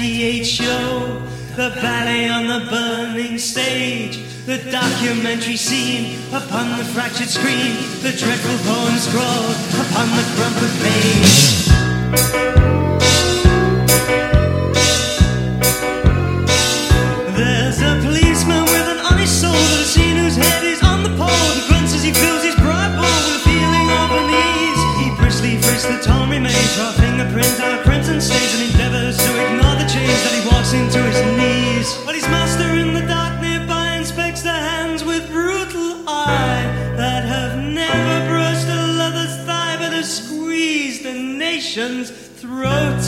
1998 show, the ballet on the burning stage, the documentary scene upon the fractured screen, the dreadful poem scrawled upon the crumpled page. There's a policeman with an honest soul that has seen whose head is on the pole. He grunts as he fills his pride bowl with a feeling of unease. He briskly frisks the torn remains, raw fingerprints, our prints and stains, and endeavors to ignore that he his knees. But his master in the dark nearby inspects the hands with brutal eye that have never brushed a lover's thigh, but have squeezed a nation's throat.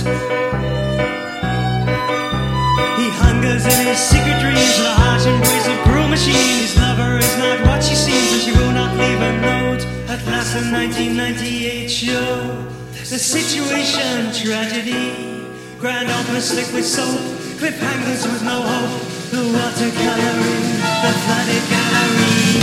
He hungers in his secret dreams the harsh embrace of cruel machine. His lover is not what she seems, and she will not leave a note. At last, the 1998 show, the situation tragedy. Grand opera slick with soap, cliffhangers with no hope. The watercoloring, the flooded gallery.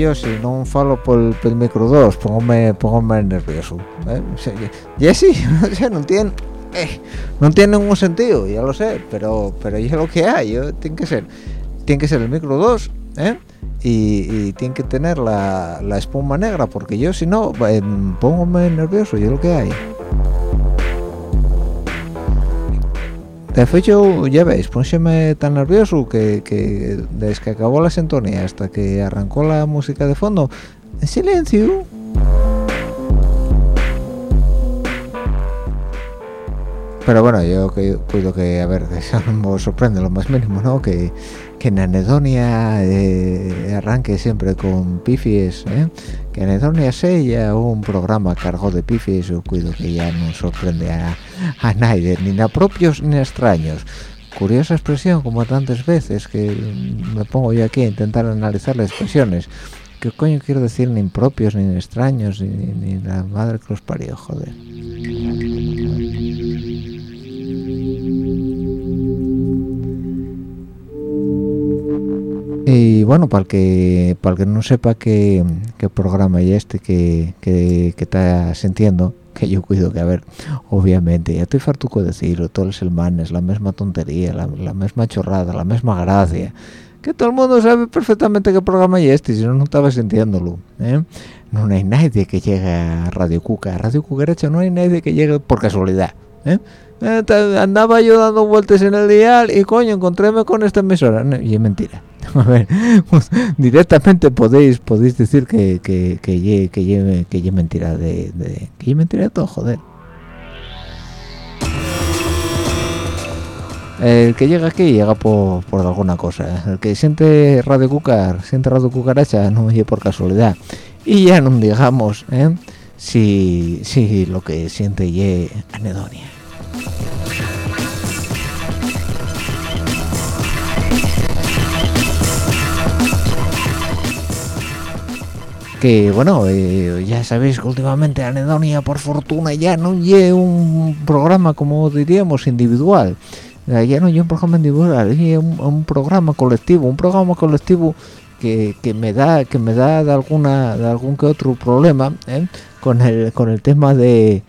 Yo si no falo por el micro 2, póngame, póngame nervioso. ¿eh? O sea, y así, o sea, no tiene, eh, no tiene ningún sentido, ya lo sé, pero pero es lo que hay, yo, tiene que ser, tiene que ser el micro 2, ¿eh? Y, y tiene que tener la, la espuma negra, porque yo si no, póngame nervioso, y es lo que hay. De hecho, ya veis, pónseme tan nervioso que, que desde que acabó la sintonía hasta que arrancó la música de fondo, en silencio. Pero bueno, yo que cuido que, a ver, eso no me sorprende lo más mínimo, ¿no? Que, que en Anedonia eh, arranque siempre con pifies, ¿eh? Que Anedonia sea un programa cargado de pifies, yo cuido que ya no sorprende a, nadie, ni a propios ni a extraños. Curiosa expresión, como tantas veces que me pongo yo aquí a intentar analizar las expresiones. ¿Qué coño quiero decir ni propios, ni extraños, ni la madre que los parió, joder? Y bueno, para el que para el que no sepa qué, qué programa y este que, que, que, está sintiendo, que yo cuido que a ver, obviamente, ya estoy fartuco de decirlo, todos los semanas, la misma tontería, la, la misma chorrada, la misma gracia, que todo el mundo sabe perfectamente qué programa y este, si no, no estaba sintiéndolo, ¿eh? No hay nadie que llegue a Radio Cuca, Radio Cucaracha no hay nadie que llegue por casualidad, ¿eh? andaba yo dando vueltas en el dial y coño encontréme con esta emisora y es mentira a ver pues, directamente podéis podéis decir que que que ye, que ye, que ye mentira de, de que mentira de todo joder. El que llega aquí llega por, por alguna cosa. El que siente radio cucar siente radio cucaracha no oye por casualidad. Y ya no digamos ¿eh? si si lo que siente ye anedonia que bueno eh, ya sabéis que últimamente Anedonia por fortuna ya no lleva un programa como diríamos individual ya no lleva un programa individual lleva un, programa colectivo un programa colectivo que, que, me da que me da de alguna de algún que otro problema ¿eh? con el con el tema de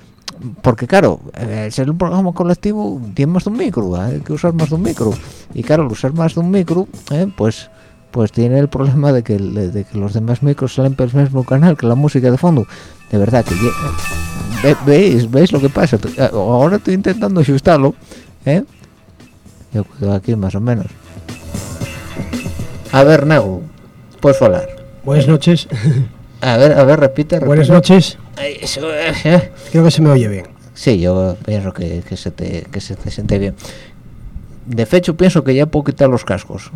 porque claro, eh, ser un programa colectivo tiene más de un micro, ¿eh? hay que usar más de un micro. Y claro, usar más de un micro, ¿eh? pues pues tiene el problema de que, de que los demás micros salen por el mismo canal que la música de fondo. De verdad que ve, veis, veis lo que pasa. Ahora estoy intentando ajustarlo, ¿eh? Yo cuido aquí más o menos. A ver, Nego, puedes hablar. Buenas noches. A ver, a ver, repite, repite. Buenas noches. Eso, eh. Creo que se me oye bien. Sí, yo pienso que, que, se te, que se te siente bien. De hecho, pienso que ya puedo quitar los cascos.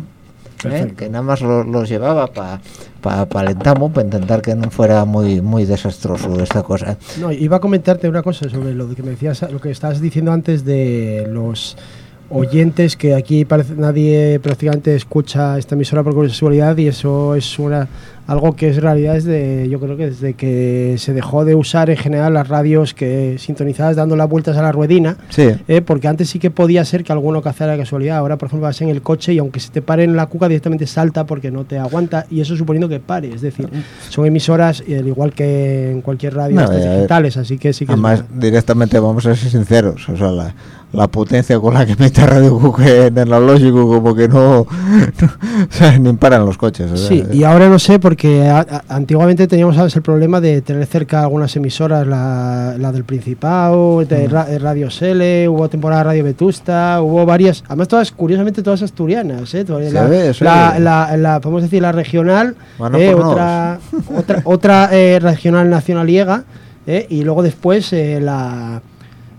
¿Eh? Que nada más los, llevaba para pa, pa alentamo, para intentar que no fuera muy muy desastroso esta cosa. No, iba a comentarte una cosa sobre lo que me decías, lo que estabas diciendo antes de los oyentes que aquí parece nadie prácticamente escucha esta emisora por casualidad y eso es una algo que es realidad desde yo creo que desde que se dejó de usar en general las radios que sintonizadas dando las vueltas a la ruedina sí. eh, porque antes sí que podía ser que alguno cazara casualidad. Ahora por ejemplo vas en el coche y aunque se te pare en la cuca directamente salta porque no te aguanta y eso suponiendo que pare. Es decir son emisoras al igual que en cualquier radio No, estas eh, digitales así que sí que Además, directamente vamos a ser sinceros, o sea, la, la potencia con la que mete Radio Cuque en el lógico como que no, no o sea, ni paran los coches. o sea, Sí, y ahora no sé porque a- a- antiguamente teníamos ¿sabes? el problema de tener cerca algunas emisoras, la, la del Principado, de Ra- eh, Radio Sele, hubo temporada Radio Vetusta, hubo varias, además todas, curiosamente todas asturianas, ¿eh? La, ve, sí. la, la- la- podemos decir la regional, Bueno, eh, pues otra, otra, otra eh, regional nacionaliega, eh, y luego después eh, la...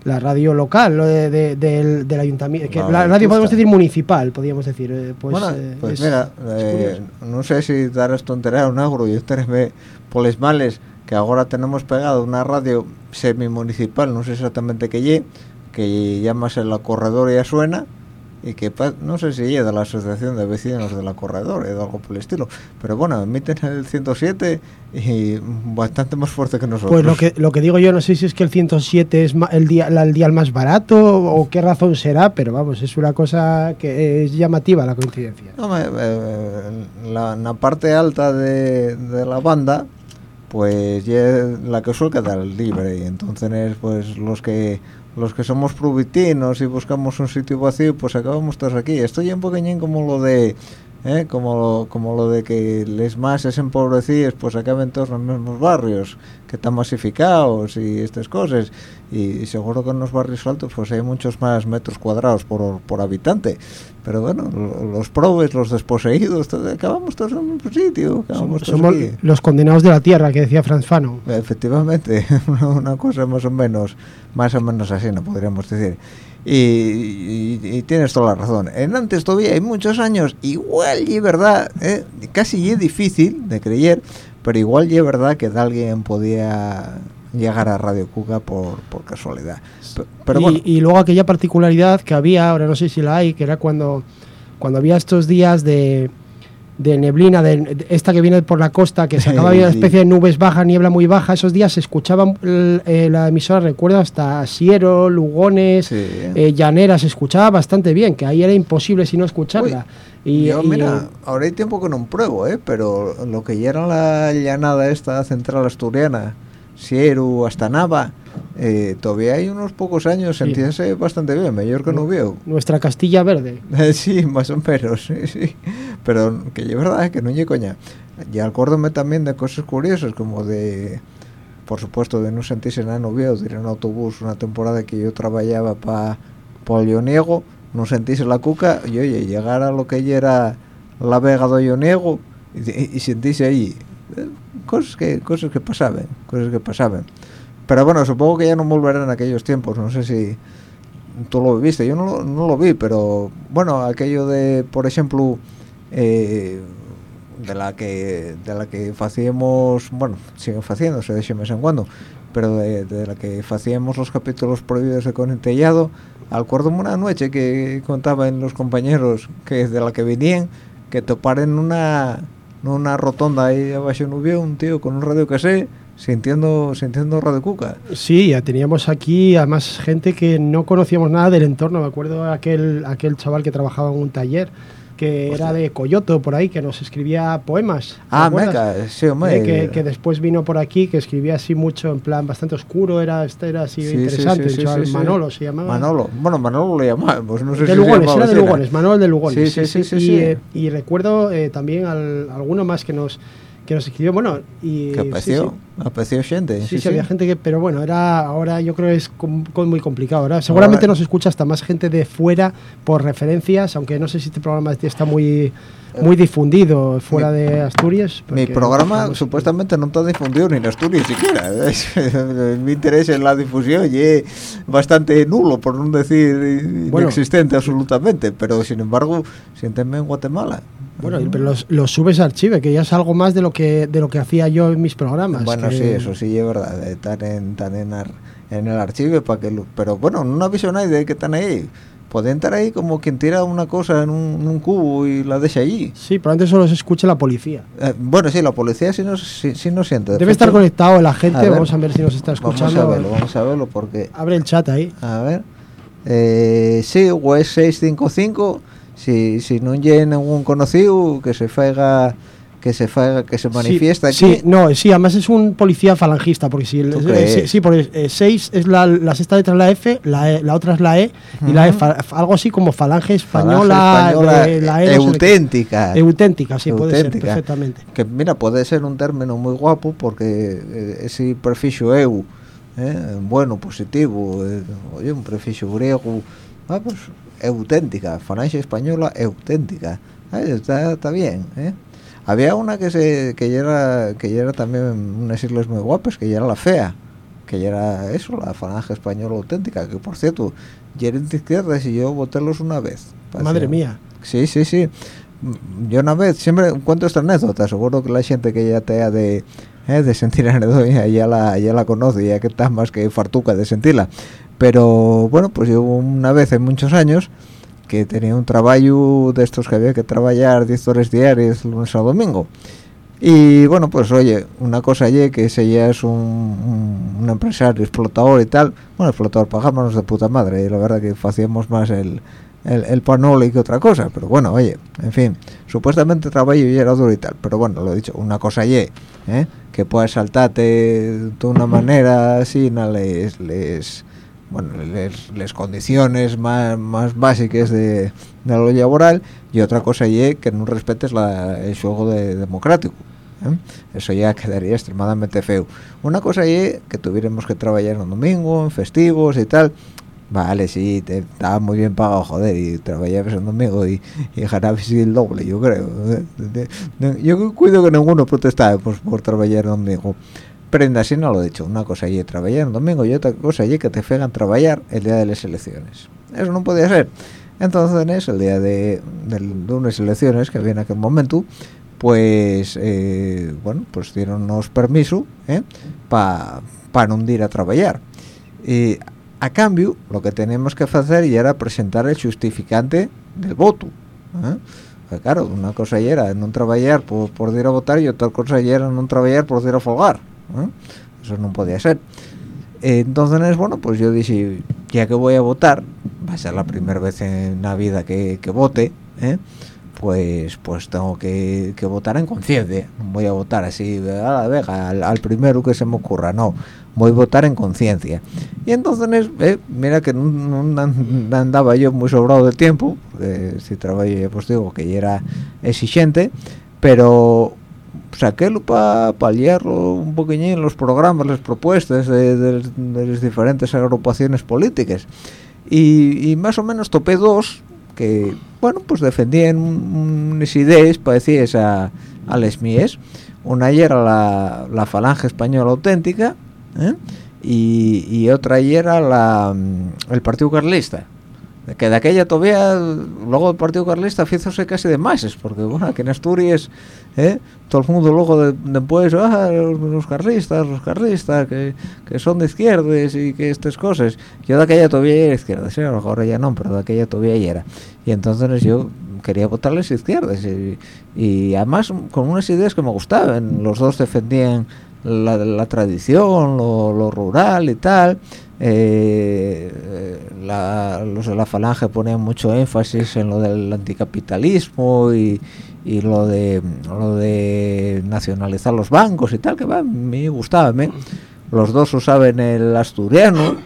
La radio local lo de- de- del, del ayuntamiento, que La la, radio podemos decir municipal, podríamos decir. eh, pues, bueno, eh, pues es- mira, es eh, no sé si darás tontería un agro y ustedes ve por les males que ahora tenemos pegado una radio semi-municipal, no sé exactamente qué ye, que llamase la corredora ya suena, y que no sé si es de la asociación de vecinos de la corredora o algo por el estilo, pero bueno, emiten el 107 y bastante más fuerte que nosotros. Pues lo que, lo que digo yo, no sé si es que el 107 es el día, el dial más barato o qué razón será, pero vamos, es una cosa que es llamativa la coincidencia. No, me- eh, la, la parte alta de, de la banda, pues ya es la que suele quedar libre y entonces pues los que los que somos pruvitinos y buscamos un sitio vacío, pues acabamos todos aquí. Estoy un poqueñín como lo de ¿eh? como lo, como lo de que les masas empobrecidos pues acaben todos los mismos barrios que están masificados y estas cosas y, seguro que en los barrios altos pues hay muchos más metros cuadrados por, por habitante pero bueno lo- los probes los desposeídos todo- acabamos todos en un sitio Somos, todos somos los condenados de la tierra, que decía Franz Fano. Efectivamente, una- cosa más o menos, más o menos así, no podríamos decir. Y, y- y tienes toda la razón. En antes todavía hay muchos años, igual y verdad, ¿eh? casi y es difícil de creer, pero igual y es verdad que alguien podía llegar a Radio Cuca por, por casualidad. Pe- Pero y, bueno, y luego aquella particularidad que había, ahora no sé si la hay, que era cuando, cuando había estos días de, de neblina, de, de esta que viene por la costa, que se acaba Sí, una especie de nubes bajas, niebla muy baja, esos días se escuchaba eh, la emisora, recuerdo, hasta Siero, Lugones, Sí. eh, Llanera, se escuchaba bastante bien, que ahí era imposible si no escucharla. y, yo, y- mira, ahora hay tiempo que no pruebo, ¿eh? Pero lo que ya era la llanada esta central asturiana, Sieru hasta Nava, eh, todavía hay unos pocos años Sí. sentíase bastante bien, mejor que no veo. nuestra Castilla Verde. sí, más o menos, sí, sí. Pero que es verdad que no llego coña. Y acuérdome también de cosas curiosas, como de, por supuesto, de no sentirse nada novio, de ir en autobús una temporada que yo trabajaba para pa Lloniego, no sentirse la cuca, y oye, llegar a lo que ya era la Vega de Lloniego y, y, y sentirse ahí. Cosas que, cosas que pasaban, cosas que pasaban. Pero bueno, supongo que ya no volverán aquellos tiempos, no sé si tú lo viste, yo no, lo- no lo vi, pero bueno, aquello de, por ejemplo, eh, de la que de la que hacíamos, bueno, siguen haciéndose de vez en cuando, pero de, la que hacíamos los capítulos prohibidos de Conentellado, acuérdome una noche que contaban los compañeros que de la que venían, que toparon una una rotonda ahí abajo en Ubió, un tío con un radio cassette sintiendo sintiendo Radio Cuca. Sí, ya teníamos aquí además gente que no conocíamos nada del entorno. Me acuerdo aquel, aquel chaval que trabajaba en un taller que era de Coyoto por ahí, que nos escribía poemas. ¿te Ah, meca, sí, hombre. Eh, que, que después vino por aquí, que escribía así mucho, en plan bastante oscuro, era, este era así Sí, interesante. sí, sí. Manolo se llamaba. Manolo. Bueno, Manolo le llamábamos, no sé de Lugones, era de Lugones, Manuel de Lugones. Sí, sí, sí, y, eh, y recuerdo eh, también al, alguno más que nos, que nos escribió, bueno, y... Que sí, apreció, sí. apreció gente. Sí, sí, había gente que, pero bueno, era ahora yo creo que es com- com- muy complicado. Ahora seguramente Ahora- nos escucha hasta más gente de fuera por referencias, aunque no sé si este programa está muy muy difundido fuera Mi- de Asturias. Mi programa no supuestamente no está difundido ni en Asturias siquiera. Mi interés en la difusión es bastante nulo, por no decir Bueno. inexistente absolutamente. Pero sin embargo, siénteme en Guatemala. Bueno, pero los, los subes a Archive, que ya es algo más de lo que de lo que hacía yo en mis programas. Bueno, que- sí, eso sí es verdad. Están en, están en, ar- en el archivo para que lo- Pero bueno, no aviso a nadie de que están ahí. Pueden estar ahí como quien tira una cosa en un, en un cubo y la deja allí. Sí, probablemente solo se escuche la policía. Eh, bueno, sí, la policía sí nos, sí, sí nos siente. De Debe estar conectado la gente, ver, vamos a ver si nos está escuchando. Vamos a verlo, vamos a verlo porque... Abre el chat ahí. A ver. Eh, sí, es 655. Si, si no hay ningún conocido que se faiga que se faiga, que se manifiesta sí, aquí. Sí, no, sí, además es un policía falangista, porque si el- ¿Tú eh, sí, sí, porque 6 es la, la sexta letra de la F, la, E- la otra es la E, y la E, fa- algo así como falange española, Falange española, la E, no. Euténtica, sí, puede ser, perfectamente. que mira puede ser un término muy guapo porque eh, ese prefijo eu eh, bueno positivo eh, oye un prefijo griego ah, pues auténtica falange española auténtica Ah, está, está bien ¿eh? había una que se que ya era que ya era también unas islas muy guapas que ya era la fea que ya era eso la falange española auténtica que por cierto de izquierdas y yo votélos una vez Madre mía. Sí, sí, sí. Mm, Yo una vez, siempre cuento esta anécdota, seguro que la gente que ya te ha de, eh, de sentir anedonia ya la, ya la conoce, ya que está más que fartuca de sentirla. Pero bueno, pues yo una vez en muchos años que tenía un trabajo de estos que había que trabajar 10 horas diarias lunes a domingo. Y bueno, pues oye, una cosa allí que ese ya es un, un- un empresario, explotador y tal. Bueno, explotador, pagámonos de puta madre. Y la verdad que hacíamos más el, el, el panole que otra cosa. Pero bueno, oye, en fin, supuestamente trabajo y era duro y tal. Pero bueno, lo he dicho, una cosa allí, ¿eh? que puedes saltarte de una manera así, no les, les, bueno, les condiciones más, más básicas de, de lo laboral y otra cosa allí que no respetes la, el juego de, democrático. ¿eh? Eso ya quedaría extremadamente feo. Una cosa allí que tuviéramos que trabajar en domingo, en festivos y tal. Vale, sí, te, estaba muy bien pagado, joder, y trabajabas en domingo y, y ganabas el doble, yo creo. ¿eh? Yo cuido que ninguno protestaba por, por trabajar en domingo. En así no lo he dicho. Una cosa allí trabajar en domingo y otra cosa allí que te fegan trabajar el día de las elecciones. Eso no podía ser. Entonces, el día de, del- de unas elecciones que había en aquel momento, pues, eh, bueno, pues dieron unos permisos para no ir a trabajar. Y a cambio, lo que tenemos que hacer ya era presentar el justificante del voto. ¿eh? Pues claro, una cosa era no trabajar por, por ir a votar y otra cosa era no trabajar por ir a folgar. ¿Eh? Eso no podía ser. Entonces, bueno, pues yo dije, ya que voy a votar, va a ser la primera vez en la vida que, que vote, ¿eh? pues pues tengo que, que votar en conciencia. No voy a votar así, a la vega, al, al primero que se me ocurra, no. Voy a votar en conciencia. Y entonces, eh, mira que no, no an- andaba yo muy sobrado de tiempo, si trabajo, pues digo que ya era exigente, pero saquélo para paliarlo un poquillín los programas, las propuestas de, de- de las diferentes agrupaciones políticas. Y, y más o menos topé dos que, bueno, pues defendían un- unas ideas parecidas a, a las mías. Una era la, la falange española auténtica ¿eh? y, y otra era la, mm, el Partido Carlista que de aquella todavía luego el Partido Carlista fíjose casi de mases porque bueno aquí en Asturias ¿eh? todo el mundo luego de- después ah, los, los carlistas los carlistas que, que son de izquierdas y que estas cosas yo de aquella todavía era izquierda ¿sí? ahora ya no pero de aquella todavía era y entonces yo quería votarles izquierdas y, y además con unas ideas que me gustaban los dos defendían la, la tradición lo, lo rural y tal eh, eh, la- los de la falange ponían mucho énfasis en lo del anticapitalismo y, y lo de lo de nacionalizar los bancos y tal que va, me gustaba ¿me? los dos usaban el asturiano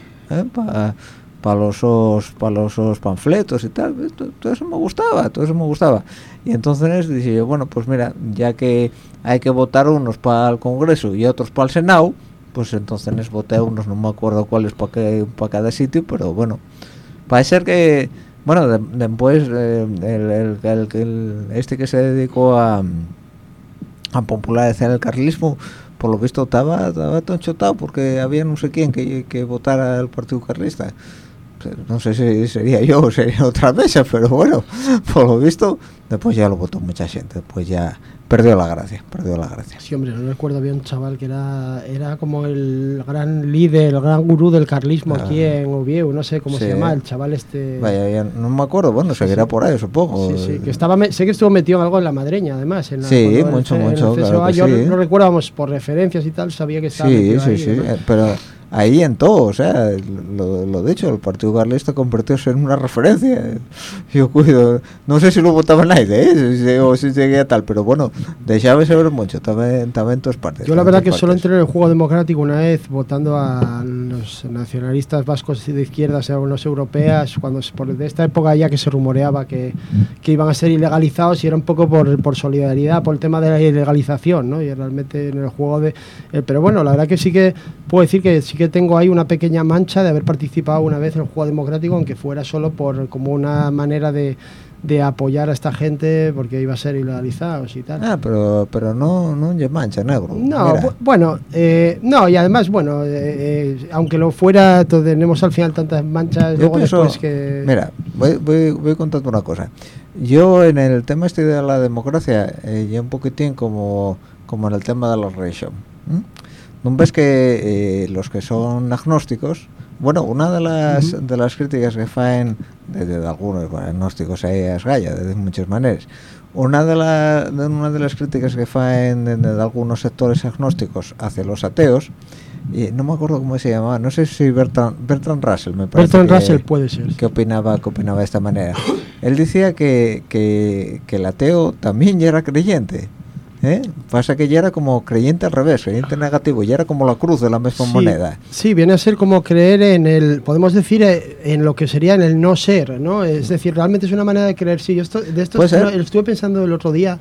para los para los panfletos y tal to- todo eso me gustaba todo eso me gustaba. Y entonces dije yo, bueno pues mira ya que hay que votar unos para el Congreso y otros para el Senado pues entonces voté unos no me acuerdo cuáles para cada sitio pero bueno. Parece ser que bueno de- después eh, el, el- este que se dedicó a a popularizar el carlismo por lo visto estaba estaba todo enchotado porque había no sé quién que, que votara al partido carlista. Pero no sé si sería yo o sería otra mesa pero bueno por lo visto después ya lo votó mucha gente después ya perdió la gracia perdió la gracia Sí, hombre, no recuerdo bien un chaval que era era como el gran líder, el gran gurú del carlismo aquí Ah. en Oviedo, no sé cómo Sí. se llama, el chaval este... vaya ya no me acuerdo bueno seguirá sí. por ahí supongo Sí, sí, que estaba, sé que estuvo metido en algo en la madreña, además. En la, Sí, mucho, C- en mucho, claro que yo no recuerdo, vamos, por referencias y tal, sabía que estaba Sí, metido sí, ahí, sí, ¿no? eh, pero ahí en todo, o sea, lo, lo dicho, el Partido Carlista convirtióse en una referencia. Yo cuido, no sé si lo votaba nadie, ¿eh? O si llegué a tal, pero bueno, dejaba saber mucho, también, también en todas partes. Yo la verdad que solo entré en el juego democrático una vez votando a los nacionalistas vascos y de izquierdas en las europeas, cuando por de esta época ya que se rumoreaba que, que iban a ser ilegalizados y era un poco por, por solidaridad, por el tema de la ilegalización, ¿no? Y realmente en el juego de... eh, pero bueno, la verdad que sí que puedo decir que sí que tengo ahí una pequeña mancha de haber participado una vez en el juego democrático, aunque fuera solo por como una manera de de apoyar a esta gente porque iba a ser ilegalizados y tal. Ah, pero, pero no, no mancha, negro. No, bu- bueno, eh, no, y además, bueno, eh, eh, aunque lo fuera, tenemos al final tantas manchas, Yo luego pienso- después que... Mira, voy, voy, voy contando una cosa. Yo en el tema este de la democracia, eh, ya un poquitín como, como en el tema de la religión. ¿No ves que eh, los que son agnósticos, bueno, una de las, Ujú. de las críticas que faen, de, de algunos bueno, agnósticos hay a esgalla, de, muchas maneras, una de, la, de una de las críticas que faen de, de algunos sectores agnósticos hacia los ateos, y no me acuerdo cómo se llamaba, no sé si Bertrand, Bertrand Russell me parece Bertrand que- Russell puede ser. que opinaba que opinaba de esta manera él decía que, que, que el ateo también era creyente ¿eh? pasa que ya era como creyente al revés creyente negativo ya era como la cruz de la misma Sí, moneda Sí, viene a ser como creer en el, podemos decir, eh, en lo que sería en el no ser, ¿no? Es decir, realmente es una manera de creer, sí, yo esto, de esto estuve, estuve pensando el otro día,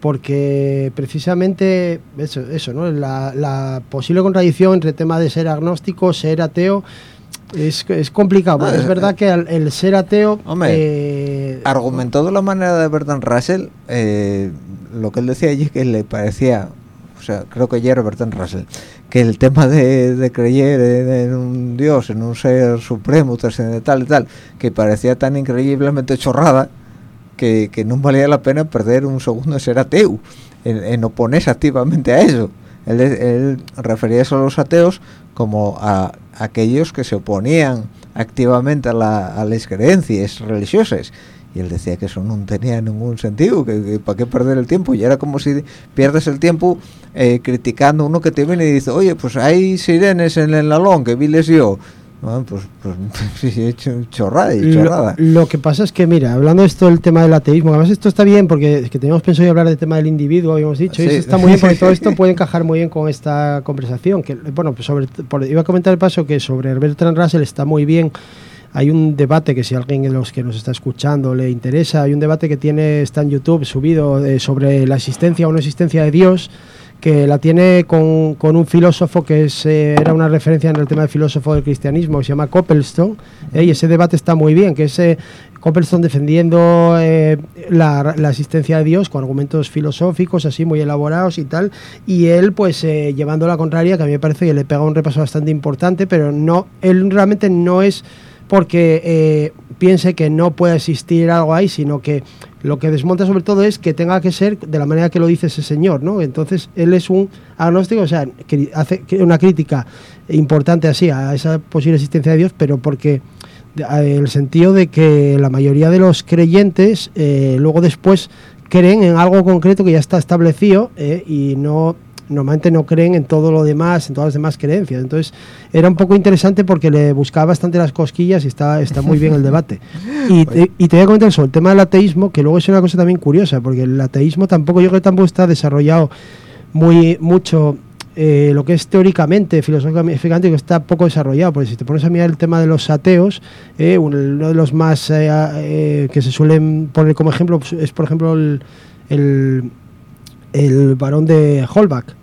porque precisamente eso, eso ¿no? La, la posible contradicción entre el tema de ser agnóstico, ser ateo, es, es complicado, porque es eh, verdad que al- el ser ateo... Hombre, eh, argumentó de la manera de Bertrand Russell eh, lo que él decía allí que le parecía o sea creo que ya era Bertrand Russell que el tema de, de creer en, en un dios en un ser supremo trascendental y tal que parecía tan increíblemente chorrada que, que no valía la pena perder un segundo en ser ateo en, en oponerse activamente a eso él, él refería eso a los ateos como a aquellos que se oponían activamente a, la- a las creencias religiosas. Y él decía que eso no tenía ningún sentido, que, para qué perder el tiempo, y era como si pierdes el tiempo eh, criticando uno que te viene y dice, oye, pues hay sirenes en el lalón, que viles yo, pues, pues sí, he hecho chorrada y chorrada. Lo, que pasa es que, mira, hablando de esto del tema del ateísmo, además esto está bien porque es que teníamos pensado hablar del tema del individuo, habíamos dicho, y eso está muy bien porque todo esto puede encajar muy bien con esta conversación. Que, bueno, pues sobre, iba a comentar el paso que sobre Bertrand Russell está muy bien hay un debate que si alguien de los que nos está escuchando le interesa, hay un debate que tiene está en YouTube subido eh, sobre la existencia o no existencia de Dios que la tiene con, con un filósofo que eh, era una referencia en el tema del filósofo del cristianismo, que se llama Coppelstone, eh, y ese debate está muy bien, que es Coppelstone defendiendo la, la, existencia de Dios con argumentos filosóficos así muy elaborados y tal, y él pues llevando la contraria, que a mí me parece que le pega un repaso bastante importante, pero no, él realmente no es porque eh, piense que no puede existir algo ahí, sino que lo que desmonta sobre todo es que tenga que ser de la manera que lo dice ese señor, ¿no? Entonces él es un agnóstico, o sea, hace una crítica importante así a esa posible existencia de Dios, pero porque el sentido de que la mayoría de los creyentes eh, luego después creen en algo concreto que ya está establecido eh, y no normalmente no creen en todo lo demás, en todas las demás creencias. Entonces era un poco interesante porque le buscaba bastante las cosquillas y está, está muy bien el debate. Y te, y te voy a comentar sobre el tema del ateísmo, que luego es una cosa también curiosa, porque el ateísmo tampoco, yo creo que tampoco está desarrollado muy mucho eh, lo que es teóricamente, filosóficamente, que está poco desarrollado, porque si te pones a mirar el tema de los ateos, eh, uno de los más eh, que se suelen poner como ejemplo pues, es, por ejemplo, el, el, el varón de Holbach,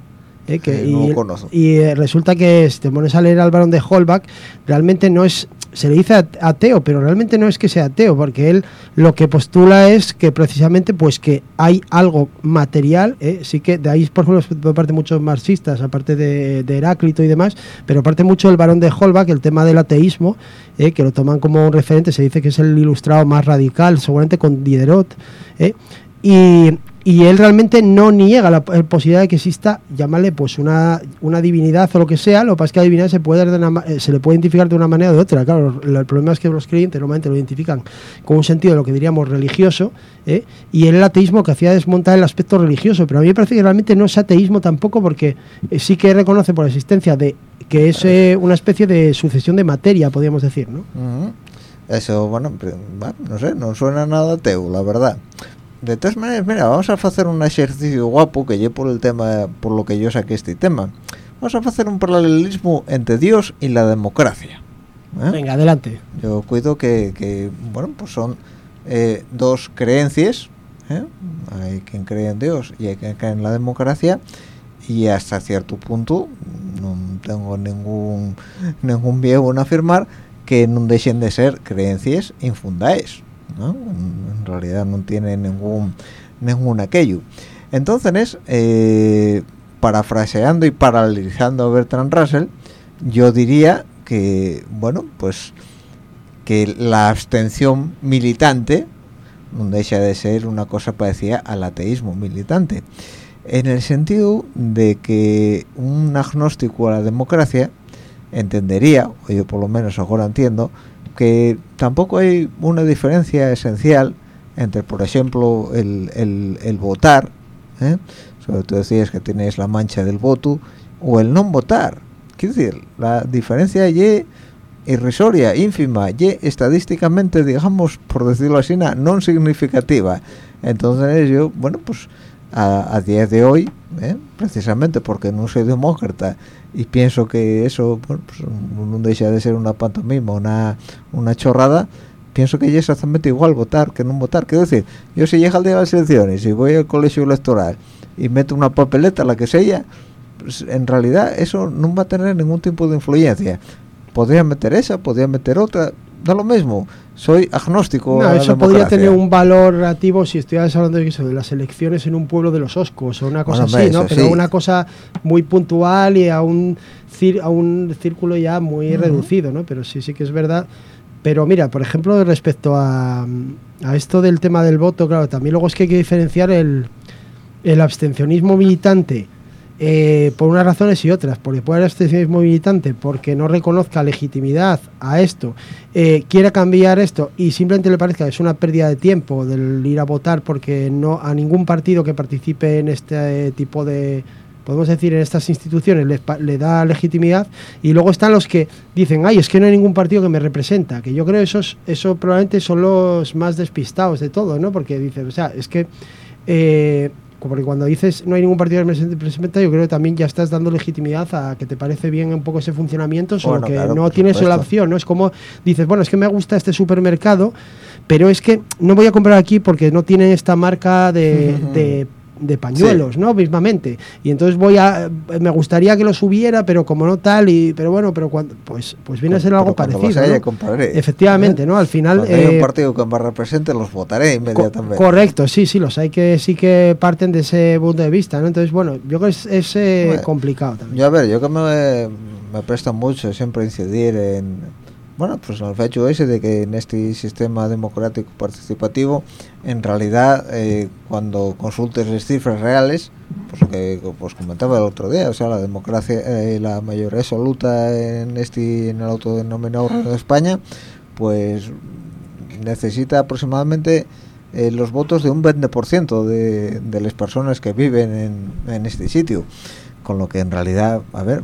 ¿eh? y, eh, resulta que si te pones a leer al varón de Holbach, realmente no es, se le dice ateo, pero realmente no es que sea ateo, porque él lo que postula es que precisamente pues que hay algo material, ¿eh? sí que de ahí por ejemplo parte muchos marxistas, aparte de, Heráclito y demás, pero aparte mucho del varón de Holbach, el tema del ateísmo, que lo toman como un referente, se dice que es el ilustrado más radical, seguramente con Diderot, y, y él realmente no niega la, posibilidad de que exista, llámale pues una, una divinidad o lo que sea, lo que pasa es que la divinidad se, puede eh, se le puede identificar de una manera o de otra. Claro, el, problema es que los creyentes normalmente lo identifican con un sentido de lo que diríamos religioso, ¿eh? y el ateísmo que hacía desmontar el aspecto religioso, pero a mí me parece que realmente no es ateísmo tampoco porque eh, sí que reconoce por la existencia de que es una especie de sucesión de materia, podríamos decir, ¿no? Eso, bueno, no sé, no suena nada ateo, la verdad de todas maneras mira vamos a hacer un ejercicio guapo que yo por el tema por lo que yo saqué este tema vamos a hacer un paralelismo entre Dios y la democracia ¿eh? venga adelante yo cuido que, bueno pues son eh, dos creencias ¿eh? hay quien cree en Dios y hay quien cree en la democracia y hasta cierto punto no tengo ningún ningún viejo en afirmar que no dejen de ser creencias infundadas en realidad no tiene ningún ningún aquello. Entonces eh, parafraseando y paralizando a Bertrand Russell yo diría que bueno pues que la abstención militante no deja de ser una cosa parecida al ateísmo militante en el sentido de que un agnóstico a la democracia entendería, o yo por lo menos ahora entiendo, que tampoco hay una diferencia esencial entre, por ejemplo, el, el, votar, ¿eh? sobre todo decías que tienes la mancha del voto, o el no votar. Quiero decir, la diferencia y irrisoria, ínfima, y estadísticamente, digamos, por decirlo así, no significativa. Entonces yo, bueno, pues a, a día de hoy, ¿eh? precisamente porque no soy demócrata y pienso que eso pues, no deja de ser una pantomima, una, una chorrada, pienso que es exactamente igual votar que no votar. Quiero decir, yo si llega el día de las elecciones y voy al colegio electoral y meto una papeleta, la que sea, pues en realidad eso no va a tener ningún tipo de influencia. Podría meter esa, podría meter otra, da lo mismo. Soy agnóstico. No, eso podría tener un valor relativo si estuvieras hablando de, eso, de las elecciones en un pueblo de los Oscos o una cosa así, ¿no? Pero una cosa muy puntual y a un, a un círculo ya muy reducido, ¿no? Pero sí, sí que es verdad. Pero mira, por ejemplo, respecto a, a esto del tema del voto, claro, también luego es que hay que diferenciar el, el abstencionismo militante eh, por unas razones y otras, porque puede haber abstencionismo militante, porque no reconozca legitimidad a esto, eh, quiera cambiar esto y simplemente le parezca que es una pérdida de tiempo del ir a votar porque no a ningún partido que participe en este tipo de podemos decir en estas instituciones le, le da legitimidad y luego están los que dicen ay es que no hay ningún partido que me representa que yo creo esos eso probablemente son los más despistados de todo no porque dicen o sea es que eh, porque cuando dices no hay ningún partido presenta, yo creo que también ya estás dando legitimidad a que te parece bien un poco ese funcionamiento, solo que no tienes la opción, ¿no? Es como dices, bueno, es que me gusta este supermercado, pero es que no voy a comprar aquí porque no tiene esta marca de de pañuelos, ¿no? Mismamente. Y entonces voy a me gustaría que los hubiera, pero como no tal y pero bueno, pero cuando pues pues viene a ser algo parecido. Efectivamente, ¿no? Al final hay un eh, partido que me represente los votaré inmediatamente. correcto, sí, sí, los hay que sí que parten de ese punto de vista, ¿no? Entonces, bueno, yo creo que es, eh, complicado también. Yo a ver, yo que me me presto mucho siempre incidir en bueno, pues el hecho ese de que en este sistema democrático participativo, en realidad, eh, cuando consultes las cifras reales, pues lo que pues comentaba el otro día, o sea, la democracia, eh, la mayoría absoluta en este, en el autodenominado de España, pues necesita aproximadamente eh, los votos de un 20% de, de las personas que viven en, en este sitio con lo que en realidad, a ver,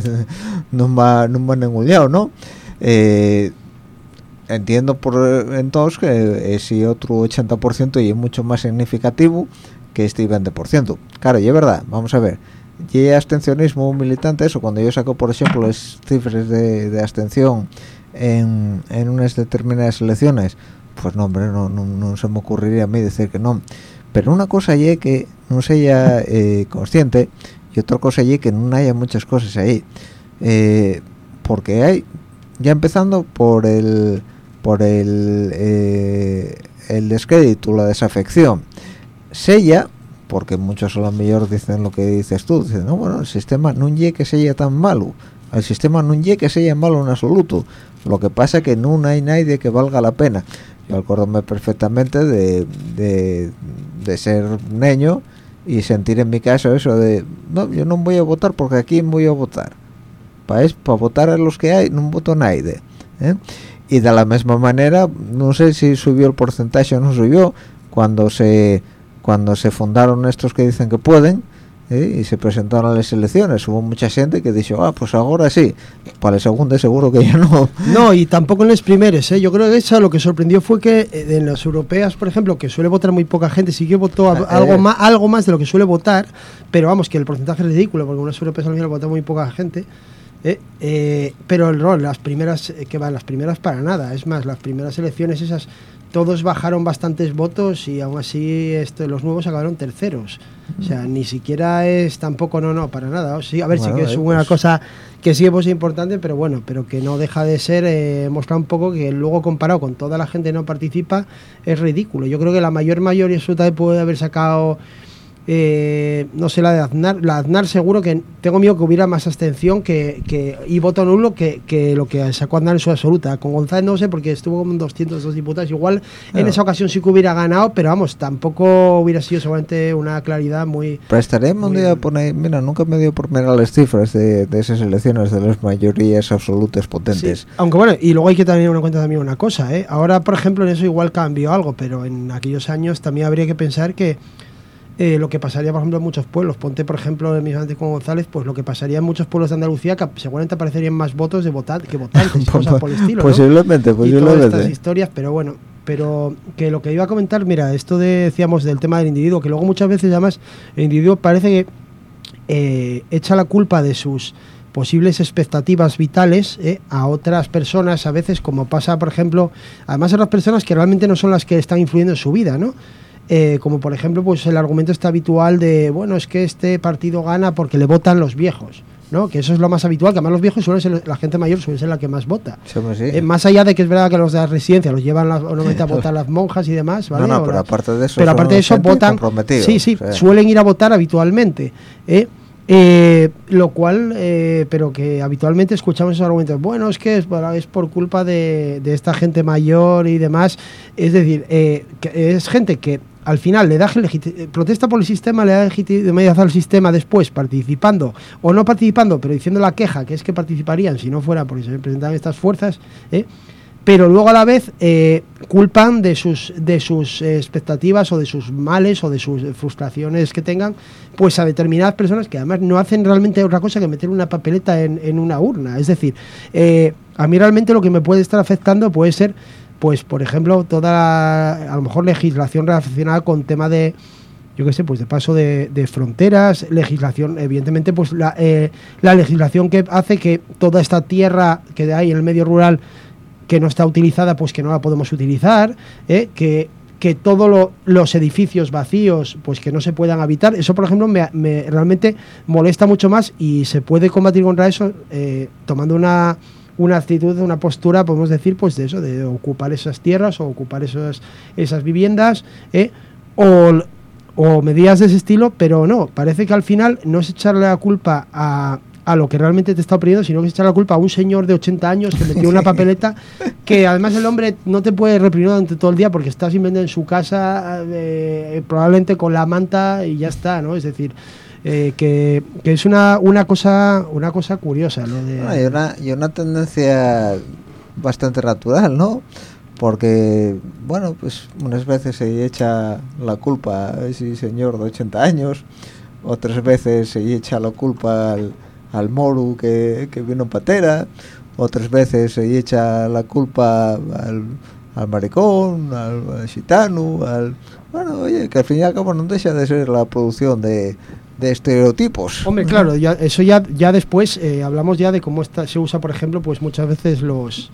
no va, no va engullado, ¿no? Eh, entiendo por entonces que ese otro 80% y es mucho más significativo que este 20%. Claro, y es verdad, vamos a ver, y abstencionismo militante, eso, cuando yo saco, por ejemplo, las cifras de, abstención en, en, unas determinadas elecciones, pues no, hombre, no, no, se me ocurriría a mí decir que no. Pero una cosa y que no sea eh, consciente y otra cosa y que no haya muchas cosas ahí. Eh, porque hay ya empezando por el por el eh, el descrédito la desafección. Sella porque muchos a lo mejor dicen lo que dices tú dicen no bueno el sistema no llegue que sea tan malo el sistema no llegue que sea malo en absoluto. Lo que pasa que no hay nadie que valga la pena. Yo acuérdome perfectamente de, de, de ser niño y sentir en mi caso eso de no yo no voy a votar porque aquí voy a votar para para votar a los que hay no voto nadie ¿eh? y de la misma manera no sé si subió el porcentaje o no subió cuando se cuando se fundaron estos que dicen que pueden ¿eh? y se presentaron a las elecciones hubo mucha gente que dijo ah pues ahora sí para el segundo seguro que ya no no y tampoco en las primeras ¿eh? yo creo que eso lo que sorprendió fue que en las europeas por ejemplo que suele votar muy poca gente sí que votó algo más algo más de lo que suele votar pero vamos que el porcentaje es ridículo porque en las europeas al final vota muy poca gente eh, eh, pero el rol, las primeras, eh, que van las primeras para nada, es más, las primeras elecciones esas, todos bajaron bastantes votos y aún así este, los nuevos acabaron terceros. O sea, ni siquiera es tampoco, no, no, para nada. sí, a ver, si sí que es una pues cosa que sí es pues, importante, pero bueno, pero que no deja de ser, eh, mostrar un poco que luego comparado con toda la gente que no participa, es ridículo. Yo creo que la mayor mayoría absoluta puede haber sacado eh, no sé la de Aznar, la Aznar seguro que tengo miedo que hubiera más abstención que, que y voto nulo que, que, lo que sacó Aznar en su absoluta. Con González no sé porque estuvo con 202 diputados, igual en esa ocasión sí que hubiera ganado, pero vamos, tampoco hubiera sido seguramente una claridad muy... Pero estaremos un día poner, mira, nunca me dio por mirar las cifras de, de, esas elecciones de las mayorías absolutas potentes. Aunque bueno, y luego hay que tener en cuenta también una cosa, ¿eh? ahora por ejemplo en eso igual cambió algo, pero en aquellos años también habría que pensar que eh, lo que pasaría, por ejemplo, en muchos pueblos. Ponte, por ejemplo, en mis antes con González, pues lo que pasaría en muchos pueblos de Andalucía, que seguramente aparecerían más votos de votar que votantes, cosas por el estilo. Posiblemente, posiblemente. Y todas estas historias, pero bueno, pero que lo que iba a comentar, mira, esto decíamos del tema del individuo, que luego muchas veces además el individuo parece que eh, echa la culpa de sus posibles expectativas vitales eh, a otras personas, a veces como pasa, por ejemplo, además a las personas que realmente no son las que están influyendo en su vida, ¿no? Eh, como por ejemplo pues el argumento está habitual de bueno es que este partido gana porque le votan los viejos ¿no? que eso es lo más habitual que además los viejos suelen ser la gente mayor suele ser la que más vota pues eh, más allá de que es verdad que los de la residencia los llevan las, normalmente a votar las monjas y demás ¿vale? no, no, pero aparte de eso pero aparte de eso votan sí sí suelen ir a votar habitualmente ¿eh? Eh, lo cual, eh, pero que habitualmente escuchamos esos argumentos, bueno, es que es, es por culpa de, de, esta gente mayor y demás, es decir, eh, que es gente que al final le da legiti- protesta por el sistema, le da legitimidad al sistema después participando o no participando, pero diciendo la queja, que es que participarían si no fuera porque se presentan estas fuerzas, ¿eh? pero luego a la vez eh, culpan de sus de sus eh, expectativas o de sus males o de sus frustraciones que tengan pues a determinadas personas que además no hacen realmente otra cosa que meter una papeleta en, una urna es decir eh, a mí realmente lo que me puede estar afectando puede ser pues por ejemplo toda la- a lo mejor legislación relacionada con tema de yo qué sé, pues de paso de, fronteras, legislación, evidentemente, pues la, eh, la legislación que hace que toda esta tierra que hay en el medio rural que no está utilizada, pues que no la podemos utilizar, ¿eh? que, que todos los edificios vacíos, pues que no se puedan habitar. Eso, por ejemplo, me, me realmente molesta mucho más y se puede combatir contra eso eh, tomando una, una actitud, una postura, podemos decir, pues de eso, de ocupar esas tierras o ocupar esas, esas viviendas, ¿eh? o, o medidas de ese estilo, pero no, parece que al final no es echarle la culpa a, a lo que realmente te está oprimiendo, sino que es echar la culpa a un señor de 80 años que metió una papeleta que además el hombre no te puede reprimir durante todo el día porque está simplemente en su casa, eh, probablemente con la manta y ya está, ¿no? Es decir, eh, que, es una, una cosa una cosa curiosa lo de... Hay, una, hay una tendencia bastante natural, ¿no? Porque, bueno, pues unas veces se echa la culpa a ese señor de 80 años, otras veces se echa la culpa al, al moru que, que vino patera, otras veces se echa la culpa al, al maricón, al, al gitano, al... Bueno, oye, que al fin y al cabo no deja de ser la producción de, de estereotipos. Hombre, claro, ya, eso ya, ya después eh, hablamos ya de cómo está, se usa, por ejemplo, pues muchas veces los,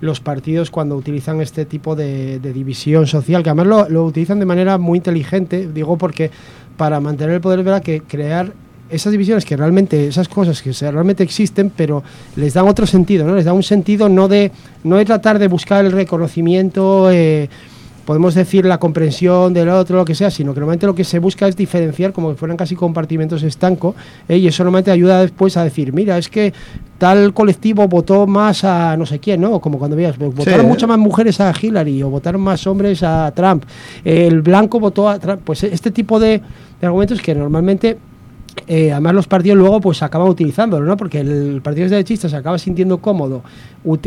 los partidos cuando utilizan este tipo de, de división social, que además lo, lo utilizan de manera muy inteligente, digo porque para mantener el poder, es verdad que crear esas divisiones que realmente, esas cosas que realmente existen, pero les dan otro sentido, ¿no? Les da un sentido no de, no de tratar de buscar el reconocimiento, eh, podemos decir la comprensión del otro, lo que sea, sino que normalmente lo que se busca es diferenciar como si fueran casi compartimentos estanco, ¿eh? y eso normalmente ayuda después a decir, mira, es que tal colectivo votó más a no sé quién, ¿no? Como cuando veías, votaron Sí. muchas más mujeres a Hillary o votaron más hombres a Trump, el blanco votó a Trump, pues este tipo de, de argumentos que normalmente eh, además los partidos luego pues acaban utilizándolo, ¿no? Porque el partido derechista se acaba sintiendo cómodo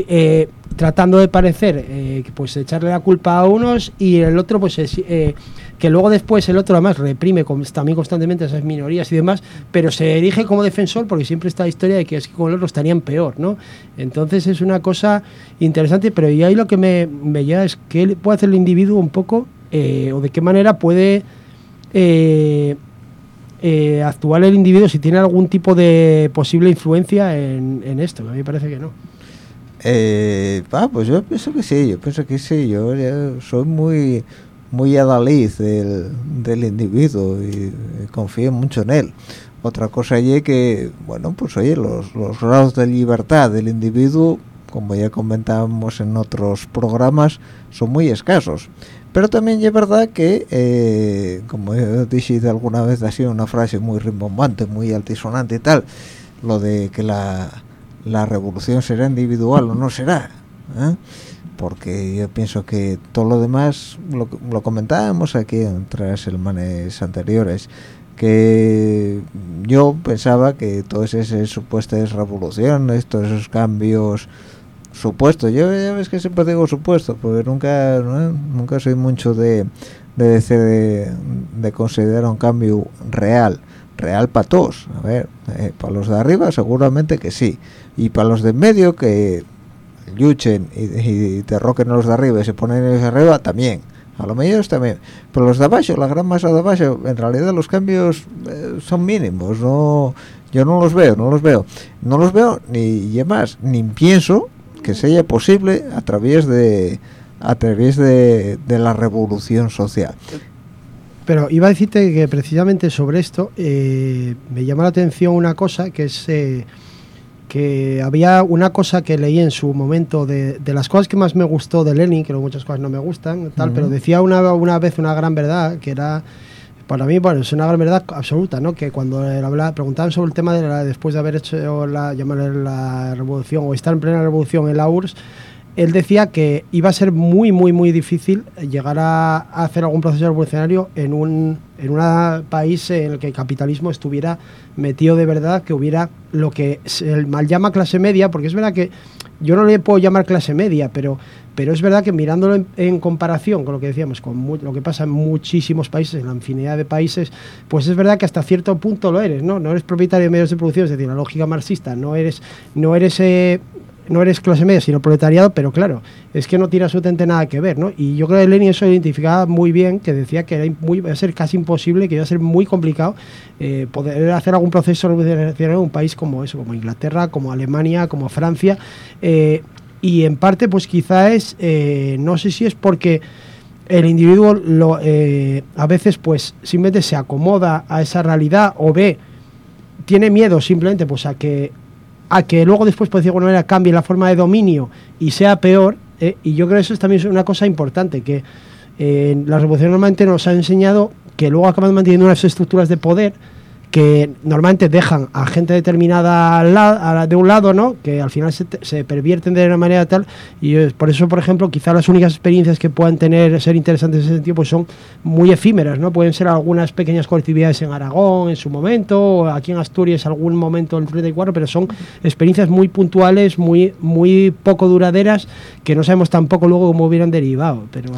eh, tratando de parecer eh, pues echarle la culpa a unos y el otro pues es, que luego después el otro además reprime también constantemente a esas minorías y demás, pero se erige como defensor porque siempre está la historia de que es que con el otro estarían peor, ¿no? Entonces es una cosa interesante, pero y ahí lo que me, me lleva es qué puede hacer el individuo un poco o de qué manera puede eh, eh, actuar el individuo si tiene algún tipo de posible influencia en, en esto. A mí me parece que no. Eh, ah, pues yo pienso que sí, yo pienso que sí, yo soy muy muy adalid del, del individuo y, y confío mucho en él. Otra cosa es que, bueno, pues oye, los, los grados de libertad del individuo, como ya comentábamos en otros programas, son muy escasos. Pero también es verdad que, eh, como dicho alguna vez, ha sido una frase muy rimbombante, muy altisonante y tal, lo de que la, la revolución será individual o no será. ¿eh? Porque yo pienso que todo lo demás, lo, lo comentábamos aquí en tres semanas anteriores, que yo pensaba que todas esas supuestas revoluciones, todos esos cambios supuestos, yo ya ves que siempre digo supuesto, porque nunca nunca soy mucho de, de de, de considerar un cambio real, real para todos, a ver, eh, para los de arriba seguramente que sí, y para los de en medio que luchen y, y derroquen a los de arriba y se ponen ellos arriba también. A lo mejor también. Pero los de abajo la gran masa de abajo en realidad los cambios eh, son mínimos no yo no los veo no los veo. No los veo ni y más ni pienso que sea posible a través de a través de, de la revolución social. Pero iba a decirte que precisamente sobre esto eh, me llama la atención una cosa que es eh, que había una cosa que leí en su momento de, de las cosas que más me gustó de Lenin, que muchas cosas no me gustan, tal, pero decía una, una vez una gran verdad que era para mí bueno es una gran verdad absoluta no que cuando él habla preguntaban sobre el tema de la, después de haber hecho la la revolución o estar en plena revolución en la URSS él decía que iba a ser muy, muy, muy difícil llegar a, hacer algún proceso revolucionario en un en un país en el que el capitalismo estuviera metido de verdad, que hubiera lo que se mal llama clase media, porque es verdad que yo no le puedo llamar clase media, pero, pero es verdad que mirándolo en, comparación con lo que decíamos, con lo que pasa en muchísimos países, en la infinidad de países, pues es verdad que hasta cierto punto lo eres, ¿no? No eres propietario de medios de producción, es decir, la lógica marxista, no eres, no eres eh, no eres clase media, sino proletariado, pero claro, es que no tiene absolutamente nada que ver, ¿no? Y yo creo que Lenin eso identificaba muy bien, que decía que era muy, iba a ser casi imposible, que iba a ser muy complicado eh, poder hacer algún proceso revolucionario en un país como eso, como Inglaterra, como Alemania, como Francia, eh, y en parte, pues quizá es, eh, no sé si es porque el individuo lo, a veces, pues simplemente se acomoda a esa realidad o ve, tiene miedo simplemente, pues a que a que luego después, por decirlo de alguna manera, cambie la forma de dominio y sea peor. Eh, y yo creo que eso es también una cosa importante, que eh, la revolución normalmente nos ha enseñado que luego acaban manteniendo unas estructuras de poder que normalmente dejan a gente determinada de un lado, ¿no? que al final se, pervierten de una manera tal, y por eso, por ejemplo, quizá las únicas experiencias que puedan tener, ser interesantes en ese sentido, pues son muy efímeras, ¿no? pueden ser algunas pequeñas colectividades en Aragón en su momento, o aquí en Asturias algún momento en el 34, pero son experiencias muy puntuales, muy, muy poco duraderas, que no sabemos tampoco luego cómo hubieran derivado, pero...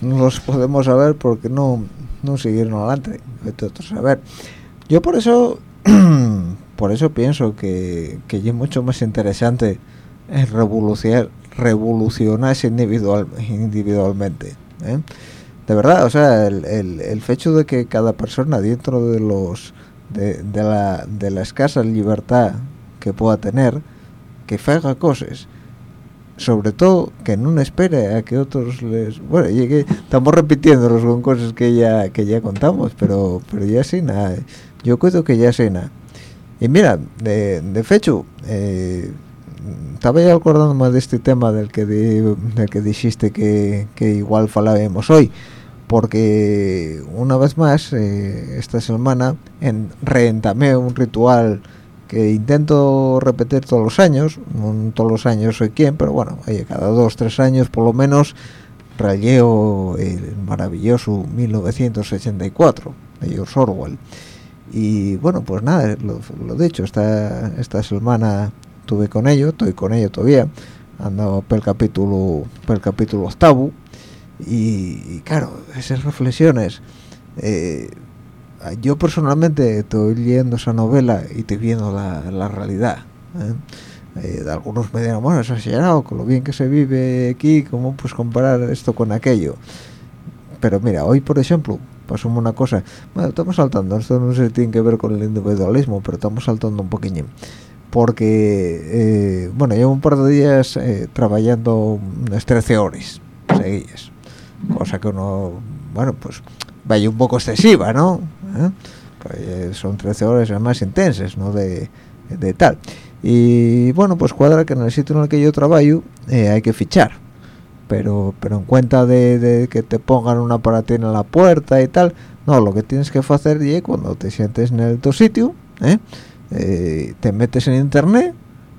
No los podemos saber porque no, no siguieron adelante, a ver yo por eso, por eso pienso que, que es mucho más interesante revolucionar, revolucionarse individual, individualmente. ¿eh? De verdad, o sea, el, el, hecho de que cada persona dentro de los de, la, de la escasa libertad que pueda tener, que haga cosas, sobre todo que no espere a que otros les bueno llegue estamos repitiéndolos con cosas que ya que ya contamos pero pero ya sí nada. Yo creo que ya cena y mira de, de fecho eh, estaba ya acordando más de este tema del que del que dijiste que, que igual falábamos hoy porque una vez más eh, esta semana en, reentamé un ritual que intento repetir todos los años no todos los años soy quien pero bueno cada dos tres años por lo menos rayeo el maravilloso 1984 de George Orwell. Y bueno pues nada lo, lo dicho esta esta semana estuve con ello estoy con ello todavía ando por el capítulo por el capítulo octavo y, claro esas reflexiones eh, yo personalmente estoy leyendo esa novela y estoy viendo la, la realidad ¿eh? Eh, de algunos me dirán bueno exagerado con lo bien que se vive aquí cómo pues comparar esto con aquello. Pero mira hoy por ejemplo pasó una cosa. Bueno estamos saltando esto no se tiene que ver con el individualismo pero estamos saltando un poquillo porque eh, bueno llevo un par de días eh, trabajando unas 13 horas seguidas cosa que uno bueno pues vaya un poco excesiva no ¿Eh? pues, son 13 horas más intensas no de, de, tal y bueno pues cuadra que en el sitio en el que yo trabajo hay que fichar pero pero en cuenta de, que te pongan un aparatín en la puerta y tal no lo que tienes que hacer es cuando te sientes en el tu sitio ¿eh? Eh, te metes en internet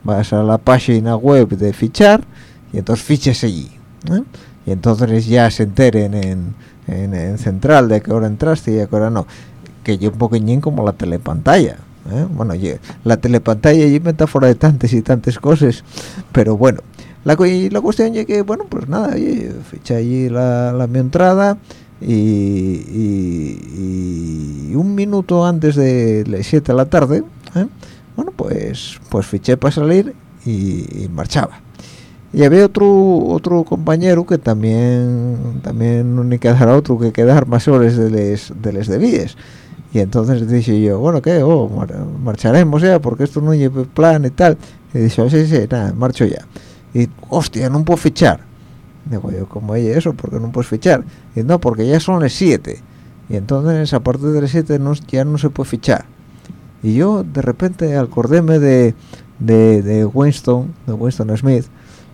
vas a la página web de fichar y entonces fiches allí ¿eh? y entonces ya se enteren en, en, central de que ahora entraste y a qué hora no que yo un poquillín como la telepantalla bueno la telepantalla y metáfora de tantas y tantas cosas pero bueno la, la cuestión es que, bueno, pues nada, ficha allí la, la mi entrada y, un minuto antes de las 7 de la tarde, ¿eh? bueno, pues pues fiché para salir y, marchaba. Y había otro otro compañero que también también no ni otro que quedar más horas de les, de les debíes. Y entonces dije yo, bueno, ¿qué? Oh, marcharemos ya, porque esto no lleva plan y tal. Y dije, oh, sí, sí, nada, marcho ya y hostia no puedo fichar digo yo como ella eso porque no puedes fichar y no porque ya son las 7 y entonces a partir de las 7 no, ya no se puede fichar. Y yo de repente acordéme de de, de Winston de Winston Smith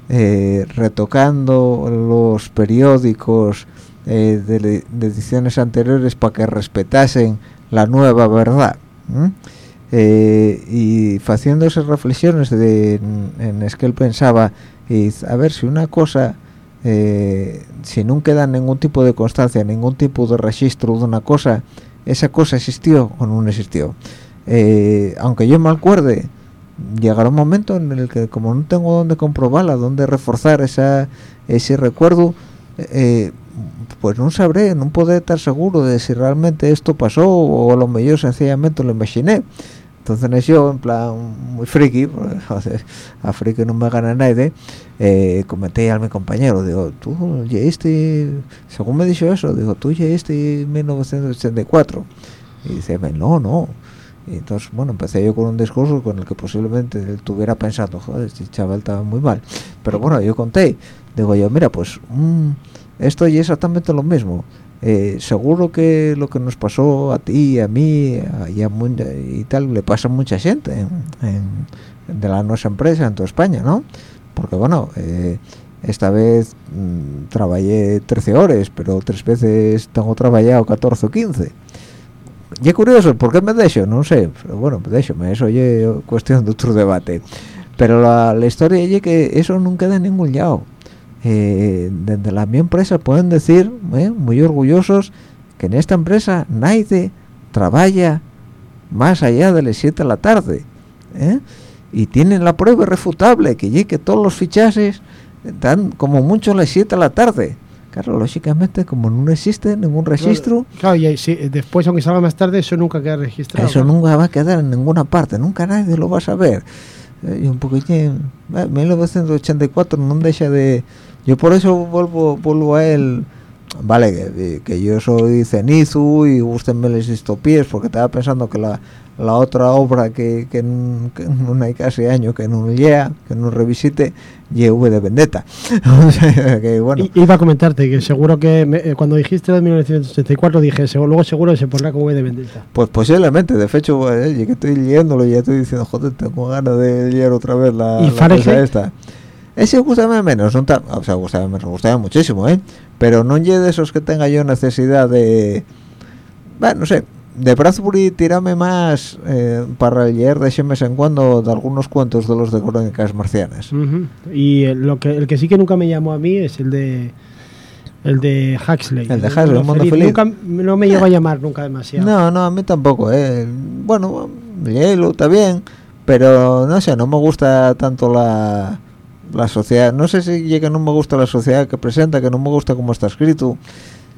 eh, retocando los periódicos eh, de, ediciones anteriores para que respetasen la nueva verdad eh, y haciendo esas reflexiones de, en, es que él pensaba y a ver si una cosa eh, si no queda ningún tipo de constancia ningún tipo de registro de una cosa esa cosa existió o no existió eh, aunque yo me acuerde llegará un momento en el que como no tengo dónde comprobarla dónde reforzar esa ese recuerdo eh, pues no sabré no puedo estar seguro de si realmente esto pasó o a lo mejor sencillamente lo imaginé. Entonces yo en plan muy friki a friki no me gana nadie eh, comenté a mi compañero digo tú llegaste según me dijo eso digo tú llegaste en 1984 y dice no no y entonces bueno empecé yo con un discurso con el que posiblemente él estuviera pensando joder este chaval estaba muy mal pero bueno yo conté digo yo mira pues mm, esto es exactamente lo mismo eh, seguro que lo que nos pasó a ti, a mí y, a, y tal le pasa a mucha gente de la nuestra empresa en toda España, ¿no? Porque bueno, eh, esta vez mm, trabajé 13 horas, pero tres veces tengo trabajado 14 o 15. Y es curioso, ¿por qué me dejo? No sé, pero bueno, me dejo, eso es cuestión de otro debate. Pero la, historia es que eso nunca da ningún lado eh, desde la mi empresa pueden decir eh, muy orgullosos que en esta empresa nadie trabaja más allá de las 7 de la tarde ¿eh? y tienen la prueba irrefutable que que todos los fichajes dan como mucho las 7 de la tarde claro lógicamente como no existe ningún registro claro, y después aunque salga más tarde eso nunca queda registrado eso nunca va a quedar en ninguna parte nunca nadie lo va a saber. Y un poquitín 1984 no deja de yo por eso vuelvo vuelvo a él vale que, yo soy cenizo y gustenme las distopías porque estaba pensando que la, la otra obra que, que, no hay casi año que no lea que no revisite V de Vendetta que, bueno. iba a comentarte que seguro que eh, cuando dijiste de 1984 dije luego seguro que se pondrá con V de Vendetta pues posiblemente de hecho eh, que estoy leyéndolo y ya estoy diciendo joder tengo ganas de leer otra vez la, ¿Y la cosa esta ese gustaba menos, no o sea, gustaba menos, gustaba muchísimo, ¿eh? Pero no llegue de esos que tenga yo necesidad de, bueno, no sé, de Bradbury tirame más eh, para leer de ese mes en cuando de algunos cuentos de los de crónicas marcianas. Y el, lo que, el que sí que nunca me llamó a mí es el de el de Huxley. El de Huxley, el mundo feliz. Nunca, no me llegó a llamar nunca demasiado. No, no, a mí tampoco, ¿eh? Bueno, léelo, está bien, pero no sé, no me gusta tanto la la sociedad no sé si que no me gusta la sociedad que presenta que no me gusta cómo está escrito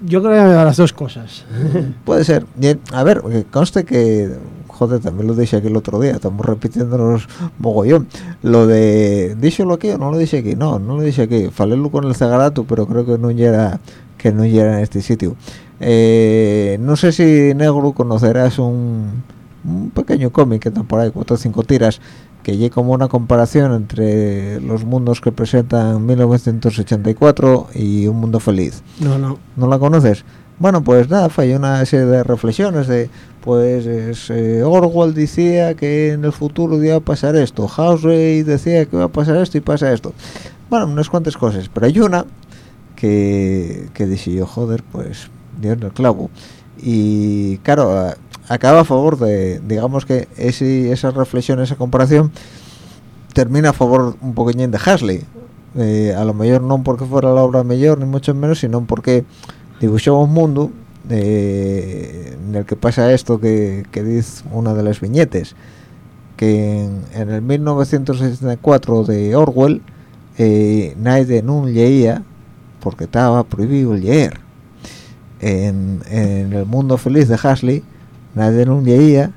yo creo que las dos cosas. Puede ser. A ver conste que joder también lo dije aquí el otro día estamos repitiéndonos mogollón. Lo de dicho lo que no lo dije aquí no no lo dije aquí. Falelo con el cegarato pero creo que no llega que no llega en este sitio. Eh, no sé si negro conocerás un, un pequeño cómic que está por ahí cuatro o cinco tiras que llegue como una comparación entre los mundos que presentan 1984 y Un Mundo Feliz. No, no. ¿No la conoces? Bueno, pues nada, fue una serie de reflexiones de, pues eh, Orwell decía que en el futuro iba a pasar esto, Houseway decía que iba a pasar esto y pasa esto. Bueno, unas cuantas cosas, pero hay una que, que dije yo, joder, pues dio en el clavo. Y claro, acaba a favor de, digamos que ese, esa reflexión, esa comparación, termina a favor un poquillín de Hasley. Eh, a lo mejor no porque fuera la obra mejor, ni mucho menos, sino porque dibujó un mundo eh, en el que pasa esto que, dice una de las viñetes, que en, el 1964 de Orwell eh, nadie no leía porque estaba prohibido leer. En, en el mundo feliz de Hasley nadie no leía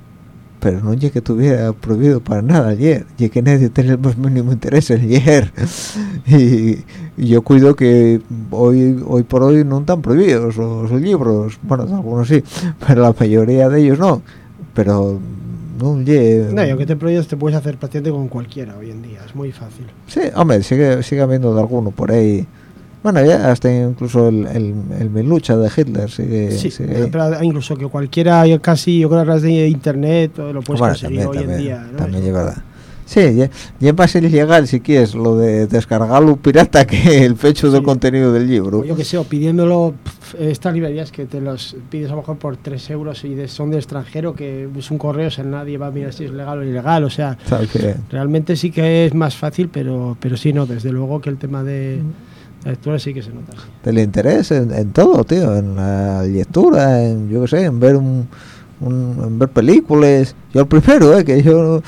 pero no llegué que tuviera prohibido para nada ayer y que nadie tenía el más mínimo interés en leer. Y, yo cuido que hoy hoy por hoy no están prohibidos los, libros. Bueno algunos sí pero la mayoría de ellos no. Pero no lee. No, y aunque te prohíbes te puedes hacer paciente con cualquiera hoy en día. Es muy fácil. Sí hombre sigue sigue habiendo de alguno por ahí bueno, ya hasta incluso el, el, el Melucha de Hitler sigue, sí, Pero incluso que cualquiera, casi, yo creo que a través de internet lo puedes conseguir hoy en día. También es verdad. Sí, ya, ya más ilegal si quieres lo de descargarlo pirata que el fecho del Sí. contenido del libro. O yo que sé, o pidiéndolo, estas librerías que te los pides a lo mejor por 3 euros y de- son de extranjero, que es un correo, o sea, nadie va a mirar si es legal o ilegal, o sea, realmente sí que es más fácil, pero, pero sí, no, desde luego que el tema de la lectura sí que se nota. del interés en, en todo, tío, en la lectura, en, yo qué sé, en ver un, un- en ver películas. Yo el primero, eh, que yo...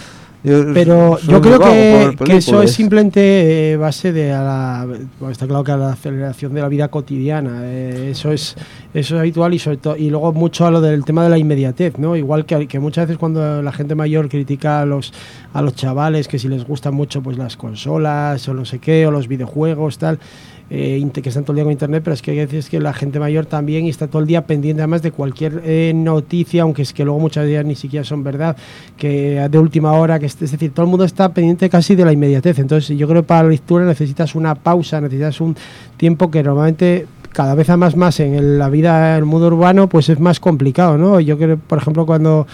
yo Pero yo creo que, que eso es simplemente eh, base de a la, bueno, está claro que a la aceleración de la vida cotidiana, eh, eso es eso es habitual y sobre todo y luego mucho a lo del tema de la inmediatez, ¿no? Igual que, que muchas veces cuando la gente mayor critica a los a los chavales que si les gustan mucho pues las consolas o no sé qué o los videojuegos tal eh, que están todo el día con internet, pero es que hay veces que la gente mayor también está todo el día pendiente además de cualquier eh, noticia, aunque es que luego muchas ellas ni siquiera son verdad, que de última hora, que es, es decir, todo el mundo está pendiente casi de la inmediatez. Entonces yo creo que para la lectura necesitas una pausa, necesitas un tiempo que normalmente cada vez más más en la vida, en el mundo urbano, pues es más complicado, ¿no? Yo creo, por ejemplo, cuando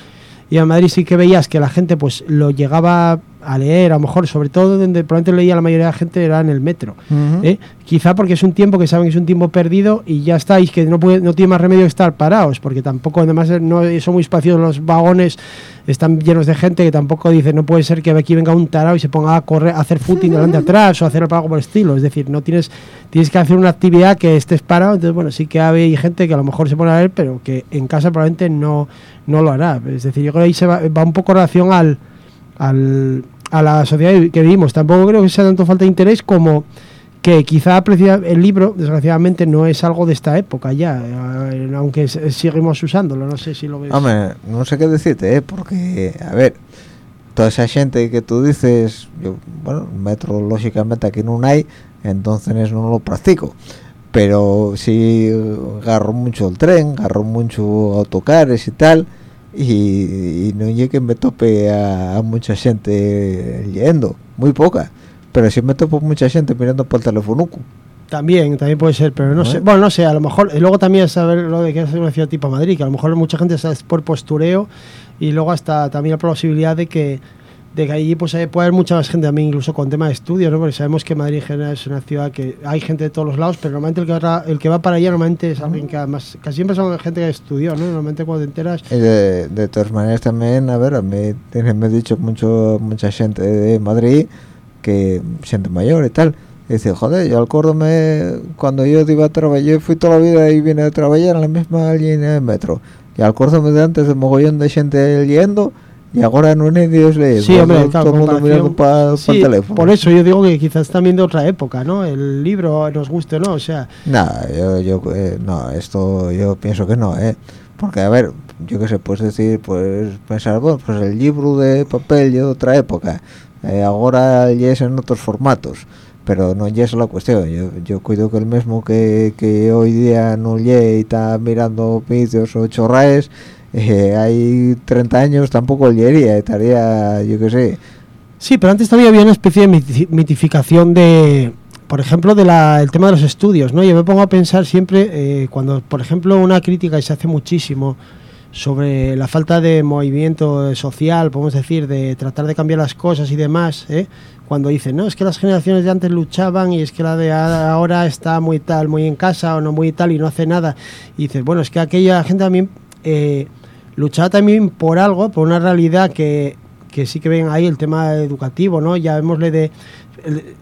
iba a Madrid sí que veías que la gente pues lo llegaba a leer, a lo mejor, sobre todo donde probablemente leía la mayoría de la gente era en el metro. ¿eh? Quizá porque es un tiempo que saben que es un tiempo perdido y ya estáis, que no, puede, no tiene más remedio que estar parados, porque tampoco, además, no son muy espaciosos los vagones, están llenos de gente que tampoco dice, no puede ser que aquí venga un tarao y se ponga a correr, a hacer footing delante atrás o a hacer algo por el estilo. Es decir, no tienes, tienes que hacer una actividad que estés parado. Entonces, bueno, sí que hay gente que a lo mejor se pone a ver, pero que en casa probablemente no, no lo hará. Es decir, yo creo que ahí se va, va un poco en relación al, al, a la sociedad que vivimos. Tampoco creo que sea tanto falta de interés como que quizá el libro, desgraciadamente, no es algo de esta época ya, eh, aunque seguimos usándolo. No sé si lo ves. Hombre, no sé qué decirte, ¿eh? porque, a ver, toda esa gente que tú dices, yo, bueno, metro lógicamente aquí no hay, entonces no lo practico. Pero sí agarro mucho el tren, agarro mucho autocares y tal, y, y no que me tope a, a mucha gente yendo, muy poca. Pero sí me topo mucha gente mirando por el teléfono. También, también puede ser, pero no ¿Eh? sé. Bueno, no sé, a lo mejor. Y luego también es saber lo de que es una ciudad tipo Madrid, que a lo mejor mucha gente está por postureo y luego hasta también la posibilidad de que de que allí pues eh, puede haber mucha más gente también incluso con tema de estudios, ¿no? Porque sabemos que Madrid en general es una ciudad que hay gente de todos los lados, pero normalmente el que va, el que va para allá normalmente es alguien que además casi siempre son gente que estudió, ¿no? Normalmente cuando te enteras de, de todas maneras también, a ver, a mí me ha dicho mucho mucha gente de Madrid, que gente mayor y tal, y dice, joder, yo acuérdome cuando yo iba a trabajar, fui toda la vida y vine a trabajar en la misma línea de metro, y acuérdame de antes de mogollón de gente leyendo, y ahora no hay Dios leyendo, Sí, hombre, todo, claro, todo el mundo mirando para Sí, el teléfono. por eso yo digo que quizás también de otra época, ¿no? El libro nos guste, ¿no? O sea, Nada, yo, yo eh, no, esto yo pienso que no, ¿eh? Porque, a ver, yo qué sé, puedes decir, pues pensar, bueno, pues el libro de papel de otra época, eh, ahora ya es en otros formatos, pero no ya es la cuestión. Yo, yo cuido que el mismo que, que hoy día no lee y está mirando vídeos o chorraes, eh, hay 30 años tampoco leería, estaría, yo qué sé, Sí, pero antes también había una especie de miti- mitificación de, por ejemplo, del tema de los estudios, ¿no? Yo me pongo a pensar siempre, eh, cuando, por ejemplo, una crítica se hace muchísimo sobre la falta de movimiento social, podemos decir, de tratar de cambiar las cosas y demás, ¿eh? cuando dicen, no, es que las generaciones de antes luchaban y es que la de ahora está muy tal, muy en casa o no muy tal y no hace nada. Y dices, bueno, es que aquella gente también eh, luchaba también por algo, por una realidad que, que sí que ven ahí el tema educativo, ¿no? Ya vemosle de...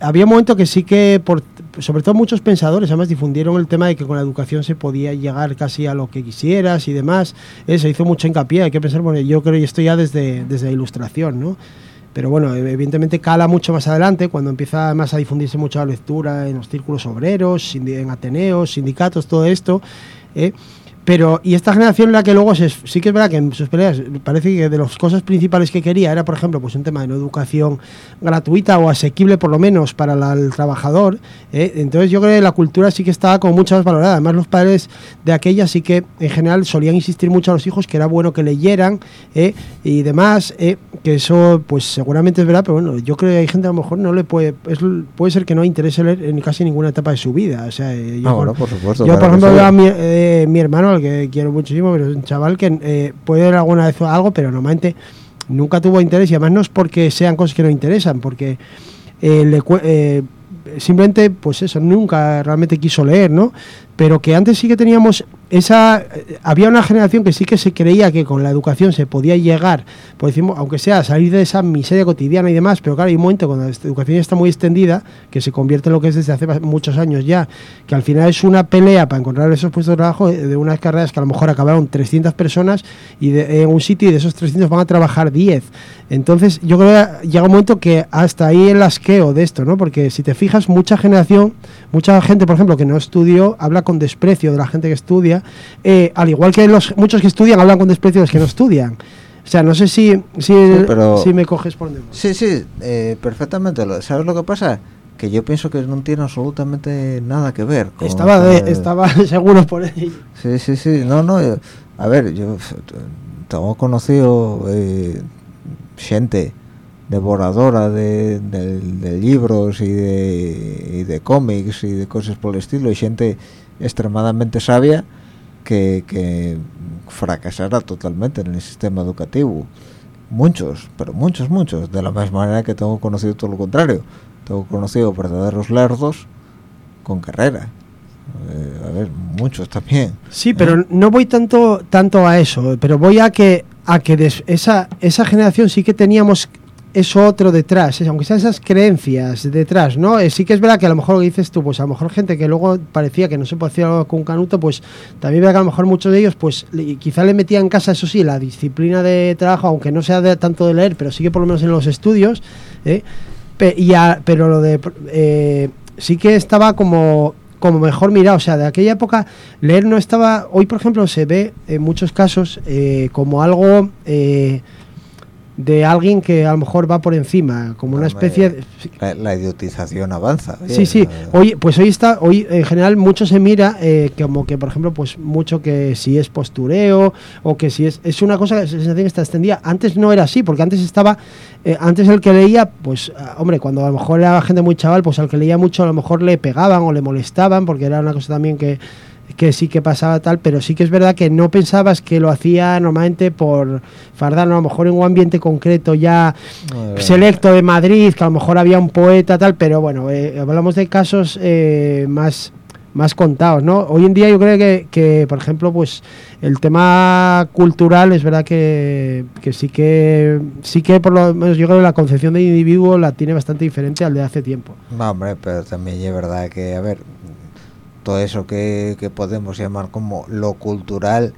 había un momento que sí que, por, sobre todo muchos pensadores, además difundieron el tema de que con la educación se podía llegar casi a lo que quisieras y demás. Eh, se hizo mucho hincapié, hay que pensar, bueno, yo creo que esto ya desde, desde la ilustración, ¿no? Pero bueno, evidentemente cala mucho más adelante, cuando empieza además a difundirse mucho la lectura en los círculos obreros, en ateneos, sindicatos, todo esto. ¿eh? Pero, y esta generación la que luego se, sí que es verdad que en sus peleas parece que de las cosas principales que quería era, por ejemplo, pues un tema de educación gratuita o asequible por lo menos para la- el trabajador. ¿eh? Entonces yo creo que la cultura sí que estaba como mucho más valorada. Además los padres de aquella sí que en general solían insistir mucho a los hijos que era bueno que leyeran ¿eh? y demás, ¿eh? que eso pues seguramente es verdad, pero bueno, yo creo que hay gente a lo mejor no le puede, es- puede ser que no interese leer en casi ninguna etapa de su vida. O sea, eh, yo Ah, por- bueno, por supuesto. yo, por ejemplo, veo a mi, eh, mi hermano, al que quiero muchísimo, pero es un chaval que eh, puede leer alguna vez algo, pero normalmente nunca tuvo interés y además no es porque sean cosas que no interesan, porque eh, eh, simplemente, pues eso, nunca realmente quiso leer, ¿no? Pero que antes sí que teníamos esa... eh, Había una generación que sí que se creía que con la educación se podía llegar, por decimos, aunque sea a salir de esa miseria cotidiana y demás, pero claro, hay un momento cuando la educación está muy extendida, que se convierte en lo que es desde hace muchos años ya, que al final es una pelea para encontrar esos puestos de trabajo de de unas carreras que a lo mejor acabaron 300 personas y en un sitio y de esos 300 van a trabajar 10. Entonces, yo creo que llega un momento que hasta ahí el asqueo de esto, ¿no? Porque si te fijas, mucha generación, mucha gente, por ejemplo, que no estudió, habla con desprecio de la gente que estudia, eh, al igual que los muchos que estudian hablan con desprecio de los que no estudian. O sea, no sé si, si, pero- si me coges por donde. Sí, sí, eh, perfectamente. ¿Sabes lo que pasa? Que yo pienso que no tiene absolutamente nada que ver. con- Estaba, de, el- estaba seguro por ello. Sí, sí, sí. No, no. yo- a ver, yo tengo conocido eh, gente devoradora de, de- de libros y de, y de cómics y de cosas por el estilo y gente extremadamente sabia que, que fracasará totalmente en el sistema educativo. Muchos, pero muchos, muchos. De la misma manera que tengo conocido todo lo contrario. Tengo conocido verdaderos lerdos con carrera. Eh, a ver, muchos también. Sí, pero no voy tanto tanto a eso, pero voy a que a que des- esa esa generación sí que teníamos eso otro detrás, aunque sean esas creencias detrás, ¿no? Eh, sí que es verdad que a lo mejor lo que dices tú, pues a lo mejor gente que luego parecía que no se podía hacer algo con canuto, pues también veo que a lo mejor muchos de ellos, pues quizá le metía en casa, eso sí, la disciplina de trabajo, aunque no sea de, tanto de leer, pero sí que por lo menos en los estudios, ¿eh? Y pero lo de eh, sí que estaba como como mejor mirado, o sea, de aquella época leer no estaba, hoy por ejemplo se ve en muchos casos eh, como algo de alguien que a lo mejor va por encima, como una especie de... La, la idiotización avanza. oye, Sí, sí. eh, Hoy, pues hoy está, hoy en general mucho se mira eh, como que, por ejemplo, pues mucho que si es postureo o que si es es una cosa que está extendida. Antes no era así, porque antes estaba, eh, antes el que leía, pues ah, hombre, cuando a lo mejor era gente muy chaval, pues al que leía mucho a lo mejor le pegaban o le molestaban, porque era una cosa también que que sí que pasaba tal, pero sí que es verdad que no pensabas que lo hacía normalmente por fardar, ¿no? a lo mejor en un ambiente concreto ya selecto de Madrid, que a lo mejor había un poeta tal, pero bueno, eh, hablamos de casos eh, más más contados, ¿no? Hoy en día yo creo que, que, por ejemplo, pues el tema cultural es verdad que, que sí que sí que por lo menos yo creo que la concepción del individuo la tiene bastante diferente al de hace tiempo. No, hombre, pero también es verdad que, a ver, todo eso que, que podemos llamar como lo cultural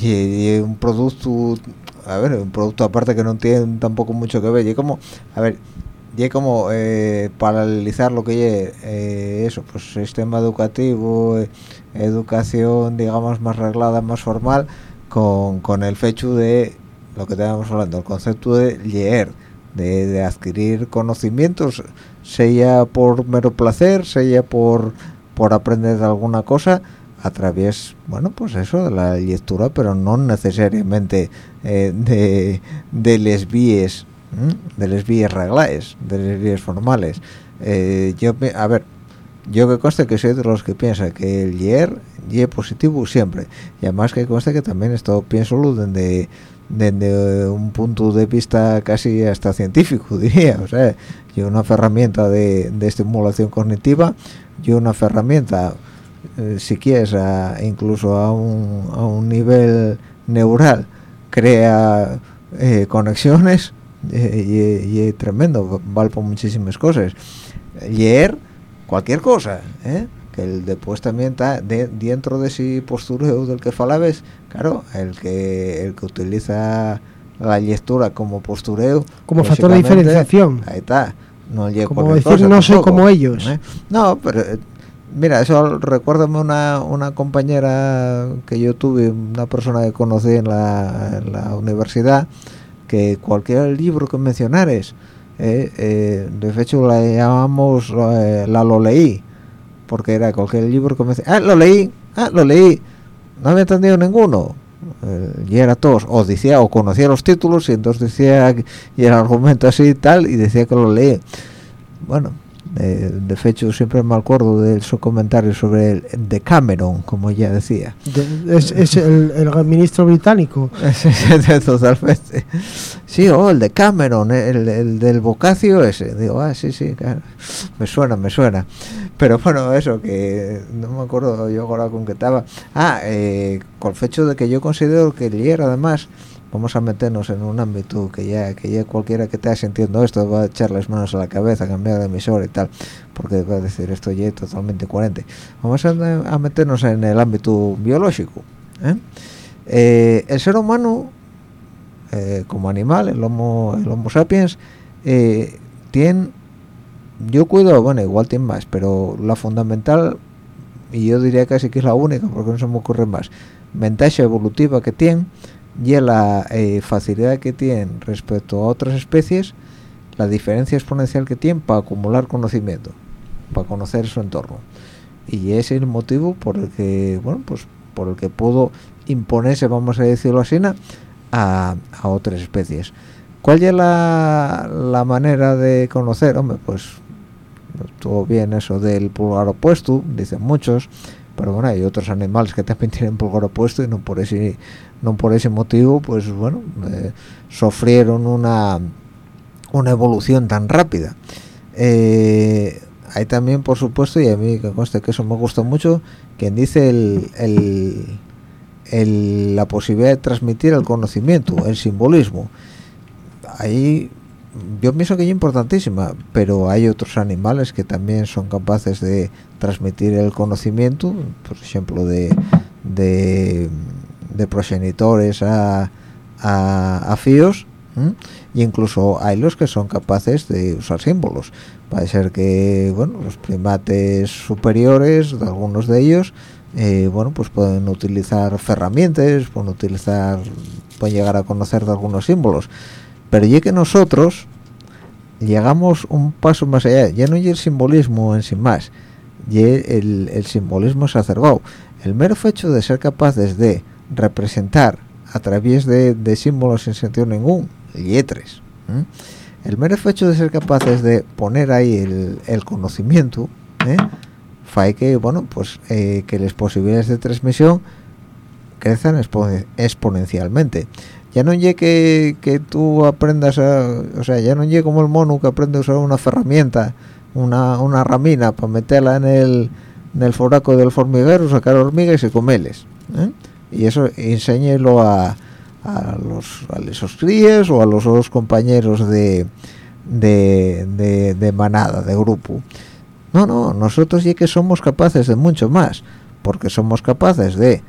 y, un producto, a ver, un producto aparte que no tiene tampoco mucho que ver, y como, a ver, y como eh, paralelizar lo que es eh, eso, pues sistema educativo, eh, educación, digamos, más reglada, más formal, con, con el fecho de lo que estábamos hablando, el concepto de leer, de, de adquirir conocimientos, sea por mero placer, sea por, por aprender alguna cosa, a través, bueno, pues eso, de la lectura, pero no necesariamente eh, de, de les ¿m? de les vías reglaes, de les formales. Eh, yo, a ver, yo que conste que soy de los que piensa que el leer y positivo siempre y además que conste que también esto pienso desde desde un punto de vista casi hasta científico diría o sea y una herramienta de, de estimulación cognitiva y una herramienta eh, si quieres incluso a un, a un nivel neural crea eh, conexiones eh, y, y tremendo vale por muchísimas cosas leer cualquier cosa ¿eh? Que el después también está de- dentro de ese postureo del que falabes claro el que el que utiliza la lectura como postureo Como factor de diferenciación. ahí está no llega Como decir, cosa no soy como ellos. ¿eh? no pero eh, mira eso recuérdame una, una compañera que yo tuve una persona que conocí en la, en la universidad que cualquier libro que mencionares eh, eh, de hecho la llamamos eh, la lo leí porque era cualquier libro que me ah, lo leí, ah, lo leí, no había entendido ninguno. Eh, y era todos, o decía, o conocía los títulos y entonces decía, y el argumento así y tal, y decía que lo leí. Bueno, eh, de hecho siempre me acuerdo de su comentario sobre el Decameron, como ella decía. De- es es el, el ministro británico. Totalmente. sí oh el de Cameron el, el del Bocacio ese digo ah sí sí claro. me suena me suena pero bueno eso que no me acuerdo yo ahora con qué estaba ah eh, con el hecho de que yo considero que leer además vamos a meternos en un ámbito que ya que ya cualquiera que esté sintiendo esto va a echar las manos a la cabeza cambiar de emisor y tal porque va a decir esto ya es totalmente coherente vamos a, a meternos en el ámbito biológico ¿eh? Eh, el ser humano eh, como animal el homo el homo sapiens eh, tiene yo cuido bueno igual tiene más pero la fundamental y yo diría casi que es la única porque no se me ocurre más ventaja evolutiva que tiene y la eh, facilidad que tiene respecto a otras especies la diferencia exponencial que tiene para acumular conocimiento para conocer su entorno. Y ese es el motivo por el que bueno pues por el que puedo imponerse vamos a decirlo así a, a otras especies. ¿cuál es la, la manera de conocer? hombre pues todo bien eso del pulgar opuesto dicen muchos pero bueno hay otros animales que también tienen pulgar opuesto y no por ese no por ese motivo pues bueno eh, sufrieron una una evolución tan rápida. Eh, hay también por supuesto y a mí que conste que eso me gusta mucho quien dice el, el, la posibilidad de transmitir el conocimiento el simbolismo. Ahí yo pienso que es importantísima pero hay otros animales que también son capaces de transmitir el conocimiento por ejemplo de, de progenitores a, a, a fíos y incluso hay los que son capaces de usar símbolos. Puede ser que bueno los primates superiores algunos de ellos eh, bueno pues pueden utilizar herramientas pueden utilizar pueden llegar a conocer de algunos símbolos. Pero ya que nosotros llegamos un paso más allá ya no hay el simbolismo en sí más y el, el simbolismo exacerbado el mero hecho de ser capaces de representar a través de, de símbolos sin sentido ningún letras el mero hecho de ser capaces de poner ahí el, el conocimiento ¿eh? que bueno pues eh, que las posibilidades de transmisión crezcan exponen exponencialmente ya no llegue que, que, tú aprendas o sea ya no llegue como el mono que aprende a usar una herramienta una, una ramina para meterla en el en el foraco del formiguero sacar hormigas y comeles ¿eh? Y eso enséñelo a, a los a o a los otros compañeros de, de, de, de manada de grupo no no nosotros ya que somos capaces de mucho más porque somos capaces de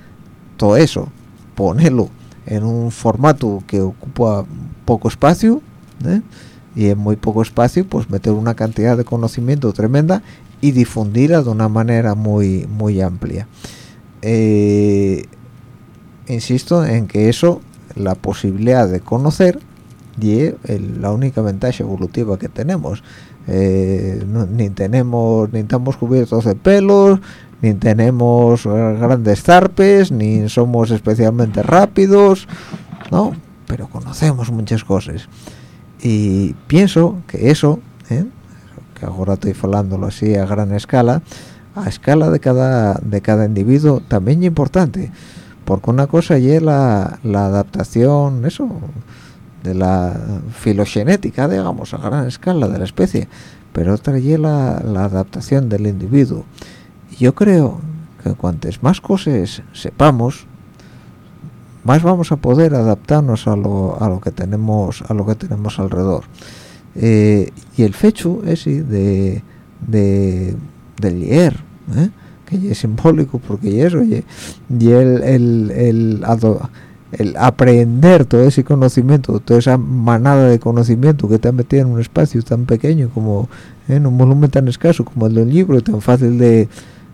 todo eso ponerlo en un formato que ocupa poco espacio ¿eh? y en muy poco espacio pues meter una cantidad de conocimiento tremenda y difundirla de una manera muy muy amplia eh, insisto en que eso la posibilidad de conocer y la única ventaja evolutiva que tenemos. Eh, ni tenemos ni estamos cubiertos de pelos ni tenemos grandes zarpes ni somos especialmente rápidos no pero conocemos muchas cosas. Y pienso que eso ¿eh? que ahora estoy hablándolo así a gran escala a escala de cada de cada individuo también es importante porque una cosa es la, la adaptación eso de la filogenética digamos a gran escala de la especie pero otra es la, la adaptación del individuo yo creo que cuantas más cosas sepamos más vamos a poder adaptarnos a lo, a lo que tenemos a lo que tenemos alrededor eh, y el fecho ese de de, de leer ¿eh? Que es simbólico porque es oye y el, el, el, el, aprender todo ese conocimiento toda esa manada de conocimiento que te han metido en un espacio tan pequeño como en un volumen tan escaso como el del libro tan fácil de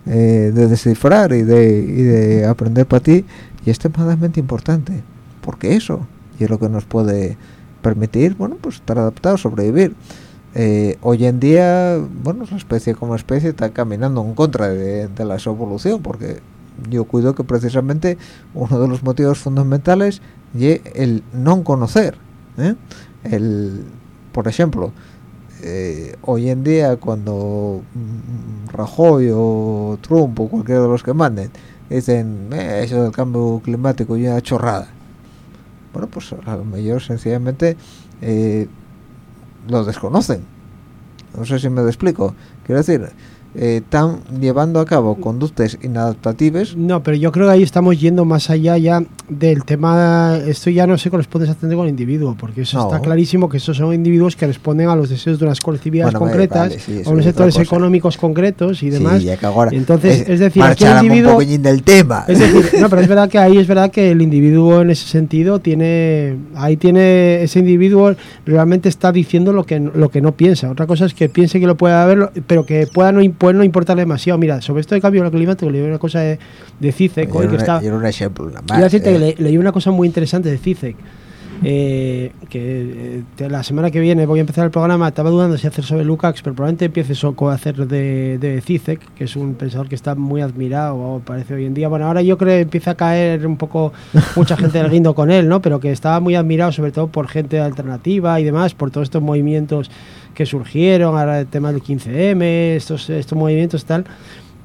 eh, de descifrar y de, y de aprender para ti y es extremadamente importante porque eso y es lo que nos puede permitir bueno pues estar adaptados sobrevivir eh, hoy en día bueno la especie como especie está caminando en contra de, de la evolución porque yo cuido que precisamente uno de los motivos fundamentales es el no conocer ¿eh? el por ejemplo eh, hoy en día cuando Rajoy o Trump o cualquiera de los que manden dicen eh, eso del cambio climático ya chorrada bueno, pues a lo mejor sencillamente eh, lo desconocen. No sé si me explico. Quiero decir, eh, están llevando a cabo conductas inadaptativas. No, pero yo creo que ahí estamos yendo más allá ya del tema. Esto ya no se corresponde exactamente con el individuo, porque eso No. está clarísimo que esos son individuos que responden a los deseos de unas colectividades Bueno, concretas vale, sí, o unos es sectores económicos concretos y demás. Sí, que ahora, Entonces, eh, es decir, aquí el individuo- un del tema. Es decir, no, pero es verdad que ahí es verdad que el individuo en ese sentido tiene, ahí tiene ese individuo realmente está diciendo lo que lo que no piensa. Otra cosa es que piense que lo pueda haber, pero que pueda no, puede no importarle demasiado. Mira, sobre esto de cambio climático leí una cosa de, de CICEC hoy que un- está. era un ejemplo. nada Iba a más, decirte que eh. le- leí una cosa muy interesante de CICEC. Eh, que eh, la semana que viene voy a empezar el programa. Estaba dudando si hacer sobre Lukács, pero probablemente empiece Soco a hacer de, de Zizek, que es un pensador que está muy admirado, o parece hoy en día. Bueno, ahora yo creo que empieza a caer un poco mucha gente del guindo con él, ¿no? Pero que estaba muy admirado, sobre todo por gente alternativa y demás, por todos estos movimientos que surgieron, ahora el tema del 15M, estos, estos movimientos tal.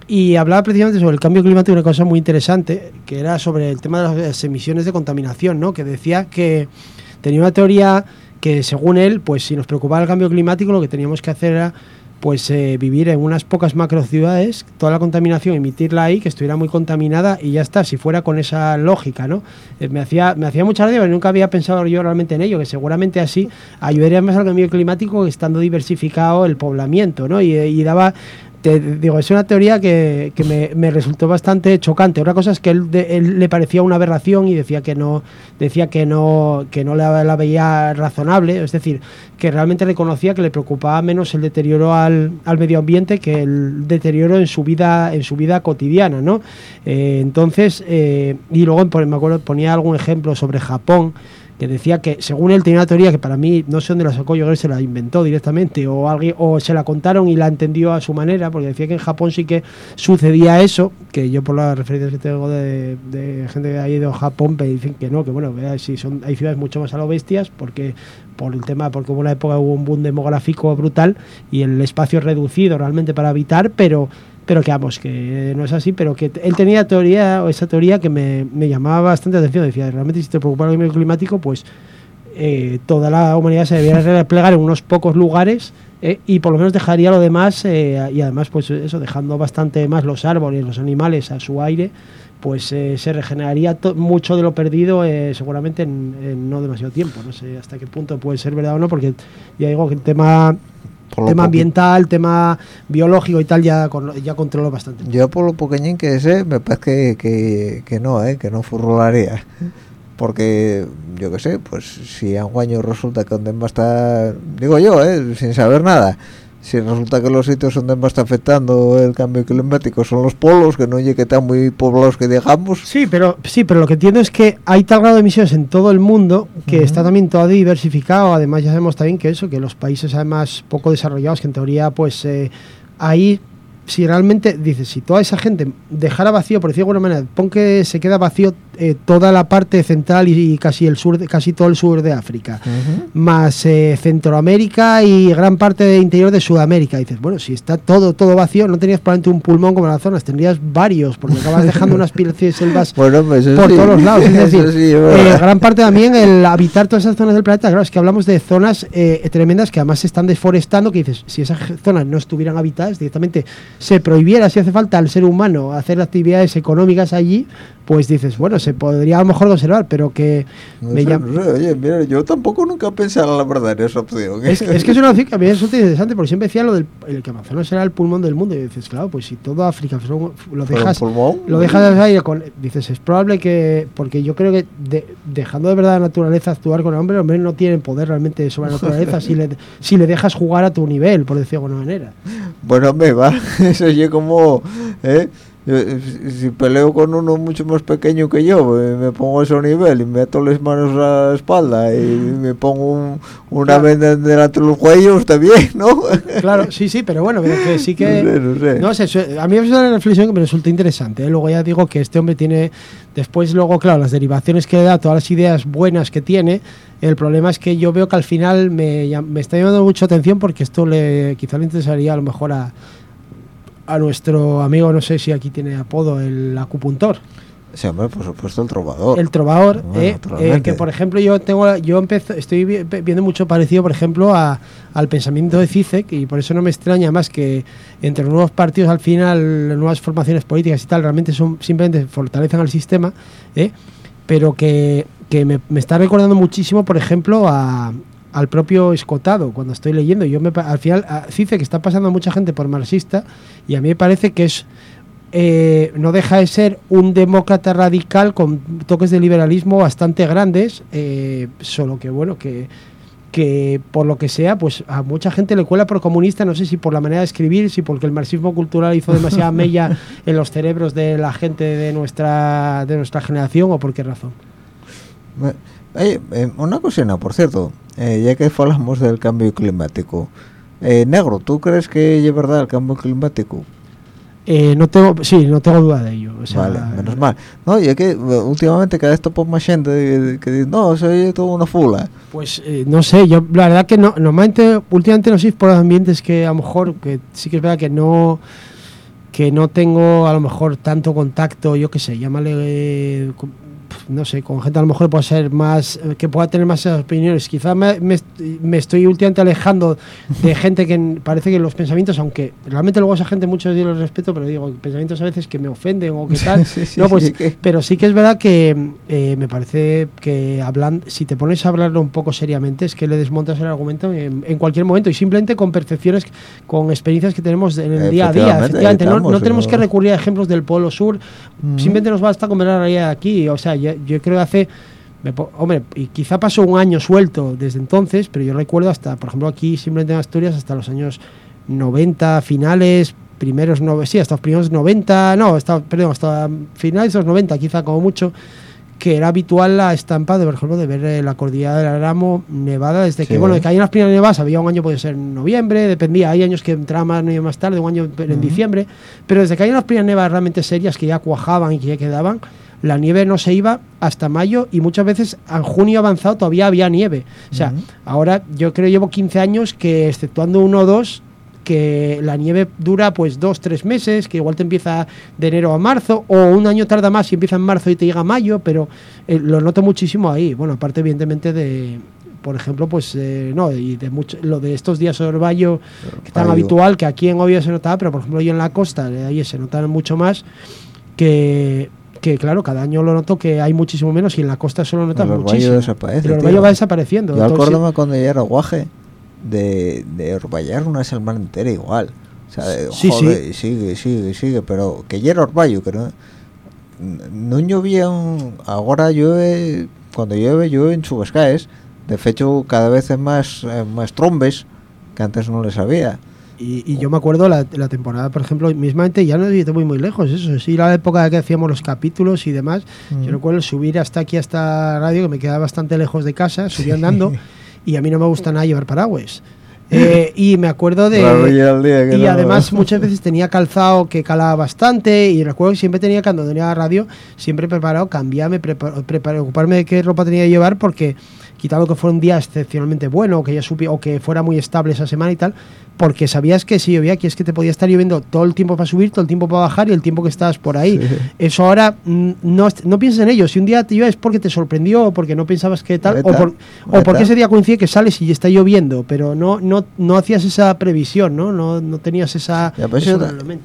Y hablaba precisamente sobre el cambio climático, una cosa muy interesante, que era sobre el tema de las emisiones de contaminación, ¿no? Que decía que tenía una teoría que según él, pues si nos preocupaba el cambio climático, lo que teníamos que hacer era pues eh, vivir en unas pocas macrociudades, toda la contaminación, emitirla ahí, que estuviera muy contaminada y ya está, si fuera con esa lógica, ¿no? Eh, me hacía me hacía mucha gracia, nunca había pensado yo realmente en ello, que seguramente así ayudaría más al cambio climático estando diversificado el poblamiento, ¿no? Y daba te digo, es una teoría que, que me, resultó bastante chocante. Otra cosa es que él, de- él le parecía una aberración y decía que no, decía que no, que no la, veía razonable, es decir, que realmente reconocía que le preocupaba menos el deterioro al, al medio ambiente que el deterioro en su vida, en su vida cotidiana, ¿no? Eh, entonces, eh, y luego me acuerdo ponía algún ejemplo sobre Japón que decía que según él tenía una teoría que para mí no sé dónde la sacó, yo creo que se la inventó directamente o alguien o se la contaron y la entendió a su manera, porque decía que en Japón sí que sucedía eso, que yo por las referencias que tengo de, gente que ha ido a Japón me dicen que no, que bueno, si son hay ciudades mucho más a lo bestias porque por el tema porque hubo una época hubo un boom demográfico brutal y el espacio es reducido realmente para habitar, pero pero que vamos, que no es así, pero que él tenía teoría, o esa teoría que me, me llamaba bastante atención, decía, realmente si te preocupa el cambio climático, pues eh, toda la humanidad se debería replegar en unos pocos lugares eh, y por lo menos dejaría lo demás, eh, y además pues eso, dejando bastante más los árboles, los animales a su aire, pues eh, se regeneraría mucho de lo perdido eh, seguramente en, en no demasiado tiempo, no sé hasta qué punto puede ser verdad o no, porque ya digo que el tema tema ambiental, tema biológico y tal, ya, con- ya controlo bastante. Yo por lo pequeñín que sé, me parece que, que, que no, ¿eh? que no furrolaría. Porque, yo qué sé, pues si a un año resulta que donde va a estar, digo yo, ¿eh? sin saber nada, si resulta que los sitios donde a estar afectando el cambio climático son los polos, que no llegue están muy poblados que dejamos, Sí, pero sí, pero lo que entiendo es que hay tal grado de emisiones en todo el mundo que está también todo diversificado. Además, ya sabemos también que eso, que los países además poco desarrollados, que en teoría, pues eh, ahí, si realmente dices, si toda esa gente dejara vacío, por decirlo de alguna manera, pon que se queda vacío eh, toda la parte central y, y casi el sur, de- casi todo el sur de África. más eh, Centroamérica y gran parte del interior de Sudamérica. Y dices, bueno, si está todo todo vacío, no tenías probablemente un pulmón como en las zonas, tendrías varios, porque acabas dejando unas piezas de selvas Bueno, pues por sí. todos los lados. Es decir, sí, eh, gran parte también el habitar todas esas zonas del planeta, claro, es que hablamos de zonas tremendas que además se están desforestando, que dices, si esas zonas no estuvieran habitadas, directamente se prohibiera, si hace falta, al ser humano hacer actividades económicas allí, pues dices, bueno, se podría a lo mejor conservar, pero que No me llama... no oye, mira, yo tampoco nunca pensado la verdad en esa opción. Es, es que es una opción que a mí me resulta interesante porque siempre decía lo del el que Amazonas será el pulmón del mundo y dices, claro, pues si todo África lo dejas pulmón. lo dejas aire con dices, es probable que porque yo creo que de- dejando de verdad la naturaleza actuar con el hombre, el hombre no tiene poder realmente sobre la naturaleza si le si le dejas jugar a tu nivel, por decirlo de alguna manera. Bueno, me va, eso es como, ¿eh? Si- peleo con uno mucho más pequeño que yo, eh, me pongo a ese nivel y me meto las manos a la espalda y me pongo un- una Claro. venda delante de los cuellos, está bien, ¿no? Claro, sí, sí, pero bueno, pero que sí que No sé, no sé. No sé, su- a mí es una reflexión que me resulta interesante. ¿eh? Luego ya digo que este hombre tiene, después luego, claro, las derivaciones que le da, todas las ideas buenas que tiene, el problema es que yo veo que al final me, me está llamando mucha atención porque esto le quizá le interesaría a lo mejor a, a nuestro amigo, no sé si aquí tiene apodo, el acupuntor. Sí, hombre, por supuesto, el trovador. El trovador, Bueno, eh, eh, que por ejemplo yo tengo, yo empiezo, estoy vi- viendo mucho parecido, por ejemplo, a- al pensamiento de Zizek y por eso no me extraña más que entre los nuevos partidos al final, las nuevas formaciones políticas y tal, realmente son simplemente fortalecen al sistema, eh, pero que, que me, me está recordando muchísimo, por ejemplo, a, al propio Escotado cuando estoy leyendo. Yo me, pa- al final, a Zizek está pasando mucha gente por marxista y a mí me parece que es eh, no deja de ser un demócrata radical con toques de liberalismo bastante grandes, eh, solo que bueno, que, que por lo que sea, pues a mucha gente le cuela por comunista, no sé si por la manera de escribir, si porque el marxismo cultural hizo demasiada mella en los cerebros de la gente de nuestra, de nuestra generación o por qué razón. Me- Oye, eh, una cosina, por cierto, eh, ya que hablamos del cambio climático. Eh, negro, ¿tú crees que es verdad el cambio climático? Eh, no tengo, sí, no tengo duda de ello. o sea, vale, menos mal. No, ya que eh, últimamente cada vez topo más gente que dice, no, soy todo una fula. Pues eh, no sé, yo la verdad que no, normalmente, últimamente no sé por los ambientes que a lo mejor, que sí que es verdad que no que no tengo a lo mejor tanto contacto, yo qué sé, llámale, eh, no sé, con gente a lo mejor pueda ser más, eh, que pueda tener más opiniones. Quizá me, me, est- me estoy últimamente alejando de gente que parece que los pensamientos, aunque realmente luego esa gente muchos días los respeto, pero digo, pensamientos a veces que me ofenden o que tal, Sí, sí, no, pues, sí, pero sí que es verdad que eh, me parece que hablan, si te pones a hablarlo un poco seriamente, es que le desmontas el argumento en, en cualquier momento y simplemente con percepciones, con experiencias que tenemos en el día a día. Efectivamente, no, no tenemos que recurrir a ejemplos del Polo Sur, Mm. simplemente nos basta con ver la realidad de aquí. O sea, yo, yo creo que hace. hombre, y quizá pasó un año suelto desde entonces, pero yo recuerdo hasta, por ejemplo, aquí simplemente en Asturias, hasta los años 90, finales, primeros, no, sí, hasta los primeros 90, no, hasta, perdón, hasta finales de los 90, quizá como mucho, que era habitual la estampa, de, por ejemplo, de ver eh, la cordillera del Aramo nevada desde que, bueno, de que caían las primeras nevadas, había un año puede ser en noviembre, dependía, hay años que entraba más, más tarde, un año en Ujú. diciembre, pero desde que caían las primeras nevadas realmente serias que ya cuajaban y que ya quedaban, la nieve no se iba hasta mayo y muchas veces en junio avanzado todavía había nieve. O sea, ahora yo creo llevo 15 años que, exceptuando uno o dos, que la nieve dura pues dos, tres meses, que igual te empieza de enero a marzo, o un año tarda más y empieza en marzo y te llega a mayo, pero eh, lo noto muchísimo ahí. Bueno, aparte evidentemente de, por ejemplo, pues eh, no, y de mucho, lo de estos días orvallo que tan habitual, que aquí en Oviedo se notaba, pero por ejemplo yo en la costa, eh, ahí se notan mucho más, que, que claro, cada año lo noto que hay muchísimo menos y en la costa solo notas El muchísimo. desaparece, El orvallo va desapareciendo. Yo acuérdame cuando ya era guaje de, de orvallar una semana entera igual. O sea, de, Sí, joder, y sigue, sigue, sigue, pero que ya era orvallo, que no, no llovía un- ahora llueve, cuando llueve, llueve en chubascaes. De hecho, cada vez es más, eh, más trombes, que antes no les había. Y, y yo me acuerdo la, la temporada, por ejemplo, mismamente, ya no te voy muy lejos, eso, sí, la época que hacíamos los capítulos y demás. Mm. Yo recuerdo subir hasta aquí, hasta radio, que me quedaba bastante lejos de casa, subía andando, y a mí no me gusta nada llevar paraguas. Eh, y me acuerdo de... Día y no- además muchas veces tenía calzado que calaba bastante y recuerdo que siempre tenía cuando venía a la radio siempre preparado cambiarme prepa- prepa- ocuparme de qué ropa tenía que llevar porque quitado que fuera un día excepcionalmente bueno o que ya supi o que fuera muy estable esa semana y tal porque sabías que si llovía aquí es que te podía estar lloviendo todo el tiempo para subir todo el tiempo para bajar y el tiempo que estabas por ahí Sí. eso ahora mm, no, no pienses en ello si un día te llueve es porque te sorprendió o porque no pensabas que tal o, por- o porque ese día coincide que sales y está lloviendo pero no no no hacías esa previsión no no, no tenías esa Ya, pues eso yo- en la mente.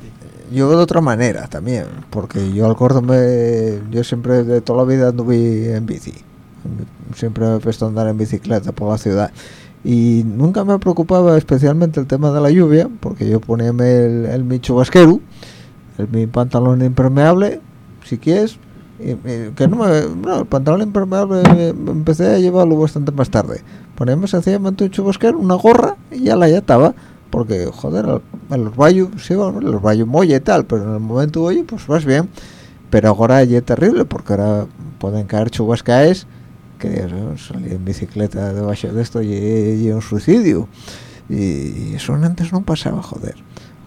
yo de otra manera también porque yo acuérdame yo siempre de toda la vida anduve en bici siempre me he a andar en bicicleta por la ciudad. Y nunca me preocupaba especialmente el tema de la lluvia porque yo poníame el, el mi chubasquero el mi pantalón impermeable si quieres y- y que no me no, el pantalón impermeable eh, empecé a llevarlo bastante más tarde. Poníamos sencillamente un chubasquero una gorra y ya la ya estaba porque joder el, el orvallo sí bueno el orvallo molla y tal pero en el momento oye pues vas bien. Pero ahora ya es terrible porque ahora pueden caer chubascaes que en bicicleta debajo de esto y, y un suicidio y eso antes no pasaba joder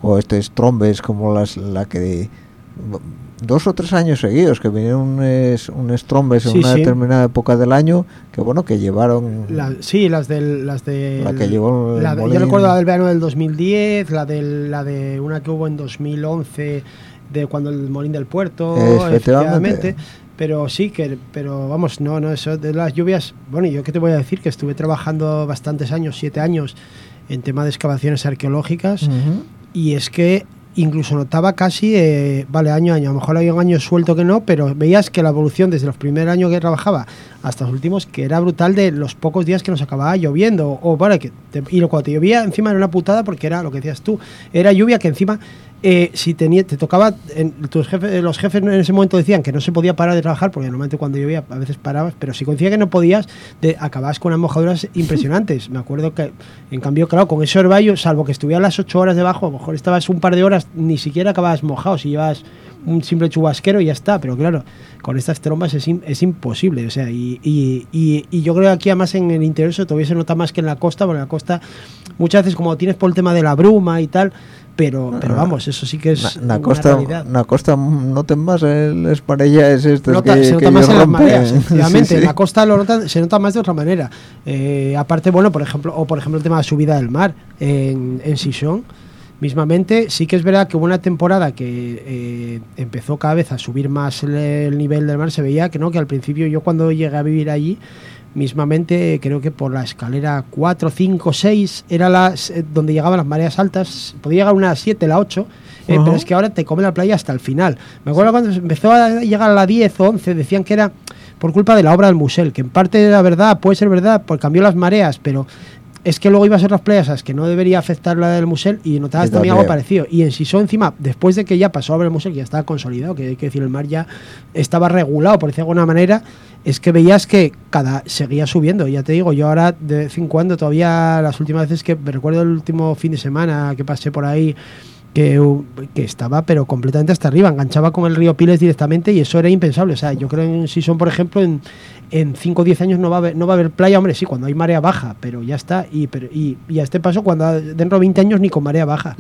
o estos trombes como las la que dos o tres años seguidos que vinieron unos, unos trombes en Sí, una sí. determinada época del año que bueno que llevaron La- sí, las del, las de La que llevó el la de- yo recuerdo la del verano del 2010, la del, la de una que hubo en 2011 de cuando el Molín del Puerto, Efectivamente. efectivamente. Pero sí, que, pero vamos, no, no, eso de las lluvias. Bueno, yo qué te voy a decir, que estuve trabajando bastantes años, siete años, en tema de excavaciones arqueológicas, Ujú. y es que incluso notaba casi, eh, vale, año a año, a lo mejor había un año suelto que no, pero veías que la evolución desde los primeros años que trabajaba hasta los últimos, que era brutal de los pocos días que nos acababa lloviendo, o bueno, que te- y lo cuando te llovía encima era una putada porque era lo que decías tú, era lluvia que encima eh, si tenía, te tocaba, en, tus jefes, los jefes en ese momento decían que no se podía parar de trabajar, porque normalmente cuando llovía a veces parabas, pero si coincidía que no podías, de, acababas con unas mojaduras impresionantes. Me acuerdo que, en cambio, claro, con ese orvallo, salvo que estuvieras las ocho horas debajo, a lo mejor estabas un par de horas, ni siquiera acababas mojado, si llevas un simple chubasquero y ya está, pero claro, con estas trombas es, im- es imposible, o sea, y, y- y- y yo creo que aquí además en el interior eso todavía se nota más que en la costa, porque en la costa muchas veces como tienes por el tema de la bruma y tal, pero, pero vamos, eso sí que es Na, na una costa, realidad. na costa noten más el esparellaes estos Nota- que, se que nota más en las mareas, efectivamente. Sí, En sí. la costa lo notan- se nota más de otra manera. Eh, aparte, bueno, por ejemplo, o por ejemplo el tema de subida del mar en, en Sison. Mismamente, sí que es verdad que hubo una temporada que eh, empezó cada vez a subir más el, el nivel del mar. Se veía que no, que al principio yo cuando llegué a vivir allí, mismamente creo que por la escalera 4, 5, 6 era las, eh, donde llegaban las mareas altas. Podía llegar una 7, la 8. eh, pero es que ahora te come la playa hasta el final. Me acuerdo cuando empezó a llegar a la 10 o 11, decían que era por culpa de la obra del Musel, que en parte era verdad, puede ser verdad, porque cambió las mareas, pero es que luego ibas a otras playas a las que no debería afectar la del Musel y notabas también algo parecido. Y en Sisó, encima, después de que ya pasó a obra del Musel, que ya estaba consolidado, que hay que decir, el mar ya estaba regulado, por decirlo de alguna manera, es que veías que cada seguía subiendo. Ya te digo, yo ahora de vez en cuando, todavía las últimas veces que me recuerdo el último fin de semana que pasé por ahí, que, que estaba pero completamente hasta arriba, enganchaba con el río Piles directamente y eso era impensable. O sea, yo creo en Sison, por ejemplo, en, en 5 o 10 años no va, a haber, no va a haber playa, hombre, sí, cuando hay marea baja, pero ya está. Y, pero, y, y a este paso, cuando dentro de 20 años ni con marea baja.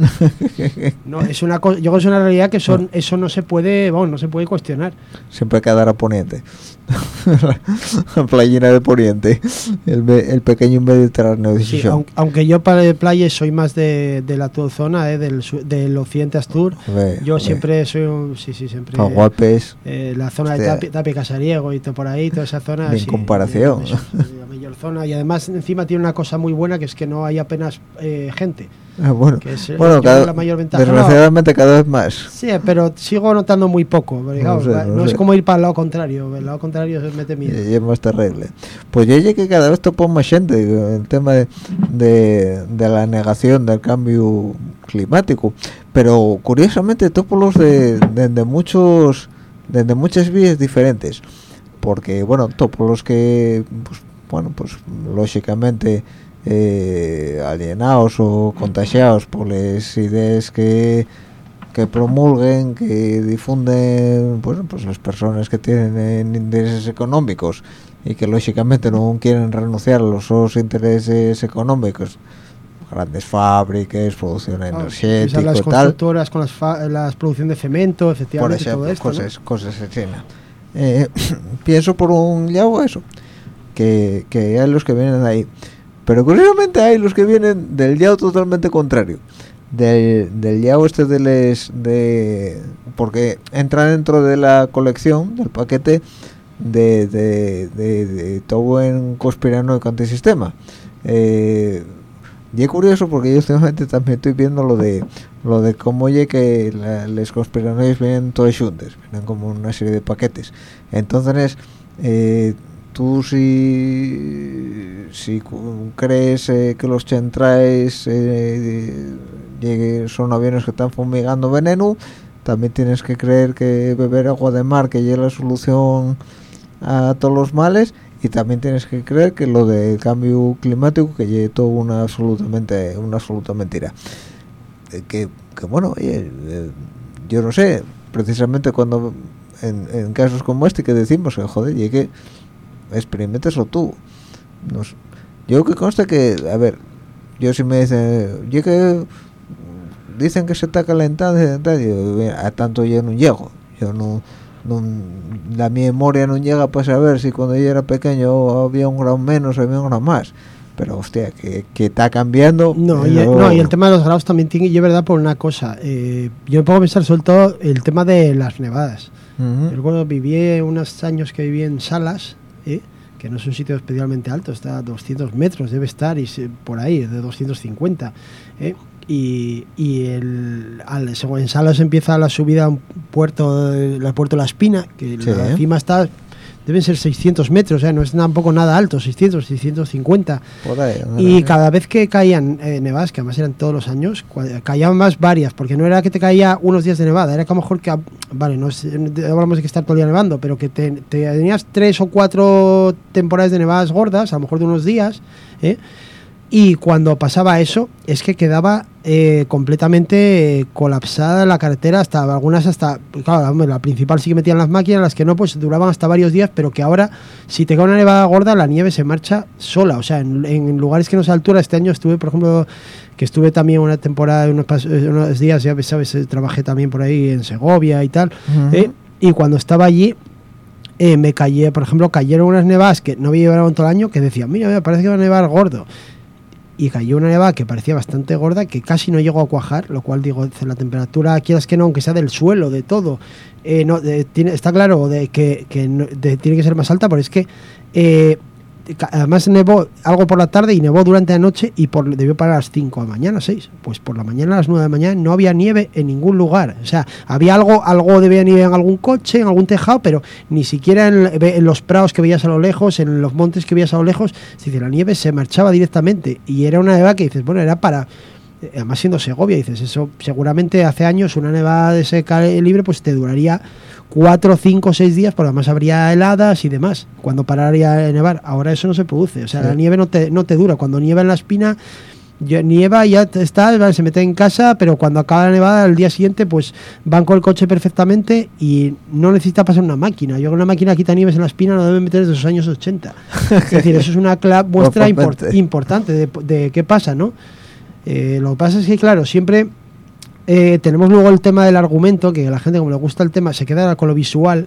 no, es una cosa, yo creo que es una realidad que son, eso no se puede, vamos, no se puede cuestionar. Siempre quedará poniente. la playera de poniente. El, el pequeño Mediterráneo de Sí, aunque, aunque yo para el playa soy más de, de la tu zona, eh, del, del occidente Astur. Joder, Yo joder. siempre soy un, sí, sí, siempre. Guapes. Eh, la zona de Hostia. Tapia, Tapia Casariego y todo por ahí, toda esa zona. En sí, comparación. es la mayor zona. Y además, encima tiene una cosa muy buena que es que no hay apenas eh, gente. Ah, bueno, Que es, bueno yo creo cada- la mayor ventaja. No, desgraciadamente cada vez más. sí, pero sigo notando muy poco. No sé, es como ir para el lado contrario. El lado contrario se mete miedo. Y es más terrible. Pues yo llegué que cada vez topo más gente el tema de, de, de la negación del cambio climático. Pero curiosamente topo los de, de, de muchos desde muchas vías diferentes. Porque bueno, topo los que pues, bueno, pues lógicamente eh, alienados o contagiados por las ideas que que promulguen, que difunden pues, pues las personas que tienen intereses económicos y que lógicamente no quieren renunciar a los sus intereses económicos, grandes fábricas, producción Claro, energética las y tal, constructoras con las, fa- las producción de cemento, por efectivamente, ejemplo, todo esto. ¿no? cosas, cosas así. Eh, pienso por un lado eso, que, que hay los que vienen ahí, pero curiosamente hay los que vienen del lado totalmente contrario, del, del lado este de les, de, porque entra dentro de la colección, del paquete de, de, de, de todo en antisistema. Eh, y es curioso porque yo últimamente también estoy viendo lo de lo de cómo oye que los conspiranoides vienen todos juntos, vienen como una serie de paquetes. Entonces, eh, tú si, crees eh, que los centrais eh, son aviones que están fumigando veneno, también tienes que creer que beber agua de mar que lleva la solución a todos los males y también tienes que creer que lo del cambio climático que lleve todo una absolutamente una absoluta mentira. Eh, que, bueno eh, yo no sé precisamente cuando en, en casos como este que decimos que joder que experimenteslo tú yo que consta que a ver yo si me dicen yo que dicen que se está calentando yo, "Mira, a tanto yo no llego yo no, no la mi memoria no llega para saber si cuando yo era pequeño había un grado menos o había un grado más pero hostia, que, que está cambiando. No, y, pero- no, y el tema de los grados también tiene, yo verdad, por una cosa. eh, yo me a pensar sobre todo el tema de las nevadas. Ujú. Yo recuerdo, viví unos años que viví en Salas, ¿eh? que no es un sitio especialmente alto, está a 200 metros, debe estar, y se- por ahí, de 250. ¿eh? Y, y el, al, según en Salas empieza la subida a un puerto, el puerto La Espina, que Sí. la cima está, deben ser 600 metros, o sea, no es tampoco nada alto, 600, 650. Por ahí, ¿no? Y cada vez que caían eh, nevadas, que además eran todos los años, caían más varias, porque no era que te caía unos días de nevada, era que a lo mejor que, vale, no, es- hablamos de que estar todo el día nevando, pero que te, te tenías tres o cuatro temporadas de nevadas gordas, a lo mejor de unos días, ¿eh? Y cuando pasaba eso, es que quedaba eh, completamente eh, colapsada la carretera, hasta algunas hasta, claro, hombre, la principal sí que metían las máquinas, las que no, pues duraban hasta varios días, pero que ahora, si te cae una nevada gorda, la nieve se marcha sola, o sea, en, en lugares que no sea altura, este año estuve, por ejemplo, que estuve también una temporada, unos, eh, unos días, ya sabes, eh, trabajé también por ahí en Segovia y tal. ¿eh? y cuando estaba allí, eh, me cayé, por ejemplo, cayeron unas nevadas que no había llevado todo el año, que decían, mira, mira, parece que va a nevar gordo. Y cayó una nevada que parecía bastante gorda, que casi no llegó a cuajar, lo cual digo, la temperatura, quieras que no, aunque sea del suelo, de todo, eh, no, tiene, está claro de que, que de- tiene que ser más alta, pero es que eh, además nevó algo por la tarde y nevó durante la noche y por, debió parar a las 5 de la mañana, 6. Pues por la mañana a las 9 de la mañana no había nieve en ningún lugar. O sea, había algo, algo de nieve en algún coche, en algún tejado, pero ni siquiera en, los prados que veías a lo lejos, en los montes que veías a lo lejos, es decir, la nieve se marchaba directamente y era una nevada que dices, bueno, era para eh, además siendo Segovia, dices, eso seguramente hace años una nevada de seca libre pues te duraría cuatro, cinco, seis días, porque además habría heladas y demás, cuando pararía de nevar. Ahora eso no se produce, o sea, Sí. la nieve no te, no te dura. Cuando nieva en la espina, nieva y ya está, vale, se mete en casa, pero cuando acaba la nevada, al día siguiente, pues van con el coche perfectamente y no necesita pasar una máquina. Yo con una máquina quita nieves en la espina no deben meter desde los años 80. Es decir, eso es una muestra import- importante de, de qué pasa, ¿no? Eh, lo que pasa es que, claro, siempre eh, tenemos luego el tema del argumento, que a la gente como le gusta el tema se queda con lo visual.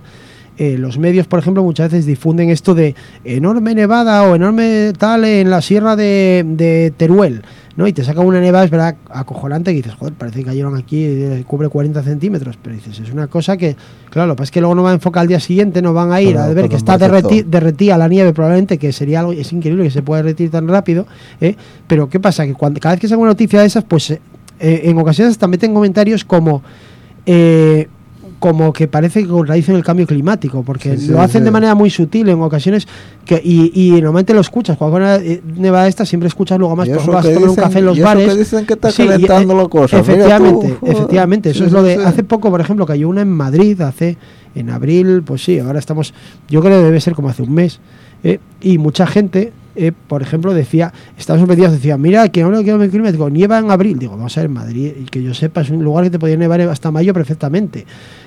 Eh, los medios, por ejemplo, muchas veces difunden esto de enorme nevada o enorme tal en la sierra de, de Teruel, ¿no? Y te sacan una nevada, es verdad, acojonante, que dices, joder, parece que cayeron aquí, eh, cubre 40 centímetros, pero dices, es una cosa que, claro, lo que pasa es que luego no van a enfocar al día siguiente, no van a ir a ver que está derreti- derretida la nieve probablemente, que sería algo, es increíble que se pueda derretir tan rápido, ¿eh? pero ¿qué pasa? Que cuando, cada vez que sale una noticia de esas, pues eh, en ocasiones hasta meten comentarios como... eh, como que parece que contradicen el cambio climático, porque Sí, sí, lo hacen sí. de manera muy sutil en ocasiones que y, y normalmente lo escuchas. Cuando una eh, nevada esta siempre escuchas luego más, por vas a tomar un café en los y bares. que dicen que está Sí, y, calentando eh, la cosa. Efectivamente, efectivamente. Eso es lo de. Hace poco, por ejemplo, cayó una en Madrid, hace en abril, pues sí, ahora estamos. Yo creo que debe ser como hace un mes. eh, y mucha gente, eh, por ejemplo, decía, estaban sorprendidos, decía, mira, que no quiero el climático, nieva en abril. Digo, vamos a ver, Madrid, y que yo sepa, es un lugar que te podía nevar hasta mayo perfectamente.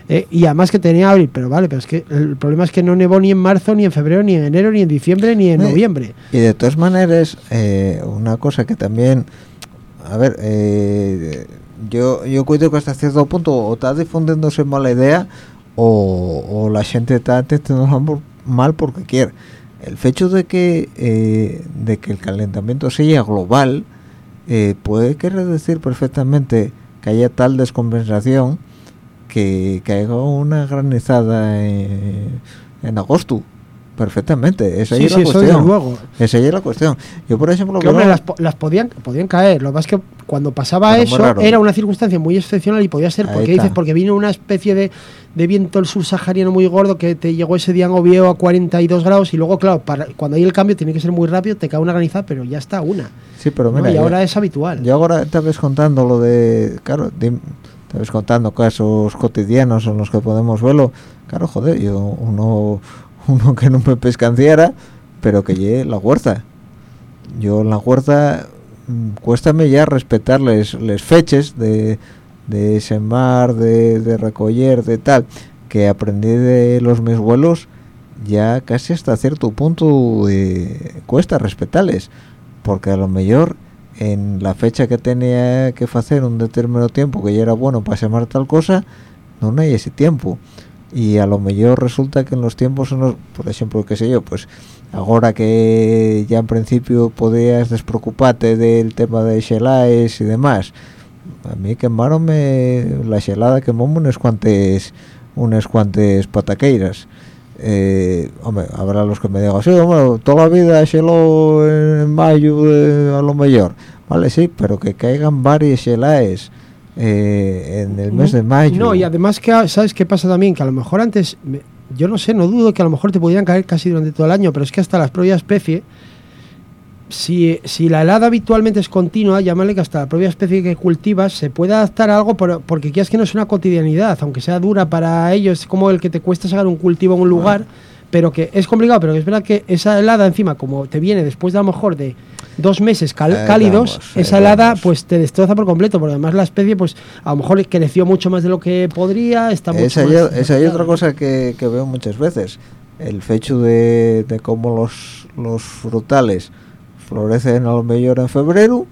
eh, y además que tenía abril, pero vale, pero es que el problema es que no nevó ni en marzo, ni en febrero, ni en enero, ni en diciembre, ni en noviembre. Y de todas maneras, eh, una cosa que también, a ver, eh, yo yo cuido que hasta cierto punto o está difundiéndose mala idea o, o la gente está entendiendo mal porque quiere. El hecho de que eh, de que el calentamiento sea global eh, puede querer decir perfectamente que haya tal descompensación que, haya una granizada en, en agosto perfectamente esa Sí, es sí, la cuestión luego. esa es la cuestión. Yo, por ejemplo, Que, hombre, las, po- las podían, podían caer. Lo que pasa es que cuando pasaba eso raro. era una circunstancia muy excepcional y podía ser porque dices porque vino una especie de, de viento el subsahariano muy gordo que te llegó ese día en Oviedo a 42 grados y luego, claro, para, cuando hay el cambio tiene que ser muy rápido, te cae una granizada, pero ya está una. sí, pero ¿no? mira, y yo- ahora es habitual. yo ahora te ves contando lo de, claro, dim- te ves contando casos cotidianos en los que podemos verlo. Claro, joder, yo uno, uno que no me pescanciera, pero que lleve la huerta. Yo la huerta mm, cuéstame ya respetar les feches de, de sembrar, de, de recoger, de tal, que aprendí de los mis vuelos ya casi hasta cierto punto cuesta respetarles porque a lo mejor en la fecha que tenía que hacer un determinado tiempo que ya era bueno para sembrar tal cosa no hay ese tiempo y a lo mejor resulta que en los tiempos por ejemplo qué sé yo pues ahora que ya en principio podías despreocuparte del tema de xelaes y demás a mí quemaronme la xelada quemó unas cuantas unas cuantas pataqueiras. Eh, hombre, habrá los que me digan, sí, hombre, toda la vida xeló en mayo a lo mejor, vale, sí, pero que caigan varias xelaes eh, en el mes de mayo. No, y además que sabes qué pasa también, que a lo mejor antes, yo no sé, no dudo que a lo mejor te podrían caer casi durante todo el año, pero es que hasta la propia especie, si, si la helada habitualmente es continua, llámale que hasta la propia especie que cultivas se puede adaptar a algo porque quieras que no es una cotidianidad, aunque sea dura para ellos, es como el que te cuesta sacar un cultivo en un lugar. pero que es complicado, pero es verdad que esa helada encima, como te viene después de a lo mejor de dos meses cálidos, esa helada pues te destroza por completo, porque además la especie pues a lo mejor creció mucho más de lo que podría, está mucho esa más... esa hay otra cosa que, que, veo muchas veces, el fecho de, de cómo los, los frutales florecen a lo mejor en febrero,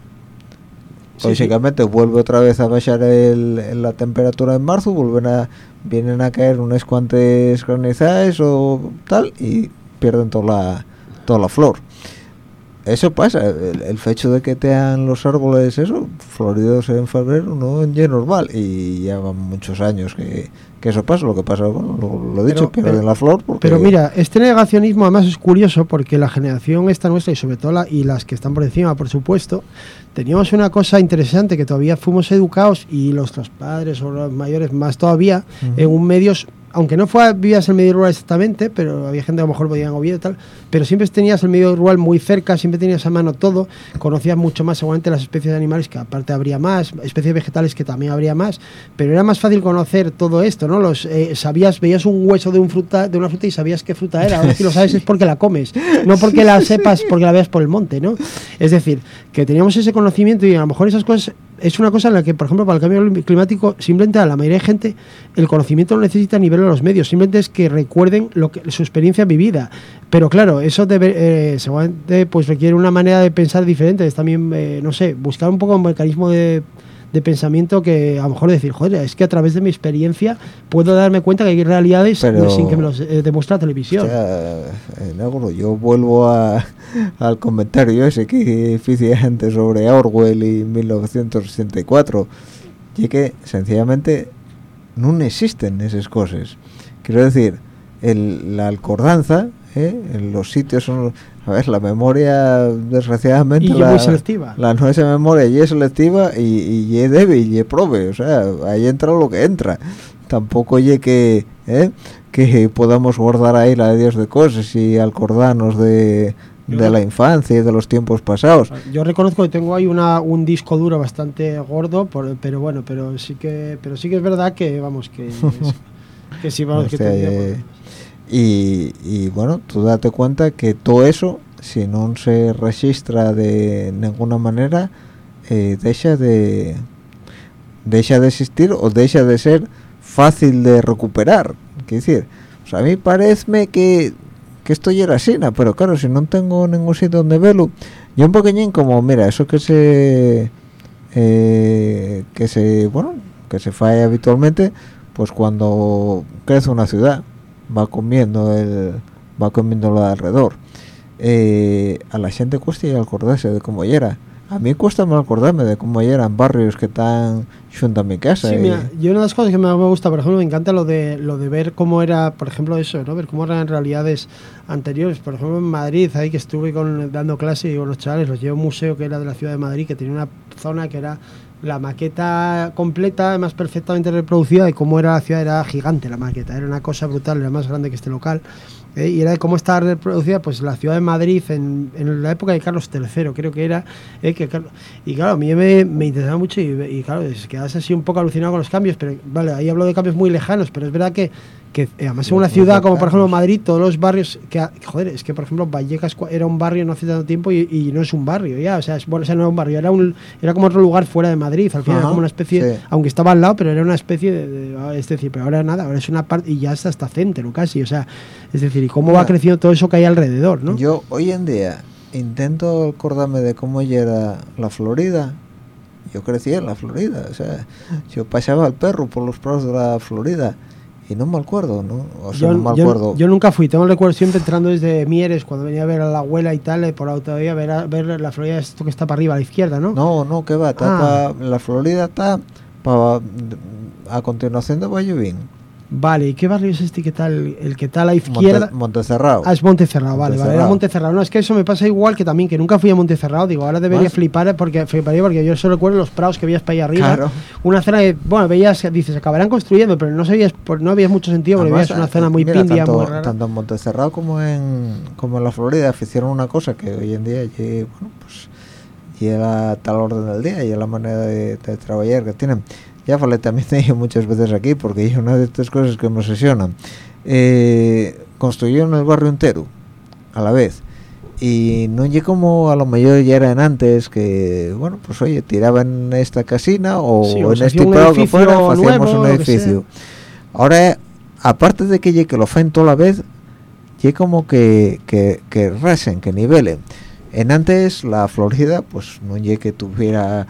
básicamente vuelve otra vez a bajar el, la temperatura en marzo, vuelven a vienen a caer unas cuantas granizadas o tal y pierden toda la, toda la flor eso pasa el, el, hecho de que tengan los árboles eso floridos en febrero no es normal y ya van muchos años que, que eso pasa lo que pasa bueno lo, he dicho pero, pierden la flor pero mira este negacionismo además es curioso porque la generación esta nuestra y sobre todo la, y las que están por encima por supuesto teníamos una cosa interesante que todavía fuimos educados y los padres o los mayores más todavía en un medios aunque no fue, vivías en el medio rural exactamente, pero había gente que a lo mejor podía en Oviedo y tal, pero siempre tenías el medio rural muy cerca, siempre tenías a mano todo, conocías mucho más seguramente las especies de animales, que aparte habría más, especies vegetales que también habría más, pero era más fácil conocer todo esto, ¿no? Los eh, sabías, veías un hueso de un fruta, de una fruta y sabías qué fruta era, ahora si lo sabes es porque la comes, no porque la sepas, porque la veas por el monte, ¿no? Es decir, que teníamos ese conocimiento y a lo mejor esas cosas es una cosa en la que, por ejemplo, para el cambio climático, simplemente a la mayoría de gente el conocimiento no necesita a nivel de los medios, simplemente es que recuerden lo que, su experiencia vivida. Pero claro, eso debe, eh, seguramente pues requiere una manera de pensar diferente, es también, eh, no sé, buscar un poco un mecanismo de de pensamiento que a lo mejor decir, joder, es que a través de mi experiencia puedo darme cuenta que hay realidades sin que me los eh, demuestre la televisión. Eh, yo vuelvo al comentario ese que hice antes sobre Orwell y 1964, y que sencillamente no existen esas cosas. Quiero decir, el, la alcordanza ¿eh? en los sitios son a ver la memoria desgraciadamente y la, selectiva la nuestra memoria y es selectiva y, y, es débil y es prove o sea ahí entra lo que entra tampoco oye que ¿eh? que podamos guardar ahí la de Dios de cosas y acordarnos de de la infancia y de los tiempos pasados. Yo reconozco que tengo ahí una, un disco duro bastante gordo, pero bueno, pero sí que pero sí que es verdad que vamos que que sí vamos que y, bueno, tú date cuenta que todo eso, si no se registra de ninguna manera, eh, deja de deja de existir o deja de ser fácil de recuperar. Quiero decir, a mí parece que, que esto ya era así, pero claro, si no tengo ningún sitio donde verlo, yo un pequeñín como, mira, eso que se... Eh, que se, bueno, que se falla habitualmente, pues cuando crece una ciudad, va comiendo el va comiendo lo de alrededor. Eh, a la gente cuesta acordarse de cómo era. A mí cuesta más acordarme de cómo eran barrios que están junto a mi casa sí, mira, yo una de las cosas que me gusta por ejemplo me encanta lo de lo de ver cómo era por ejemplo eso no ver cómo eran realidades anteriores. Por ejemplo en Madrid ahí que estuve con, dando clase y con los chavales los llevo a un museo que era de la ciudad de Madrid que tenía una zona que era la maqueta completa, además perfectamente reproducida de cómo era la ciudad, era gigante la maqueta, era una cosa brutal, era más grande que este local. ¿eh? y era de cómo estaba reproducida pues la ciudad de Madrid en, en la época de Carlos III, creo que era. ¿eh? y claro, a mí me, me interesaba mucho y, y claro, quedas así un poco alucinado con los cambios, pero vale, ahí hablo de cambios muy lejanos, pero es verdad que que eh, además en una ciudad como por ejemplo Madrid, todos los barrios, que joder, es que por ejemplo Vallecas era un barrio no hace tanto tiempo y, no es un barrio ya, o sea, es, bueno, o sea, no era un barrio, era, un, era como otro lugar fuera de Madrid, al final era como una especie, aunque estaba al lado, pero era una especie de, ah, es decir, pero ahora nada, ahora es una parte y ya está hasta centro casi, o sea, es decir, y cómo va creciendo todo eso que hay alrededor, ¿no? Yo hoy en día intento acordarme de cómo era la Florida. Yo crecí en la Florida, o sea, yo paseaba al perro por los prados de la Florida y no me acuerdo, ¿no? O sea, yo, no me acuerdo. Yo, nunca fui, tengo el recuerdo siempre entrando desde Mieres, cuando venía a ver a la abuela y tal, eh, por autovía, ver, a, ver la Florida, esto que está para arriba, a la izquierda, ¿no? No, no, que va, está ah. la Florida está a continuación de Bayubín. Vale, ¿y qué barrio es este que tal el que está a la izquierda? Monte, Montecerrado. Ah, es Montecerrado, vale, vale, era Montecerrado. No, es que eso me pasa igual que también, que nunca fui a Montecerrado. Digo, ahora debería flipar porque fliparía porque yo solo recuerdo los prados que veías para allá arriba. Claro. Una zona de, bueno, veías, dices, acabarán construyendo, pero no sabías, no había mucho sentido porque veías una zona muy pindia, tanto, muy rara. Tanto en Montecerrado como en, como en la Florida hicieron una cosa que hoy en día, bueno, pues, llega tal orden del día y la manera de, de trabajar que tienen ya falé también de ello muchas veces aquí porque es una de estas cosas que me obsesionan. Eh, construyeron el barrio entero a la vez. Y no llegué como a lo mejor ya eran antes que bueno pues oye tiraban esta casina o, en este prado que fuera hacíamos un edificio. ahora aparte de que llegue que lo faen toda la vez llegue como que que, que resen que nivelen. En antes la Florida pues no llegue que tuviera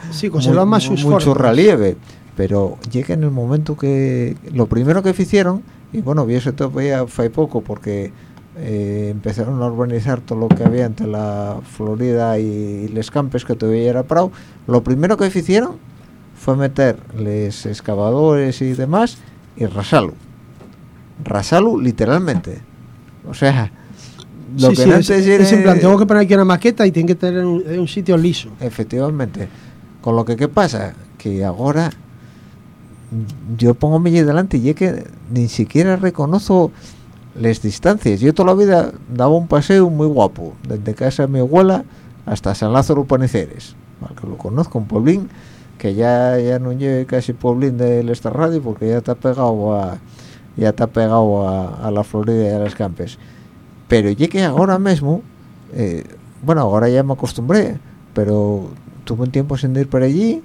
mucho relieve pero llega en el momento que lo primero que hicieron y bueno vi eso todavía fue poco porque eh, empezaron a urbanizar todo lo que había entre la Florida y les campes que todavía era Prado lo primero que hicieron fue meter les excavadores y demás y rasalo rasalo literalmente. O sea lo que antes es, es, en plan tengo que poner aquí una maqueta y tiene que tener un, un sitio liso. Efectivamente. Con lo que qué pasa que ahora yo pongo mi delante y es que ni siquiera reconozco las distancias. Yo toda la vida daba un paseo muy guapo, desde casa de mi abuela hasta San Lázaro Paniceres, que lo conozco, un pueblín que ya ya no lleve casi pueblín del esta radio porque ya está pegado a ya está pegado a, la Florida y a las Campes. Pero ya que ahora mismo, eh, bueno, ahora ya me acostumbré, pero tuve un tiempo sin ir por allí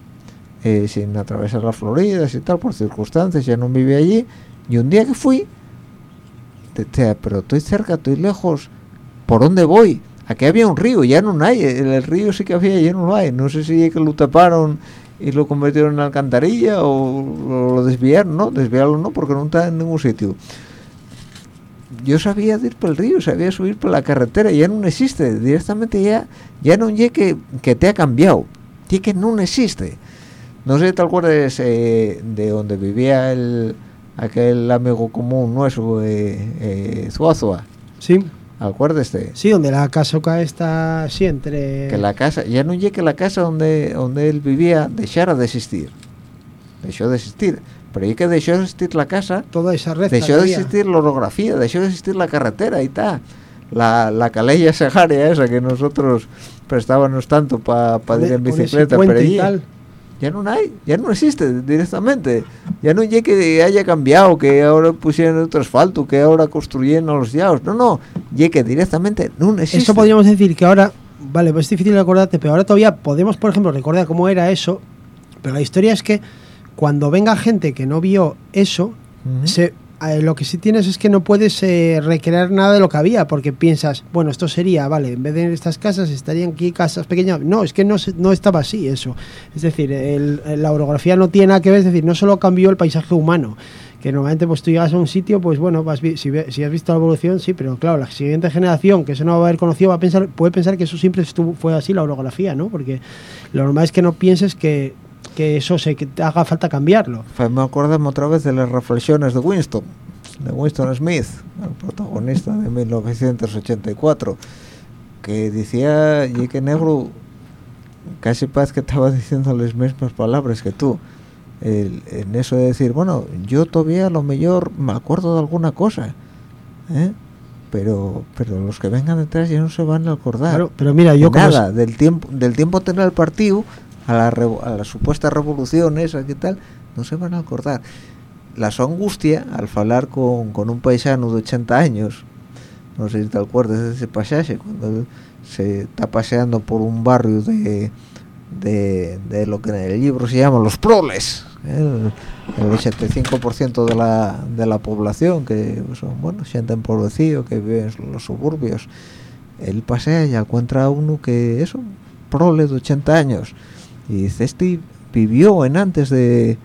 eh, sin atravesar las Floridas y tal, por circunstancias, ya no vive allí. Y un día que fui, decía, pero estoy cerca, estoy lejos, ¿por dónde voy? Aquí había un río, ya no hay, el, río sí que había, ya no lo hay. No sé si es que lo taparon y lo convirtieron en alcantarilla o, lo desviaron, no, desviaron no, porque no está en ningún sitio. Yo sabía ir por el río, sabía subir por la carretera, ya no existe, directamente ya, ya no es que, que te ha cambiado, y que no existe no sé si te acuerdas eh, de donde vivía el aquel amigo común nuestro, eh, eh, Zuazua. Sí. Acuérdese. Sí, donde la casa está siempre. Que la casa, ya no llegue que la casa donde donde él vivía dejara de existir. Dejó de existir. Pero ya que dejó de existir la casa. Toda esa red. Dejó de existir la orografía, dejó de existir la carretera y tal. La, la calella sejaria esa que nosotros prestábamos tanto para pa ir en bicicleta, pero allí, ya no hay, ya no existe directamente. Ya no hay que haya cambiado, que ahora pusieron otro asfalto, que ahora construyeron los yaos. No, no, ya que directamente no existe. Eso podríamos decir que ahora, vale, pues es difícil acordarte, pero ahora todavía podemos, por ejemplo, recordar cómo era eso. Pero la historia es que cuando venga gente que no vio eso, se eh, lo que sí tienes es que no puedes eh, recrear nada de lo que había, porque piensas, bueno, esto sería, vale, en vez de estas casas estarían aquí casas pequeñas. No, es que no, no estaba así eso. Es decir, la orografía no tiene nada que ver, es decir, no solo cambió el paisaje humano, que normalmente pues tú llegas a un sitio, pues bueno, vas, si, si has visto la evolución, sí, pero claro, la siguiente generación que eso no va a haber conocido va a pensar, puede pensar que eso siempre estuvo, fue así la orografía, ¿no? Porque lo normal es que no pienses que que eso se que haga falta cambiarlo. Me acuerdo otra vez de las reflexiones de Winston, de Winston Smith, el protagonista de 1984, que decía y que negro casi parece que estaba diciendo las mismas palabras que tú. en eso de decir, bueno, yo todavía a lo mejor me acuerdo de alguna cosa, ¿eh? pero pero los que vengan detrás ya no se van a acordar. pero mira, yo nada del tiempo del tiempo tener el partido a la, a la supuesta revolución esa que tal, no se van a acordar. La su angustia al hablar con, un paisano de 80 años, no sé si te acuerdas de ese pasaje, cuando se está paseando por un barrio de, de, lo que en el libro se llama los proles, ¿eh? el, 85% de la, de la población que son, bueno, gente empobrecida, que vive en los suburbios, él pasea y encuentra a uno que es un prole de 80 años, y dice, este vivió en antes de,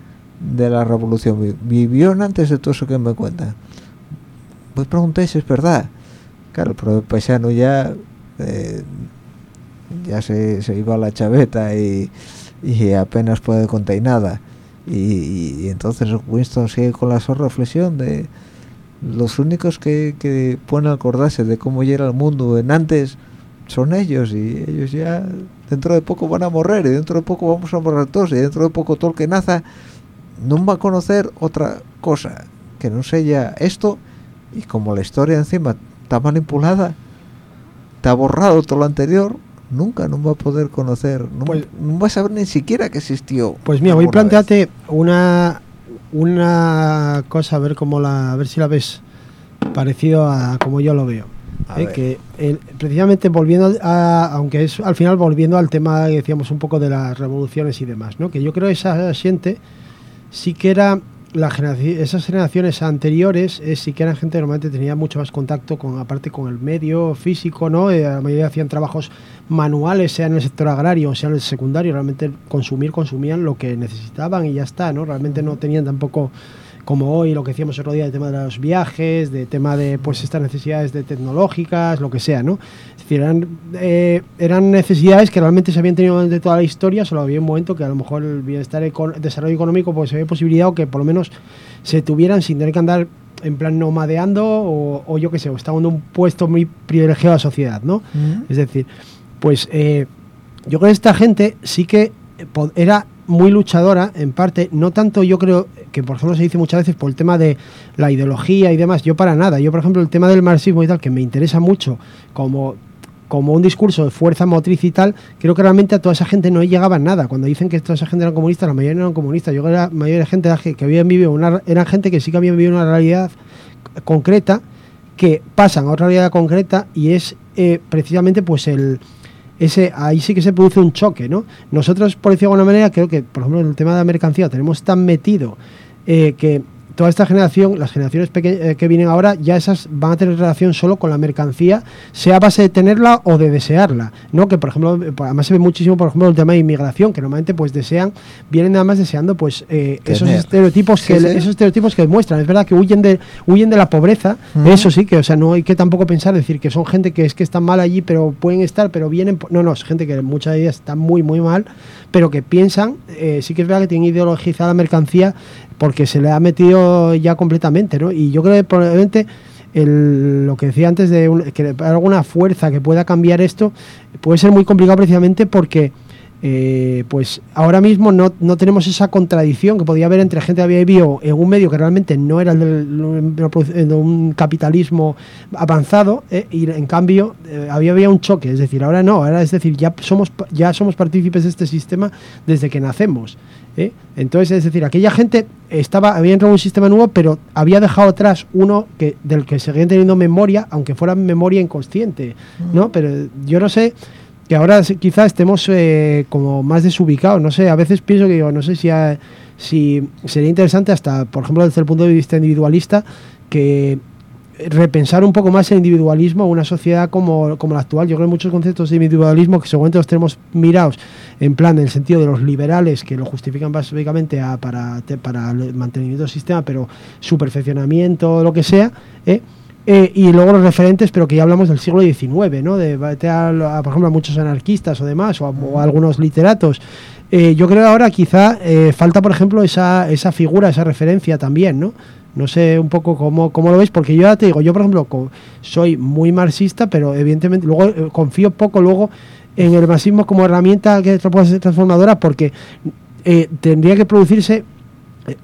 de la revolución vivió antes de todo eso que me cuenta pues pregunté si es verdad. Claro pero el paisano ya eh, ya se, se, iba a la chaveta y, y apenas puede contar nada. Y, entonces Winston sigue con la sola reflexión de los únicos que, que pueden acordarse de cómo era el mundo en antes son ellos y ellos ya dentro de poco van a morir y dentro de poco vamos a morir todos y dentro de poco todo el que naza no va a conocer otra cosa que no sea esto y como la historia encima está manipulada está borrado todo lo anterior nunca no va a poder conocer no, pues, no va a saber ni siquiera que existió. Pues mira voy a plantearte una una cosa a ver cómo la a ver si la ves parecido a como yo lo veo ¿eh? que precisamente volviendo a, aunque es al final volviendo al tema decíamos un poco de las revoluciones y demás no que yo creo que esa gente sí que era la generación, esas generaciones anteriores eh, sí que eran gente que normalmente tenía mucho más contacto con aparte con el medio físico no eh, la mayoría hacían trabajos manuales sea en el sector agrario sea en el secundario realmente consumir consumían lo que necesitaban y ya está no realmente no tenían tampoco como hoy lo que decíamos otro día, el tema de los viajes, de tema de pues estas necesidades de tecnológicas, lo que sea, ¿no? Es decir, eran, eh, eran necesidades que realmente se habían tenido durante toda la historia, solo había un momento que a lo mejor el bienestar, el desarrollo económico, pues se había posibilidad o que por lo menos se tuvieran sin tener que andar en plan nomadeando o, o yo qué sé, o estando en un puesto muy privilegiado de la sociedad, ¿no? Es decir, pues eh, yo creo que esta gente sí que era muy luchadora, en parte, no tanto yo creo que por ejemplo se dice muchas veces por el tema de la ideología y demás, yo para nada, yo por ejemplo el tema del marxismo y tal, que me interesa mucho como como un discurso de fuerza motriz y tal, creo que realmente a toda esa gente no llegaba nada. Cuando dicen que toda esa gente era comunista, la mayoría no eran comunistas. Yo creo que la mayoría de gente que habían vivido una, eran gente que sí que habían vivido una realidad concreta, que pasan a otra realidad concreta y es eh, precisamente pues el, ese ahí sí que se produce un choque, ¿no? Nosotros, por decirlo de alguna manera, creo que, por ejemplo, en el tema de la mercancía tenemos tan metido eh, que toda esta generación, las generaciones eh, que vienen ahora, ya esas van a tener relación solo con la mercancía, sea a base de tenerla o de desearla, ¿no? Que por ejemplo, eh, además se ve muchísimo, por ejemplo, el tema de inmigración, que normalmente pues desean, vienen nada más deseando pues eh, esos estereotipos que esos estereotipos que demuestran. Es verdad que huyen de huyen de la pobreza, eso sí, que o sea, no hay que tampoco pensar decir que son gente que es que están mal allí, pero pueden estar, pero vienen, no, no, es gente que muchas de ellas están muy muy mal, pero que piensan, sí que es verdad que tienen ideologizada la mercancía porque se le ha metido ya completamente, ¿no? Y yo creo que probablemente lo que decía antes de que alguna fuerza que pueda cambiar esto puede ser muy complicado precisamente porque eh, pues ahora mismo no, tenemos esa contradicción que podía haber entre gente que había vivido en un medio que realmente no era el de, un capitalismo avanzado eh, y en cambio eh, había, había un choque, es decir, ahora no, ahora es decir, ya somos, ya somos partícipes de este sistema desde que nacemos. Entonces, es decir, aquella gente estaba, había entrado en un sistema nuevo, pero había dejado atrás uno que, del que seguían teniendo memoria, aunque fuera memoria inconsciente, ¿no? Mm. Pero yo no sé que ahora quizá estemos eh, como más desubicados. No sé, a veces pienso que digo, no sé si, si sería interesante hasta, por ejemplo, desde el punto de vista individualista, que repensar un poco más el individualismo una sociedad como, como la actual. Yo creo que muchos conceptos de individualismo que seguramente los tenemos mirados en plan, en el sentido de los liberales que lo justifican básicamente para, para el mantenimiento del sistema, pero su perfeccionamiento, lo que sea, ¿eh? Eh, y luego los referentes, pero que ya hablamos del siglo XIX, ¿no? De, por ejemplo, a muchos anarquistas o demás, o a, algunos literatos. Eh, yo creo ahora quizá eh, falta, por ejemplo, esa, esa figura, esa referencia también, ¿no? No sé un poco cómo, cómo lo veis, porque yo ya te digo, yo por ejemplo soy muy marxista, pero evidentemente luego confío poco luego en el marxismo como herramienta que transformadora, porque tendría que producirse,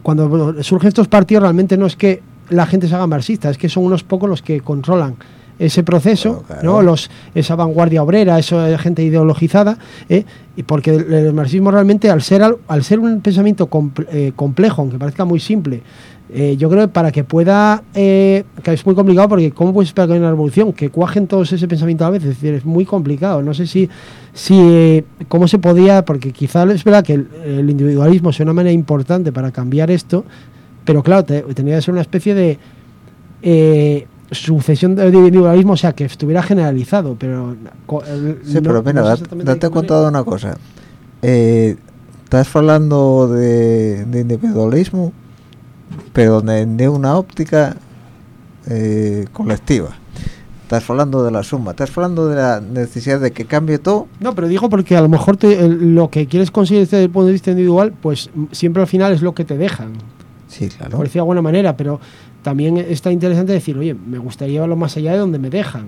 cuando surgen estos partidos, realmente no es que la gente se haga marxista, es que son unos pocos los que controlan ese proceso, ¿no? Los, esa vanguardia obrera, esa gente ideologizada, ¿eh? y porque el, marxismo realmente, al ser, al, ser un pensamiento eh, complejo, aunque parezca muy simple, eh, yo creo que para que pueda, que es muy complicado, porque ¿cómo puedes esperar que haya una revolución? Que cuajen todos ese pensamiento a la vez, es decir, es muy complicado. No sé si, si cómo se podía, porque quizá es verdad que el, individualismo es una manera importante para cambiar esto, pero claro, tendría que ser una especie de eh, sucesión de individualismo, o sea, que estuviera generalizado, pero... sí, pero mira, date cuenta de una cosa. Eh, estás hablando de, de individualismo pero de, de una óptica eh, colectiva. Estás hablando de la suma estás hablando de la necesidad de que cambie todo. No, pero digo porque a lo mejor te- el- lo que quieres conseguir desde el punto de vista individual, pues m- siempre al final es lo que te dejan, sí claro por decir de alguna manera, pero también está interesante decir, oye, me gustaría llevarlo más allá de donde me dejan.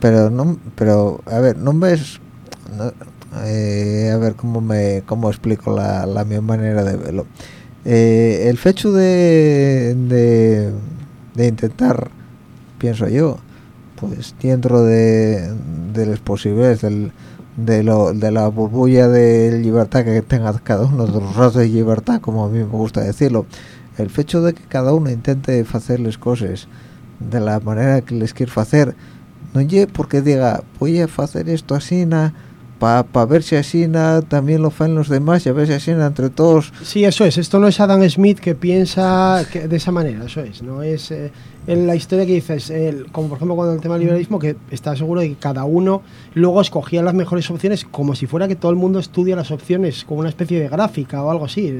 pero no pero a ver no ves no, eh, a ver cómo me cómo explico la, la mi manera de verlo Eh, el hecho de, de de intentar pienso yo pues dentro de, de las posibilidades del, de, lo, de la burbuja de libertad que tenga cada uno de los rasgos de libertad como a mí me gusta decirlo el hecho de que cada uno intente hacer las cosas de la manera que les quiere hacer no porque diga voy a hacer esto así para ver si así también lo hacen los demás y a ver si así entre todos Sí, eso es. Esto no es Adam Smith que piensa que- de esa manera, eso es. No es eh, en la historia que dices, el- como por ejemplo cuando el tema del liberalismo, que está seguro de que cada uno luego escogía las mejores opciones como si fuera que todo el mundo estudia las opciones como una especie de gráfica o algo así.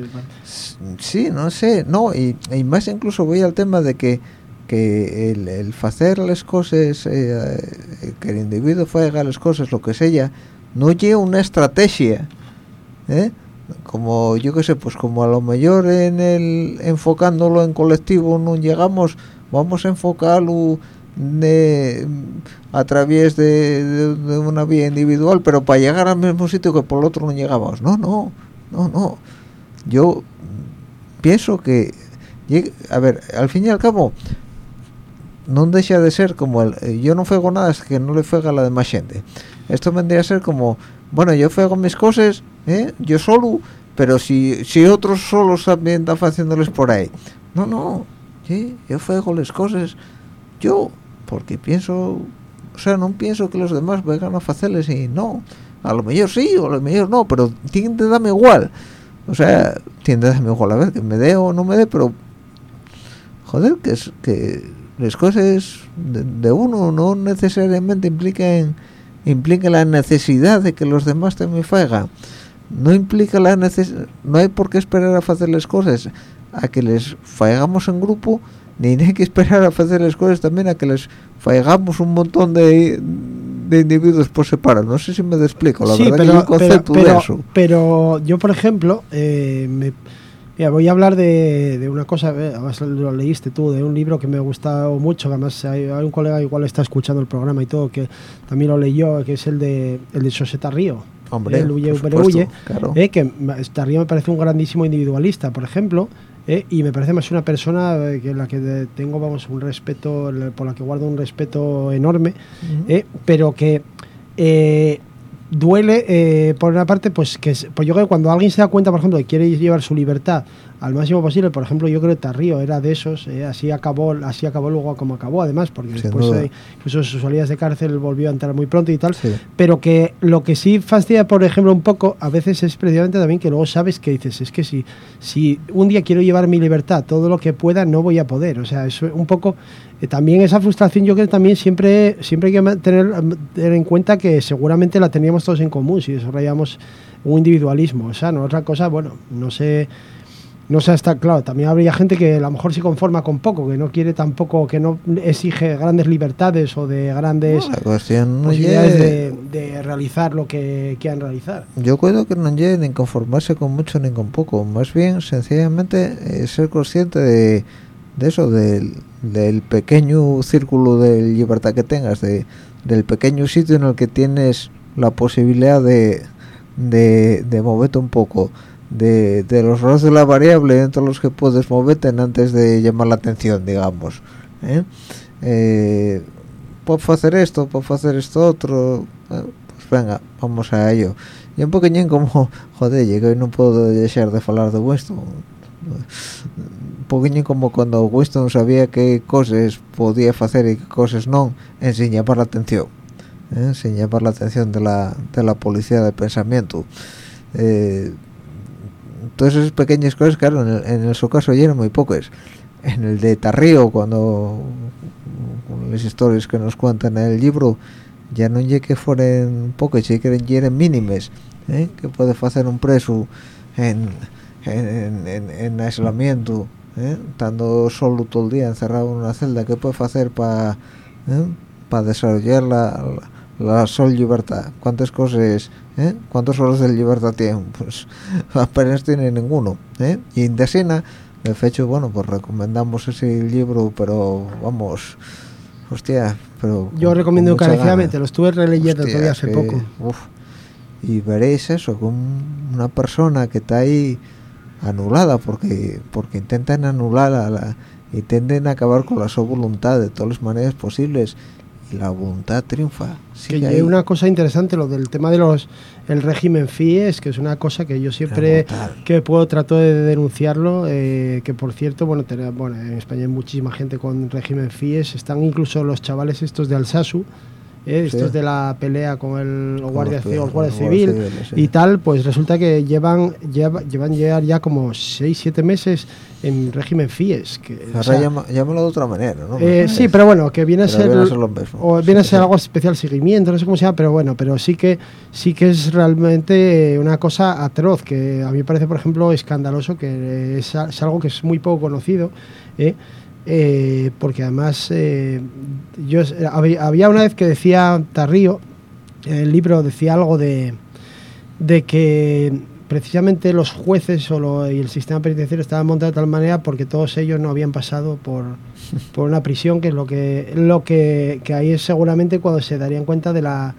Sí, no sé, no, y, y más incluso voy al tema de que, que el, el hacer las cosas, eh, eh, que el individuo haga las cosas, lo que sea, no lleva una estrategia, ¿eh? Como yo qué sé, pues como a lo mejor en el enfocándolo en colectivo no llegamos, vamos a enfocarlo de, a través de, una vía individual, pero para llegar al mismo sitio que por el otro no llegamos. No, no, no, no. Yo pienso que a ver al fin y al cabo no deja de ser como el eh, yo no fuego nada es que no le fuega la demás gente esto vendría a ser como bueno yo fuego mis cosas ¿eh? yo solo pero si si otros solos también están haciéndoles por ahí. No no sí, yo fuego las cosas. Yo porque pienso o sea no pienso que los demás vengan a hacerles y no. A lo mejor sí o a lo mejor no pero tiene que darme igual. O sea, tiende a darme igual a ver que me dé o no me dé, pero joder, que es que las cosas de, de uno no necesariamente implican implica la necesidad de que los demás también hagan. No implica la neces no hay por qué esperar a hacer las cosas a que les faigamos en grupo, ni hay que esperar a hacer las cosas también a que les faigamos un montón de, de individuos por separado. No sé si me explico, la sí, verdad pero, que concepto pero, de pero, eso. pero yo, por ejemplo, eh, me- mira, voy a hablar de, de una cosa, eh, además lo leíste tú, de un libro que me ha gustado mucho, además hay, hay un colega igual está escuchando el programa y todo, que también lo leyó, que es el de, el de José Río. Hombre, el Huye, supuesto, Huye, claro. eh, que Tarrío me parece un grandísimo individualista, por ejemplo, eh, y me parece más una persona eh, que la que tengo, vamos, un respeto, por la que guardo un respeto enorme, eh, pero que duele, eh, por una parte, pues que es- pues yo creo que cuando alguien se da cuenta, por ejemplo, que quiere llevar su libertad al máximo posible, por ejemplo, yo creo que Tarrío era de esos, eh, así acabó, así acabó luego como acabó, además, porque Sin después duda. eh, incluso sus salidas de cárcel volvió a entrar muy pronto y tal, Sí. pero que lo que sí fastidia, por ejemplo, un poco, a veces es precisamente también que luego sabes que dices, es que si, si un día quiero llevar mi libertad, todo lo que pueda, no voy a poder. O sea, es un poco, eh, también esa frustración yo creo que también siempre, siempre hay que tener, tener en cuenta que seguramente la teníamos todos en común si desarrollamos un individualismo. O sea, no otra cosa, bueno, no sé. No sé, está claro, también habría gente que a lo mejor se conforma con poco, que no quiere tampoco, que no exige grandes libertades o de grandes No, la cuestión no posibilidades lle- de, de realizar lo que quieran realizar. yo creo que no llegue ni conformarse con mucho ni con poco más bien sencillamente eh, ser consciente de, de eso del, del pequeño círculo de libertad que tengas de, del pequeño sitio en el que tienes la posibilidad de, de, de moverte un poco de, de los roles de la variable entre los que puedes moverte antes de llamar la atención digamos ¿eh? Eh, puedo hacer esto, puedo hacer esto otro, eh, pues venga, vamos a ello. Y un poquillín como, joder, llegué y no puedo dejar de hablar de Winston. Un poquillín como cuando Winston sabía qué cosas podía hacer y qué cosas no, en sin llamar la atención. ¿eh? Sin llamar la atención de la, de la policía de pensamiento. Eh, todas esas pequeñas cosas, claro, en el, en el su caso ya muy pocas. En el de Tarrío, cuando las historias que nos cuentan en el libro, ya no lle que fueran pocas, ya que eran mínimes, ¿eh? que puede hacer un preso en, en, en, en aislamiento ¿eh? estando solo todo el día encerrado en una celda ¿qué puede hacer para para desarrollar la, la, sol libertad cuántas cosas ¿eh? cuántas horas de libertad tiene pues apenas tiene ninguno ¿eh? y en Desena de hecho bueno pues recomendamos ese libro pero vamos hostia pero yo recomiendo encarecidamente lo estuve releyendo todavía hace poco. y veréis eso con una persona que está ahí anulada porque porque intentan anular a la intenten acabar con la su voluntad de todas las maneras posibles la voluntad triunfa. Sí que hay una cosa interesante lo del tema de los el régimen FIES que es una cosa que yo siempre que puedo trato de denunciarlo eh, que por cierto bueno, bueno en España hay muchísima gente con régimen FIES están incluso los chavales estos de Alsasu ¿eh? estos de la pelea con el guardia, civil, y tal, pues resulta que llevan llevan ya como 6-7 meses en régimen FIES. Que, Ahora llámalo de otra manera, ¿no? Eh, sí, pero bueno, que viene a ser, o viene a ser algo especial seguimiento, no sé cómo se llama, pero bueno, pero sí que sí que es realmente una cosa atroz, que a mí me parece, por ejemplo, escandaloso, que es, es algo que es muy poco conocido, ¿eh? Eh, porque además eh, yo había una vez que decía Tarrío, el libro decía algo de, de que precisamente los jueces o y el sistema penitenciario estaban montados de tal manera porque todos ellos no habían pasado por, por una prisión, que es lo que, lo que, que ahí es seguramente cuando se darían cuenta de la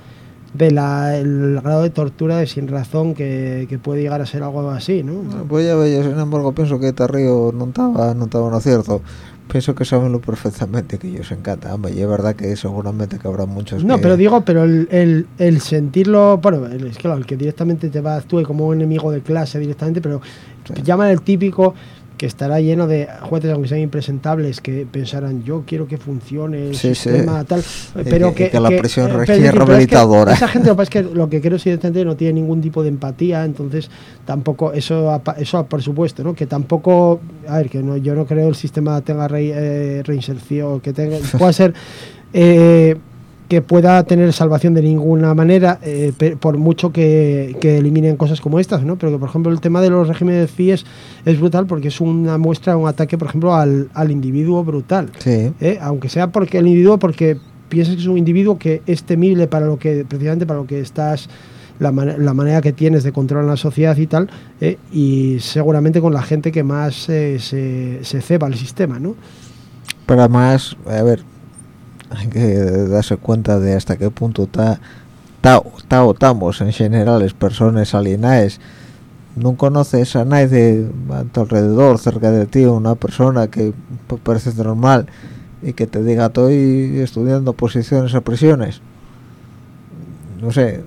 de la, el grado de tortura de sin razón que, que, puede llegar a ser algo así, ¿no? Pues ya veis, sin embargo, pienso que Tarrío no estaba, no estaba no cierto pienso que saben lo perfectamente que ellos encanta y es verdad que seguramente que habrá muchos no pero digo pero el, el, el, sentirlo bueno es claro el que directamente te va actúe como un enemigo de clase directamente pero llaman el típico que estará lleno de jueces aunque sean impresentables que pensarán yo quiero que funcione el sistema tal pero que, la presión eh, rehabilitadora esa gente lo que es que lo que creo es que no tiene ningún tipo de empatía entonces tampoco eso eso por supuesto no que tampoco a ver que no yo no creo el sistema tenga eh, reinserción que tenga pueda ser eh, que pueda tener salvación de ninguna manera, eh, por mucho que, eliminen cosas como estas, ¿no? Pero que, por ejemplo, el tema de los regímenes de FIES es brutal porque es una muestra, un ataque, por ejemplo, al, individuo brutal. ¿eh? Aunque sea porque el individuo, porque piensas que es un individuo que es temible para lo que, precisamente para lo que estás la, la, manera que tienes de controlar la sociedad y tal, ¿eh? y seguramente con la gente que más se, se ceba el sistema, ¿no? Pero además, a ver, hay que darse cuenta de hasta qué punto está ta, o estamos en general las personas alienadas. No conoces a nadie a tu alrededor cerca de ti una persona que parece normal y que te diga estoy estudiando posiciones a presiones no sé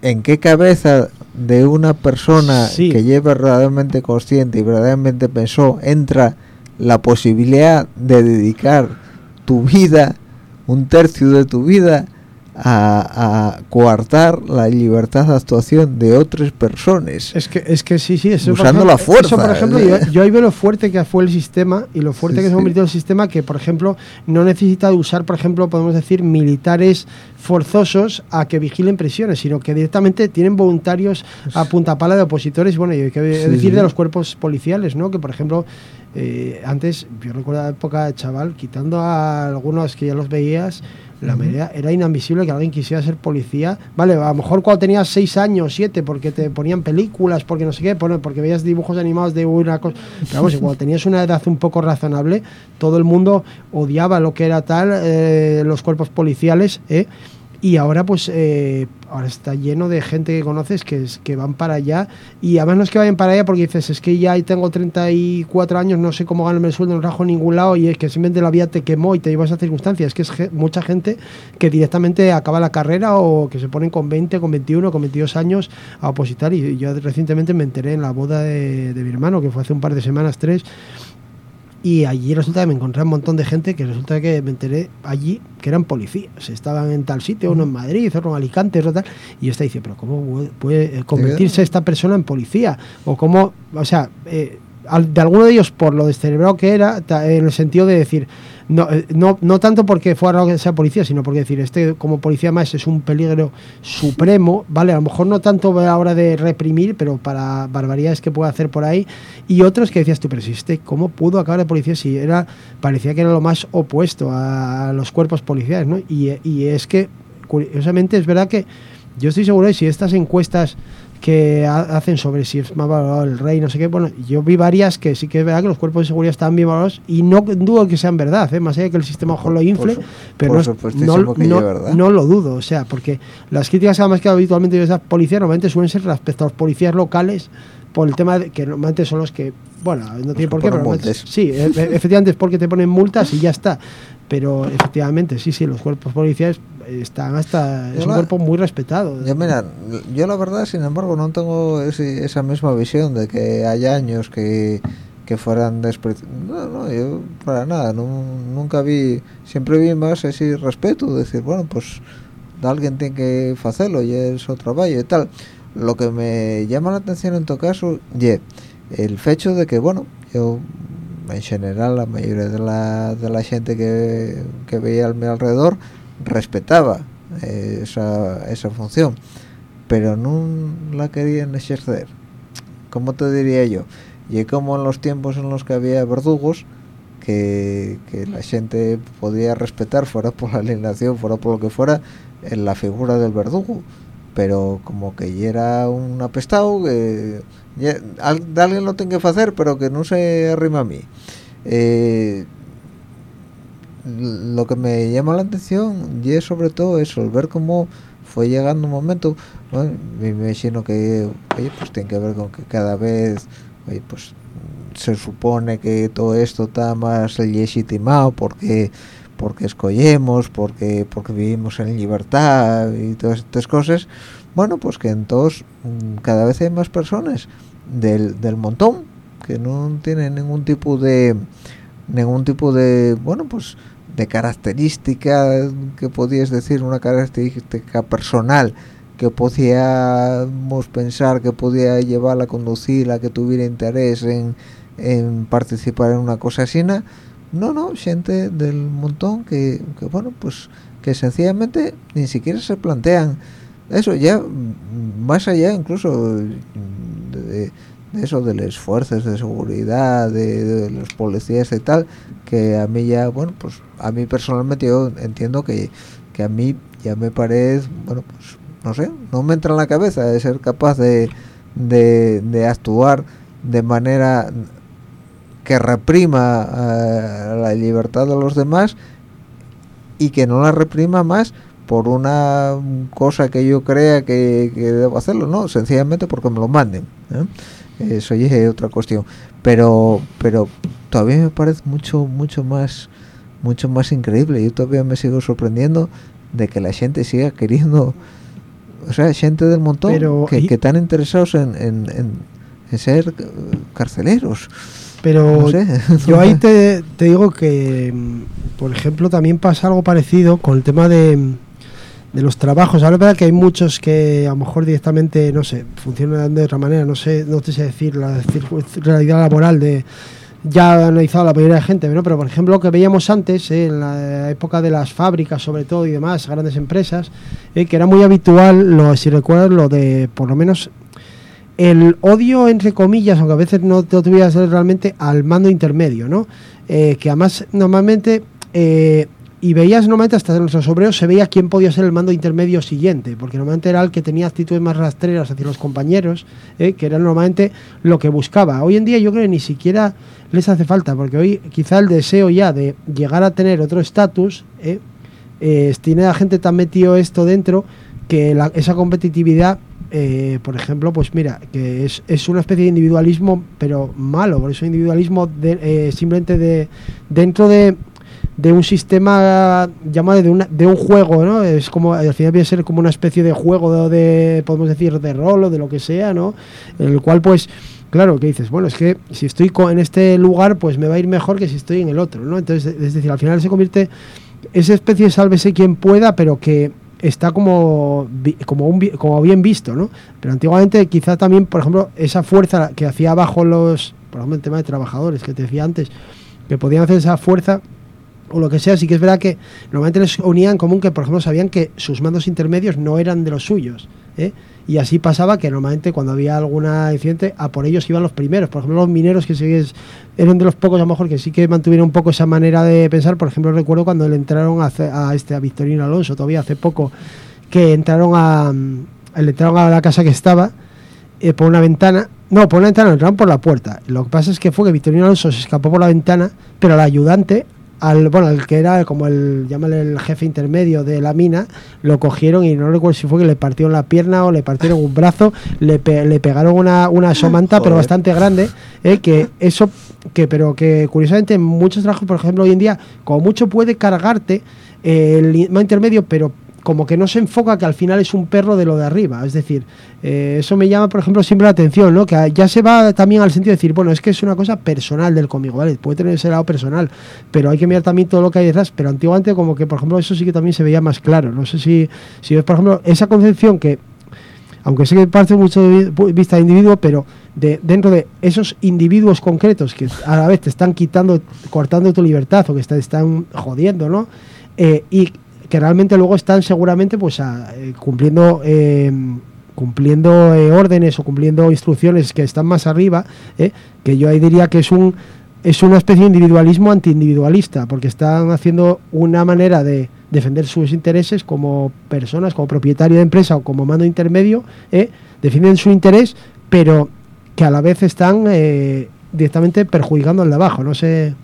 en qué cabeza de una persona que lleve verdaderamente consciente y verdaderamente pensó entra la posibilidad de dedicar tu vida, un tercio de tu vida, a, coartar la libertad de actuación de otras personas. Es que, es que sí, sí, eso, usando la fuerza. por ejemplo, yo, ahí veo lo fuerte que fue el sistema y lo fuerte que se ha convertido el sistema que, por ejemplo, no necesita de usar, por ejemplo, podemos decir, militares forzosos a que vigilen prisiones, sino que directamente tienen voluntarios a punta pala de opositores, bueno, y hay que decir de los cuerpos policiales, ¿no? Que, por ejemplo, eh, antes, yo recuerdo la época de chaval, quitando a algunos que ya los veías, la medida era inadmisible que alguien quisiera ser policía. Vale, a lo mejor cuando tenías 6 años, 7, porque te ponían películas, porque no sé qué, porque veías dibujos animados de una cosa. Pero vamos, cuando tenías una edad un poco razonable, todo el mundo odiaba lo que era tal, eh, los cuerpos policiales, ¿eh? Y ahora pues eh, ahora está lleno de gente que conoces que, que van para allá. Y además no es que vayan para allá porque dices es que ya tengo 34 años no sé cómo ganarme el sueldo no rajo en ningún lado y es que simplemente la vida te quemó y te lleva a esa circunstancia es que es mucha gente que directamente acaba la carrera o que se ponen con 20 con 21 con 22 años a opositar. Y yo recientemente me enteré en la boda de, de mi hermano que fue hace un par de semanas tres y allí resulta que me encontré un montón de gente que resulta que me enteré allí que eran policías. Estaban en tal sitio, uno en Madrid, otro en Alicante, otro tal. Y yo estaba diciendo, pero ¿cómo puede convertirse esta persona en policía? O cómo, o sea, eh, de alguno de ellos por lo descerebrado que era, en el sentido de decir, no, eh, no, no tanto porque fuera que sea policía, sino porque decir, este como policía más es un peligro supremo, ¿vale? A lo mejor no tanto a la hora de reprimir, pero para barbaridades que puede hacer por ahí. Y otros que decías tú, pero si este, ¿cómo pudo acabar de policía si era, parecía que era lo más opuesto a los cuerpos policiales, ¿no? Y, y es que, curiosamente, es verdad que yo estoy seguro de si estas encuestas que hacen sobre si es más valorado el rey, no sé qué. Bueno, yo vi varias que sí que es verdad que los cuerpos de seguridad están bien valorados y no dudo que sean verdad, ¿eh? más allá de que el sistema ojo lo infle, pero no, no, lo dudo, o sea, porque las críticas además que habitualmente de esas policías normalmente suelen ser respecto a los policías locales por el tema de que normalmente son los que, bueno, no tiene por qué, pero sí, e, e, efectivamente es porque te ponen multas y ya está. Pero efectivamente, sí, sí, los cuerpos policiales están hasta es un cuerpo muy respetado. Yo mira yo la verdad sin embargo no tengo esa misma visión de que haya años que que fueran no no yo para nada nunca vi siempre vi más ese respeto decir bueno pues alguien tiene que hacerlo y es su trabajo y tal. Lo que me llama la atención en todo caso y el hecho de que bueno yo en general la mayoría de la, de la gente que, que veía a mi alrededor respetaba eh, esa, esa función pero no la querían ejercer como te diría yo y como en los tiempos en los que había verdugos que, la gente podía respetar fuera por la alineación fuera por lo que fuera en la figura del verdugo. Pero como que ya era un apestado que alguien lo tenga que hacer pero que no se arrima a mí. Eh, lo que me llama la atención y es sobre todo eso, el ver cómo fue llegando un momento, me imagino que, oye, pues tiene que ver con que cada vez, oye, pues se supone que todo esto está más legitimado porque porque escogemos, porque porque vivimos en libertad y todas estas cosas, bueno, pues que entonces cada vez hay más personas del, del montón que no tienen ningún tipo de ningún tipo de, bueno, pues de característica que podías decir una característica personal que podíamos pensar que podía llevarla a conducirla que tuviera interés en, en, participar en una cosa así no no gente del montón que, que, bueno pues que sencillamente ni siquiera se plantean eso. Ya más allá incluso de, eso de los fuerzas de seguridad de, los policías y tal que a mí ya bueno pues a mí personalmente yo entiendo que, que a mí ya me parece bueno pues no sé no me entra en la cabeza de ser capaz de, de, de actuar de manera que reprima eh, la libertad de los demás y que no la reprima más por una cosa que yo crea que, que debo hacerlo, no, sencillamente porque me lo manden. ¿eh? Eso ya es otra cuestión. Pero pero todavía me parece mucho mucho más mucho más increíble. Yo todavía me sigo sorprendiendo de que la gente siga queriendo o sea gente del montón que, están interesados en, en, ser carceleros. Pero yo ahí te, te digo que por ejemplo también pasa algo parecido con el tema de de los trabajos. Ahora verdad que hay muchos que a lo mejor directamente, no sé, funcionan de otra manera, no sé, no te sé decir la realidad laboral de ya analizado la mayoría de gente, pero por ejemplo lo que veíamos antes, eh, en la época de las fábricas sobre todo y demás, grandes empresas, eh, que era muy habitual, lo, si recuerdas, lo de por lo menos el odio entre comillas, aunque a veces no te lo tuvieras realmente al mando intermedio, ¿no? Eh, que además normalmente y veías normalmente hasta en los obreros se veía quién podía ser el mando intermedio siguiente, porque normalmente era el que tenía actitudes más rastreras hacia los compañeros, ¿eh? que era normalmente lo que buscaba. Hoy en día yo creo que ni siquiera les hace falta, porque hoy quizá el deseo ya de llegar a tener otro estatus, ¿eh? eh tiene a gente tan metido esto dentro que esa competitividad por ejemplo, pues mira, que es, es, una especie de individualismo, pero malo, por eso individualismo simplemente de dentro de de un sistema llamado de, una, de un juego, ¿no? Es como, al final viene a ser como una especie de juego de, podemos decir, de rol o de lo que sea, ¿no? En el cual, pues, claro, que dices, bueno, es que si estoy en este lugar, pues me va a ir mejor que si estoy en el otro, ¿no? Entonces, es decir, al final se convierte esa especie de sálvese quien pueda, pero que está como, como, un, como bien visto, ¿no? Pero antiguamente quizá también, por ejemplo, esa fuerza que hacía abajo los, por ejemplo, el tema de trabajadores que te decía antes, que podían hacer esa fuerza o lo que sea, sí que es verdad que normalmente les unía en común que, por ejemplo, sabían que sus mandos intermedios no eran de los suyos. ¿eh? Y así pasaba que normalmente cuando había alguna incidente, a por ellos iban los primeros. Por ejemplo, los mineros que sí eran de los pocos, a lo mejor, que sí que mantuvieron un poco esa manera de pensar. Por ejemplo, recuerdo cuando le entraron a, a este a Victorino Alonso, todavía hace poco, que entraron a, mm, le entraron a la casa que estaba eh, por una ventana. No, por una ventana, entraron por la puerta. Lo que pasa es que fue que Victorino Alonso se escapó por la ventana, pero el ayudante, al, bueno, el que era como el, llámale el jefe intermedio de la mina, lo cogieron y no recuerdo si fue que le partieron la pierna o le partieron un brazo, le, pe- le pegaron una, una somanta, pero bastante grande, eh, que eso, que pero que curiosamente en muchos trabajos, por ejemplo, hoy en día, como mucho puede cargarte eh, el intermedio, pero como que no se enfoca que al final es un perro de lo de arriba. Es decir, eh, eso me llama, por ejemplo, siempre la atención, ¿no? Que ya se va también al sentido de decir, bueno, es que es una cosa personal del cómic, ¿vale? Puede tener ese lado personal, pero hay que mirar también todo lo que hay detrás. Pero antiguamente, como que, por ejemplo, eso sí que también se veía más claro. No sé si, si por ejemplo, esa concepción que aunque sé que parte mucho de vi- vista de individuo, pero de, dentro de esos individuos concretos que a la vez te están quitando, cortando tu libertad o que te están jodiendo, ¿no? Eh, y que realmente luego están seguramente pues a- eh, cumpliendo eh, cumpliendo eh, órdenes o cumpliendo instrucciones que están más arriba, eh, que yo ahí diría que es un es una especie de individualismo antiindividualista, porque están haciendo una manera de defender sus intereses como personas, como propietario de empresa o como mando intermedio, defienden su interés, pero que a la vez están directamente perjudicando al de abajo. No sé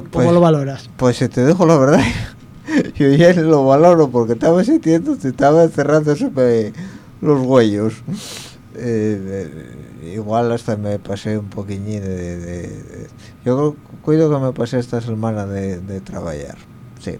Pues- cómo pues- lo valoras. Pues si te dejo la verdad, yo ya lo valoro porque estaba sintiendo, te estaba cerrándose los huellos. Eh, eh, igual hasta me pasé un poquillín de, de- de- yo cuido que me pasé esta semana de, de trabajar sí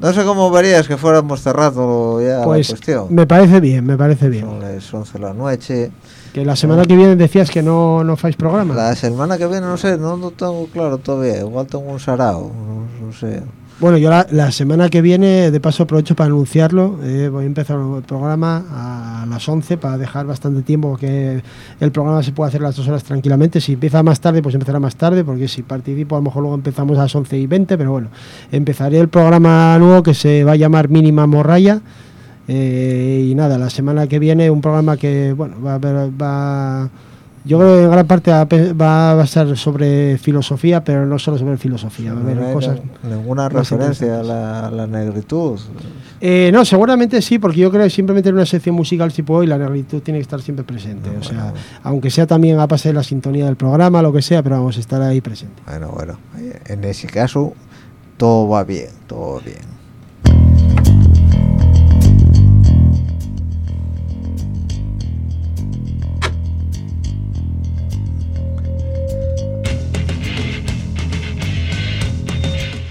no sé cómo verías que fuéramos cerrando ya Pues la cuestión me parece bien, me parece bien. son las 11 de la noche Que la semana que viene decías que no, no fais programa. la semana que viene no sé no lo tengo claro todavía igual tengo un sarao no, no sé Bueno, yo la, la semana que viene, de paso aprovecho para anunciarlo, eh, voy a empezar el programa a las 11 para dejar bastante tiempo que el programa se pueda hacer las dos horas tranquilamente. Si empieza más tarde, pues empezará más tarde, porque si participo a lo mejor luego empezamos a las 11 y 20, pero bueno, empezaré el programa nuevo que se va a llamar Mínima Morralla. Eh, y nada, la semana que viene un programa que, bueno, va a haber- va... Yo creo que en gran parte va a ser sobre filosofía, pero no solo sobre filosofía, va a haber no cosas ninguna referencia a la, a la negritud Eh, no, seguramente sí, porque yo creo que simplemente en una sección musical si puedo y la negritud tiene que estar siempre presente. No, o sea, bueno. aunque sea también a base de la sintonía del programa, lo que sea, pero vamos a estar ahí presente. Bueno, bueno, en ese caso todo va bien, todo va bien.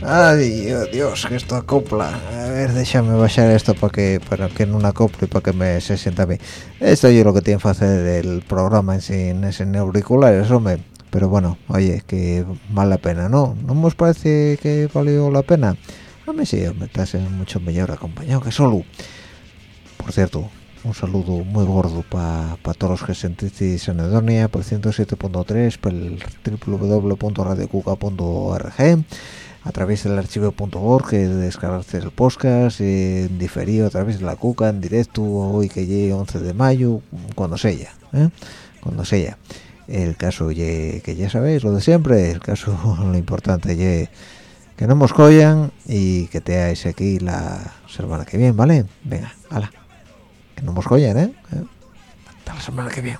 Ay, Dios, que esto acopla. A ver, déjame bajar esto para que para que no acople y para que me se sienta bien. Esto yo lo que tiene que hacer del programa sin auriculares, hombre. Pero bueno, oye, que vale la pena, ¿no? ¿No nos parece que valió la pena? A mí sí, hombre, estás mucho mejor acompañado que solo. Por cierto, un saludo muy gordo para todos los que sentisteis en Edonia, por 107.3, por el www.radiocuca.org, a través del archivo.org, que descargaste el podcast, eh, diferido a través de la Cuca, en directo, hoy que llegue 11 de mayo, cuando sea, ¿eh? cuando sea. El caso ye, que ya sabéis, lo de siempre, el caso, lo importante ye, que no nos y que te aquí la semana que viene, ¿vale? Venga, hala. Que no nos collan, ¿eh? ¿Eh? Hasta la semana que viene.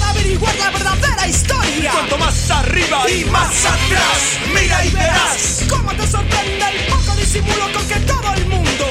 averiguar la verdadera historia. Cuanto más arriba y más atrás mira y verás. cómo te sorprende el poco disimulo con que todo el mundo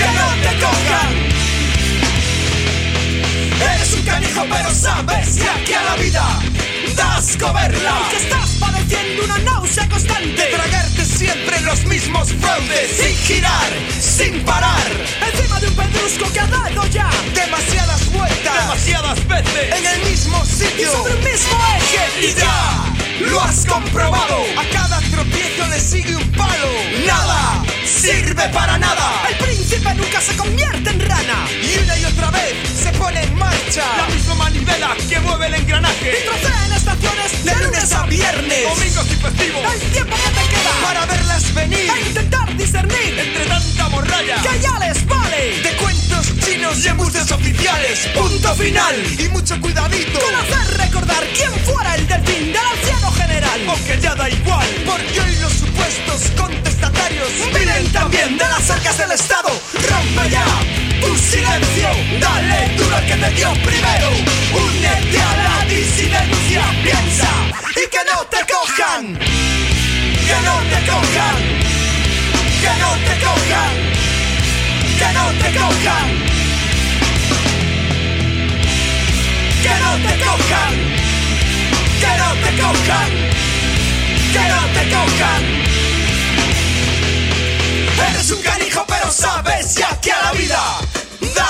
Que no te cojan. Eres un canijo pero sabes que aquí a la vida das coberla. Que estás padeciendo una náusea constante. Tragarte siempre los mismos fraudes Sin girar, sin parar. Encima de un pedrusco que ha dado ya Demasiadas vueltas. Demasiadas veces. En el mismo Y sitio sobre un mismo eje. Y ya lo has comprobado. A cada tropiezo le sigue un palo. Nada sirve para nada. El príncipe nunca se convierte en rana. Y una y otra vez se pone en marcha. La misma manivela que mueve el engranaje. Y trocea en estaciones De lunes a viernes. Domingos y festivos. El tiempo que te queda Para verlas venir. E intentar discernir Entre tanta morralla Que ya les vale. De cuentos chinos y embuses oficiales. Punto final. Y mucho cuidadito. Con hacer recordar quién fuera el delfín del anciano general. Aunque ya da igual. Porque hoy los supuestos contestatarios Vienen también de las arcas del Estado. Rompe ya tu silencio. Dale que te dio primero. Únete a la disidencia Piensa y que no te cojan. Que no te cojan. Que no te cojan. Que no te cojan. Que no te cojan. Que no te cojan. Que no te cojan. Eres un canijo pero sabes ya que a la vida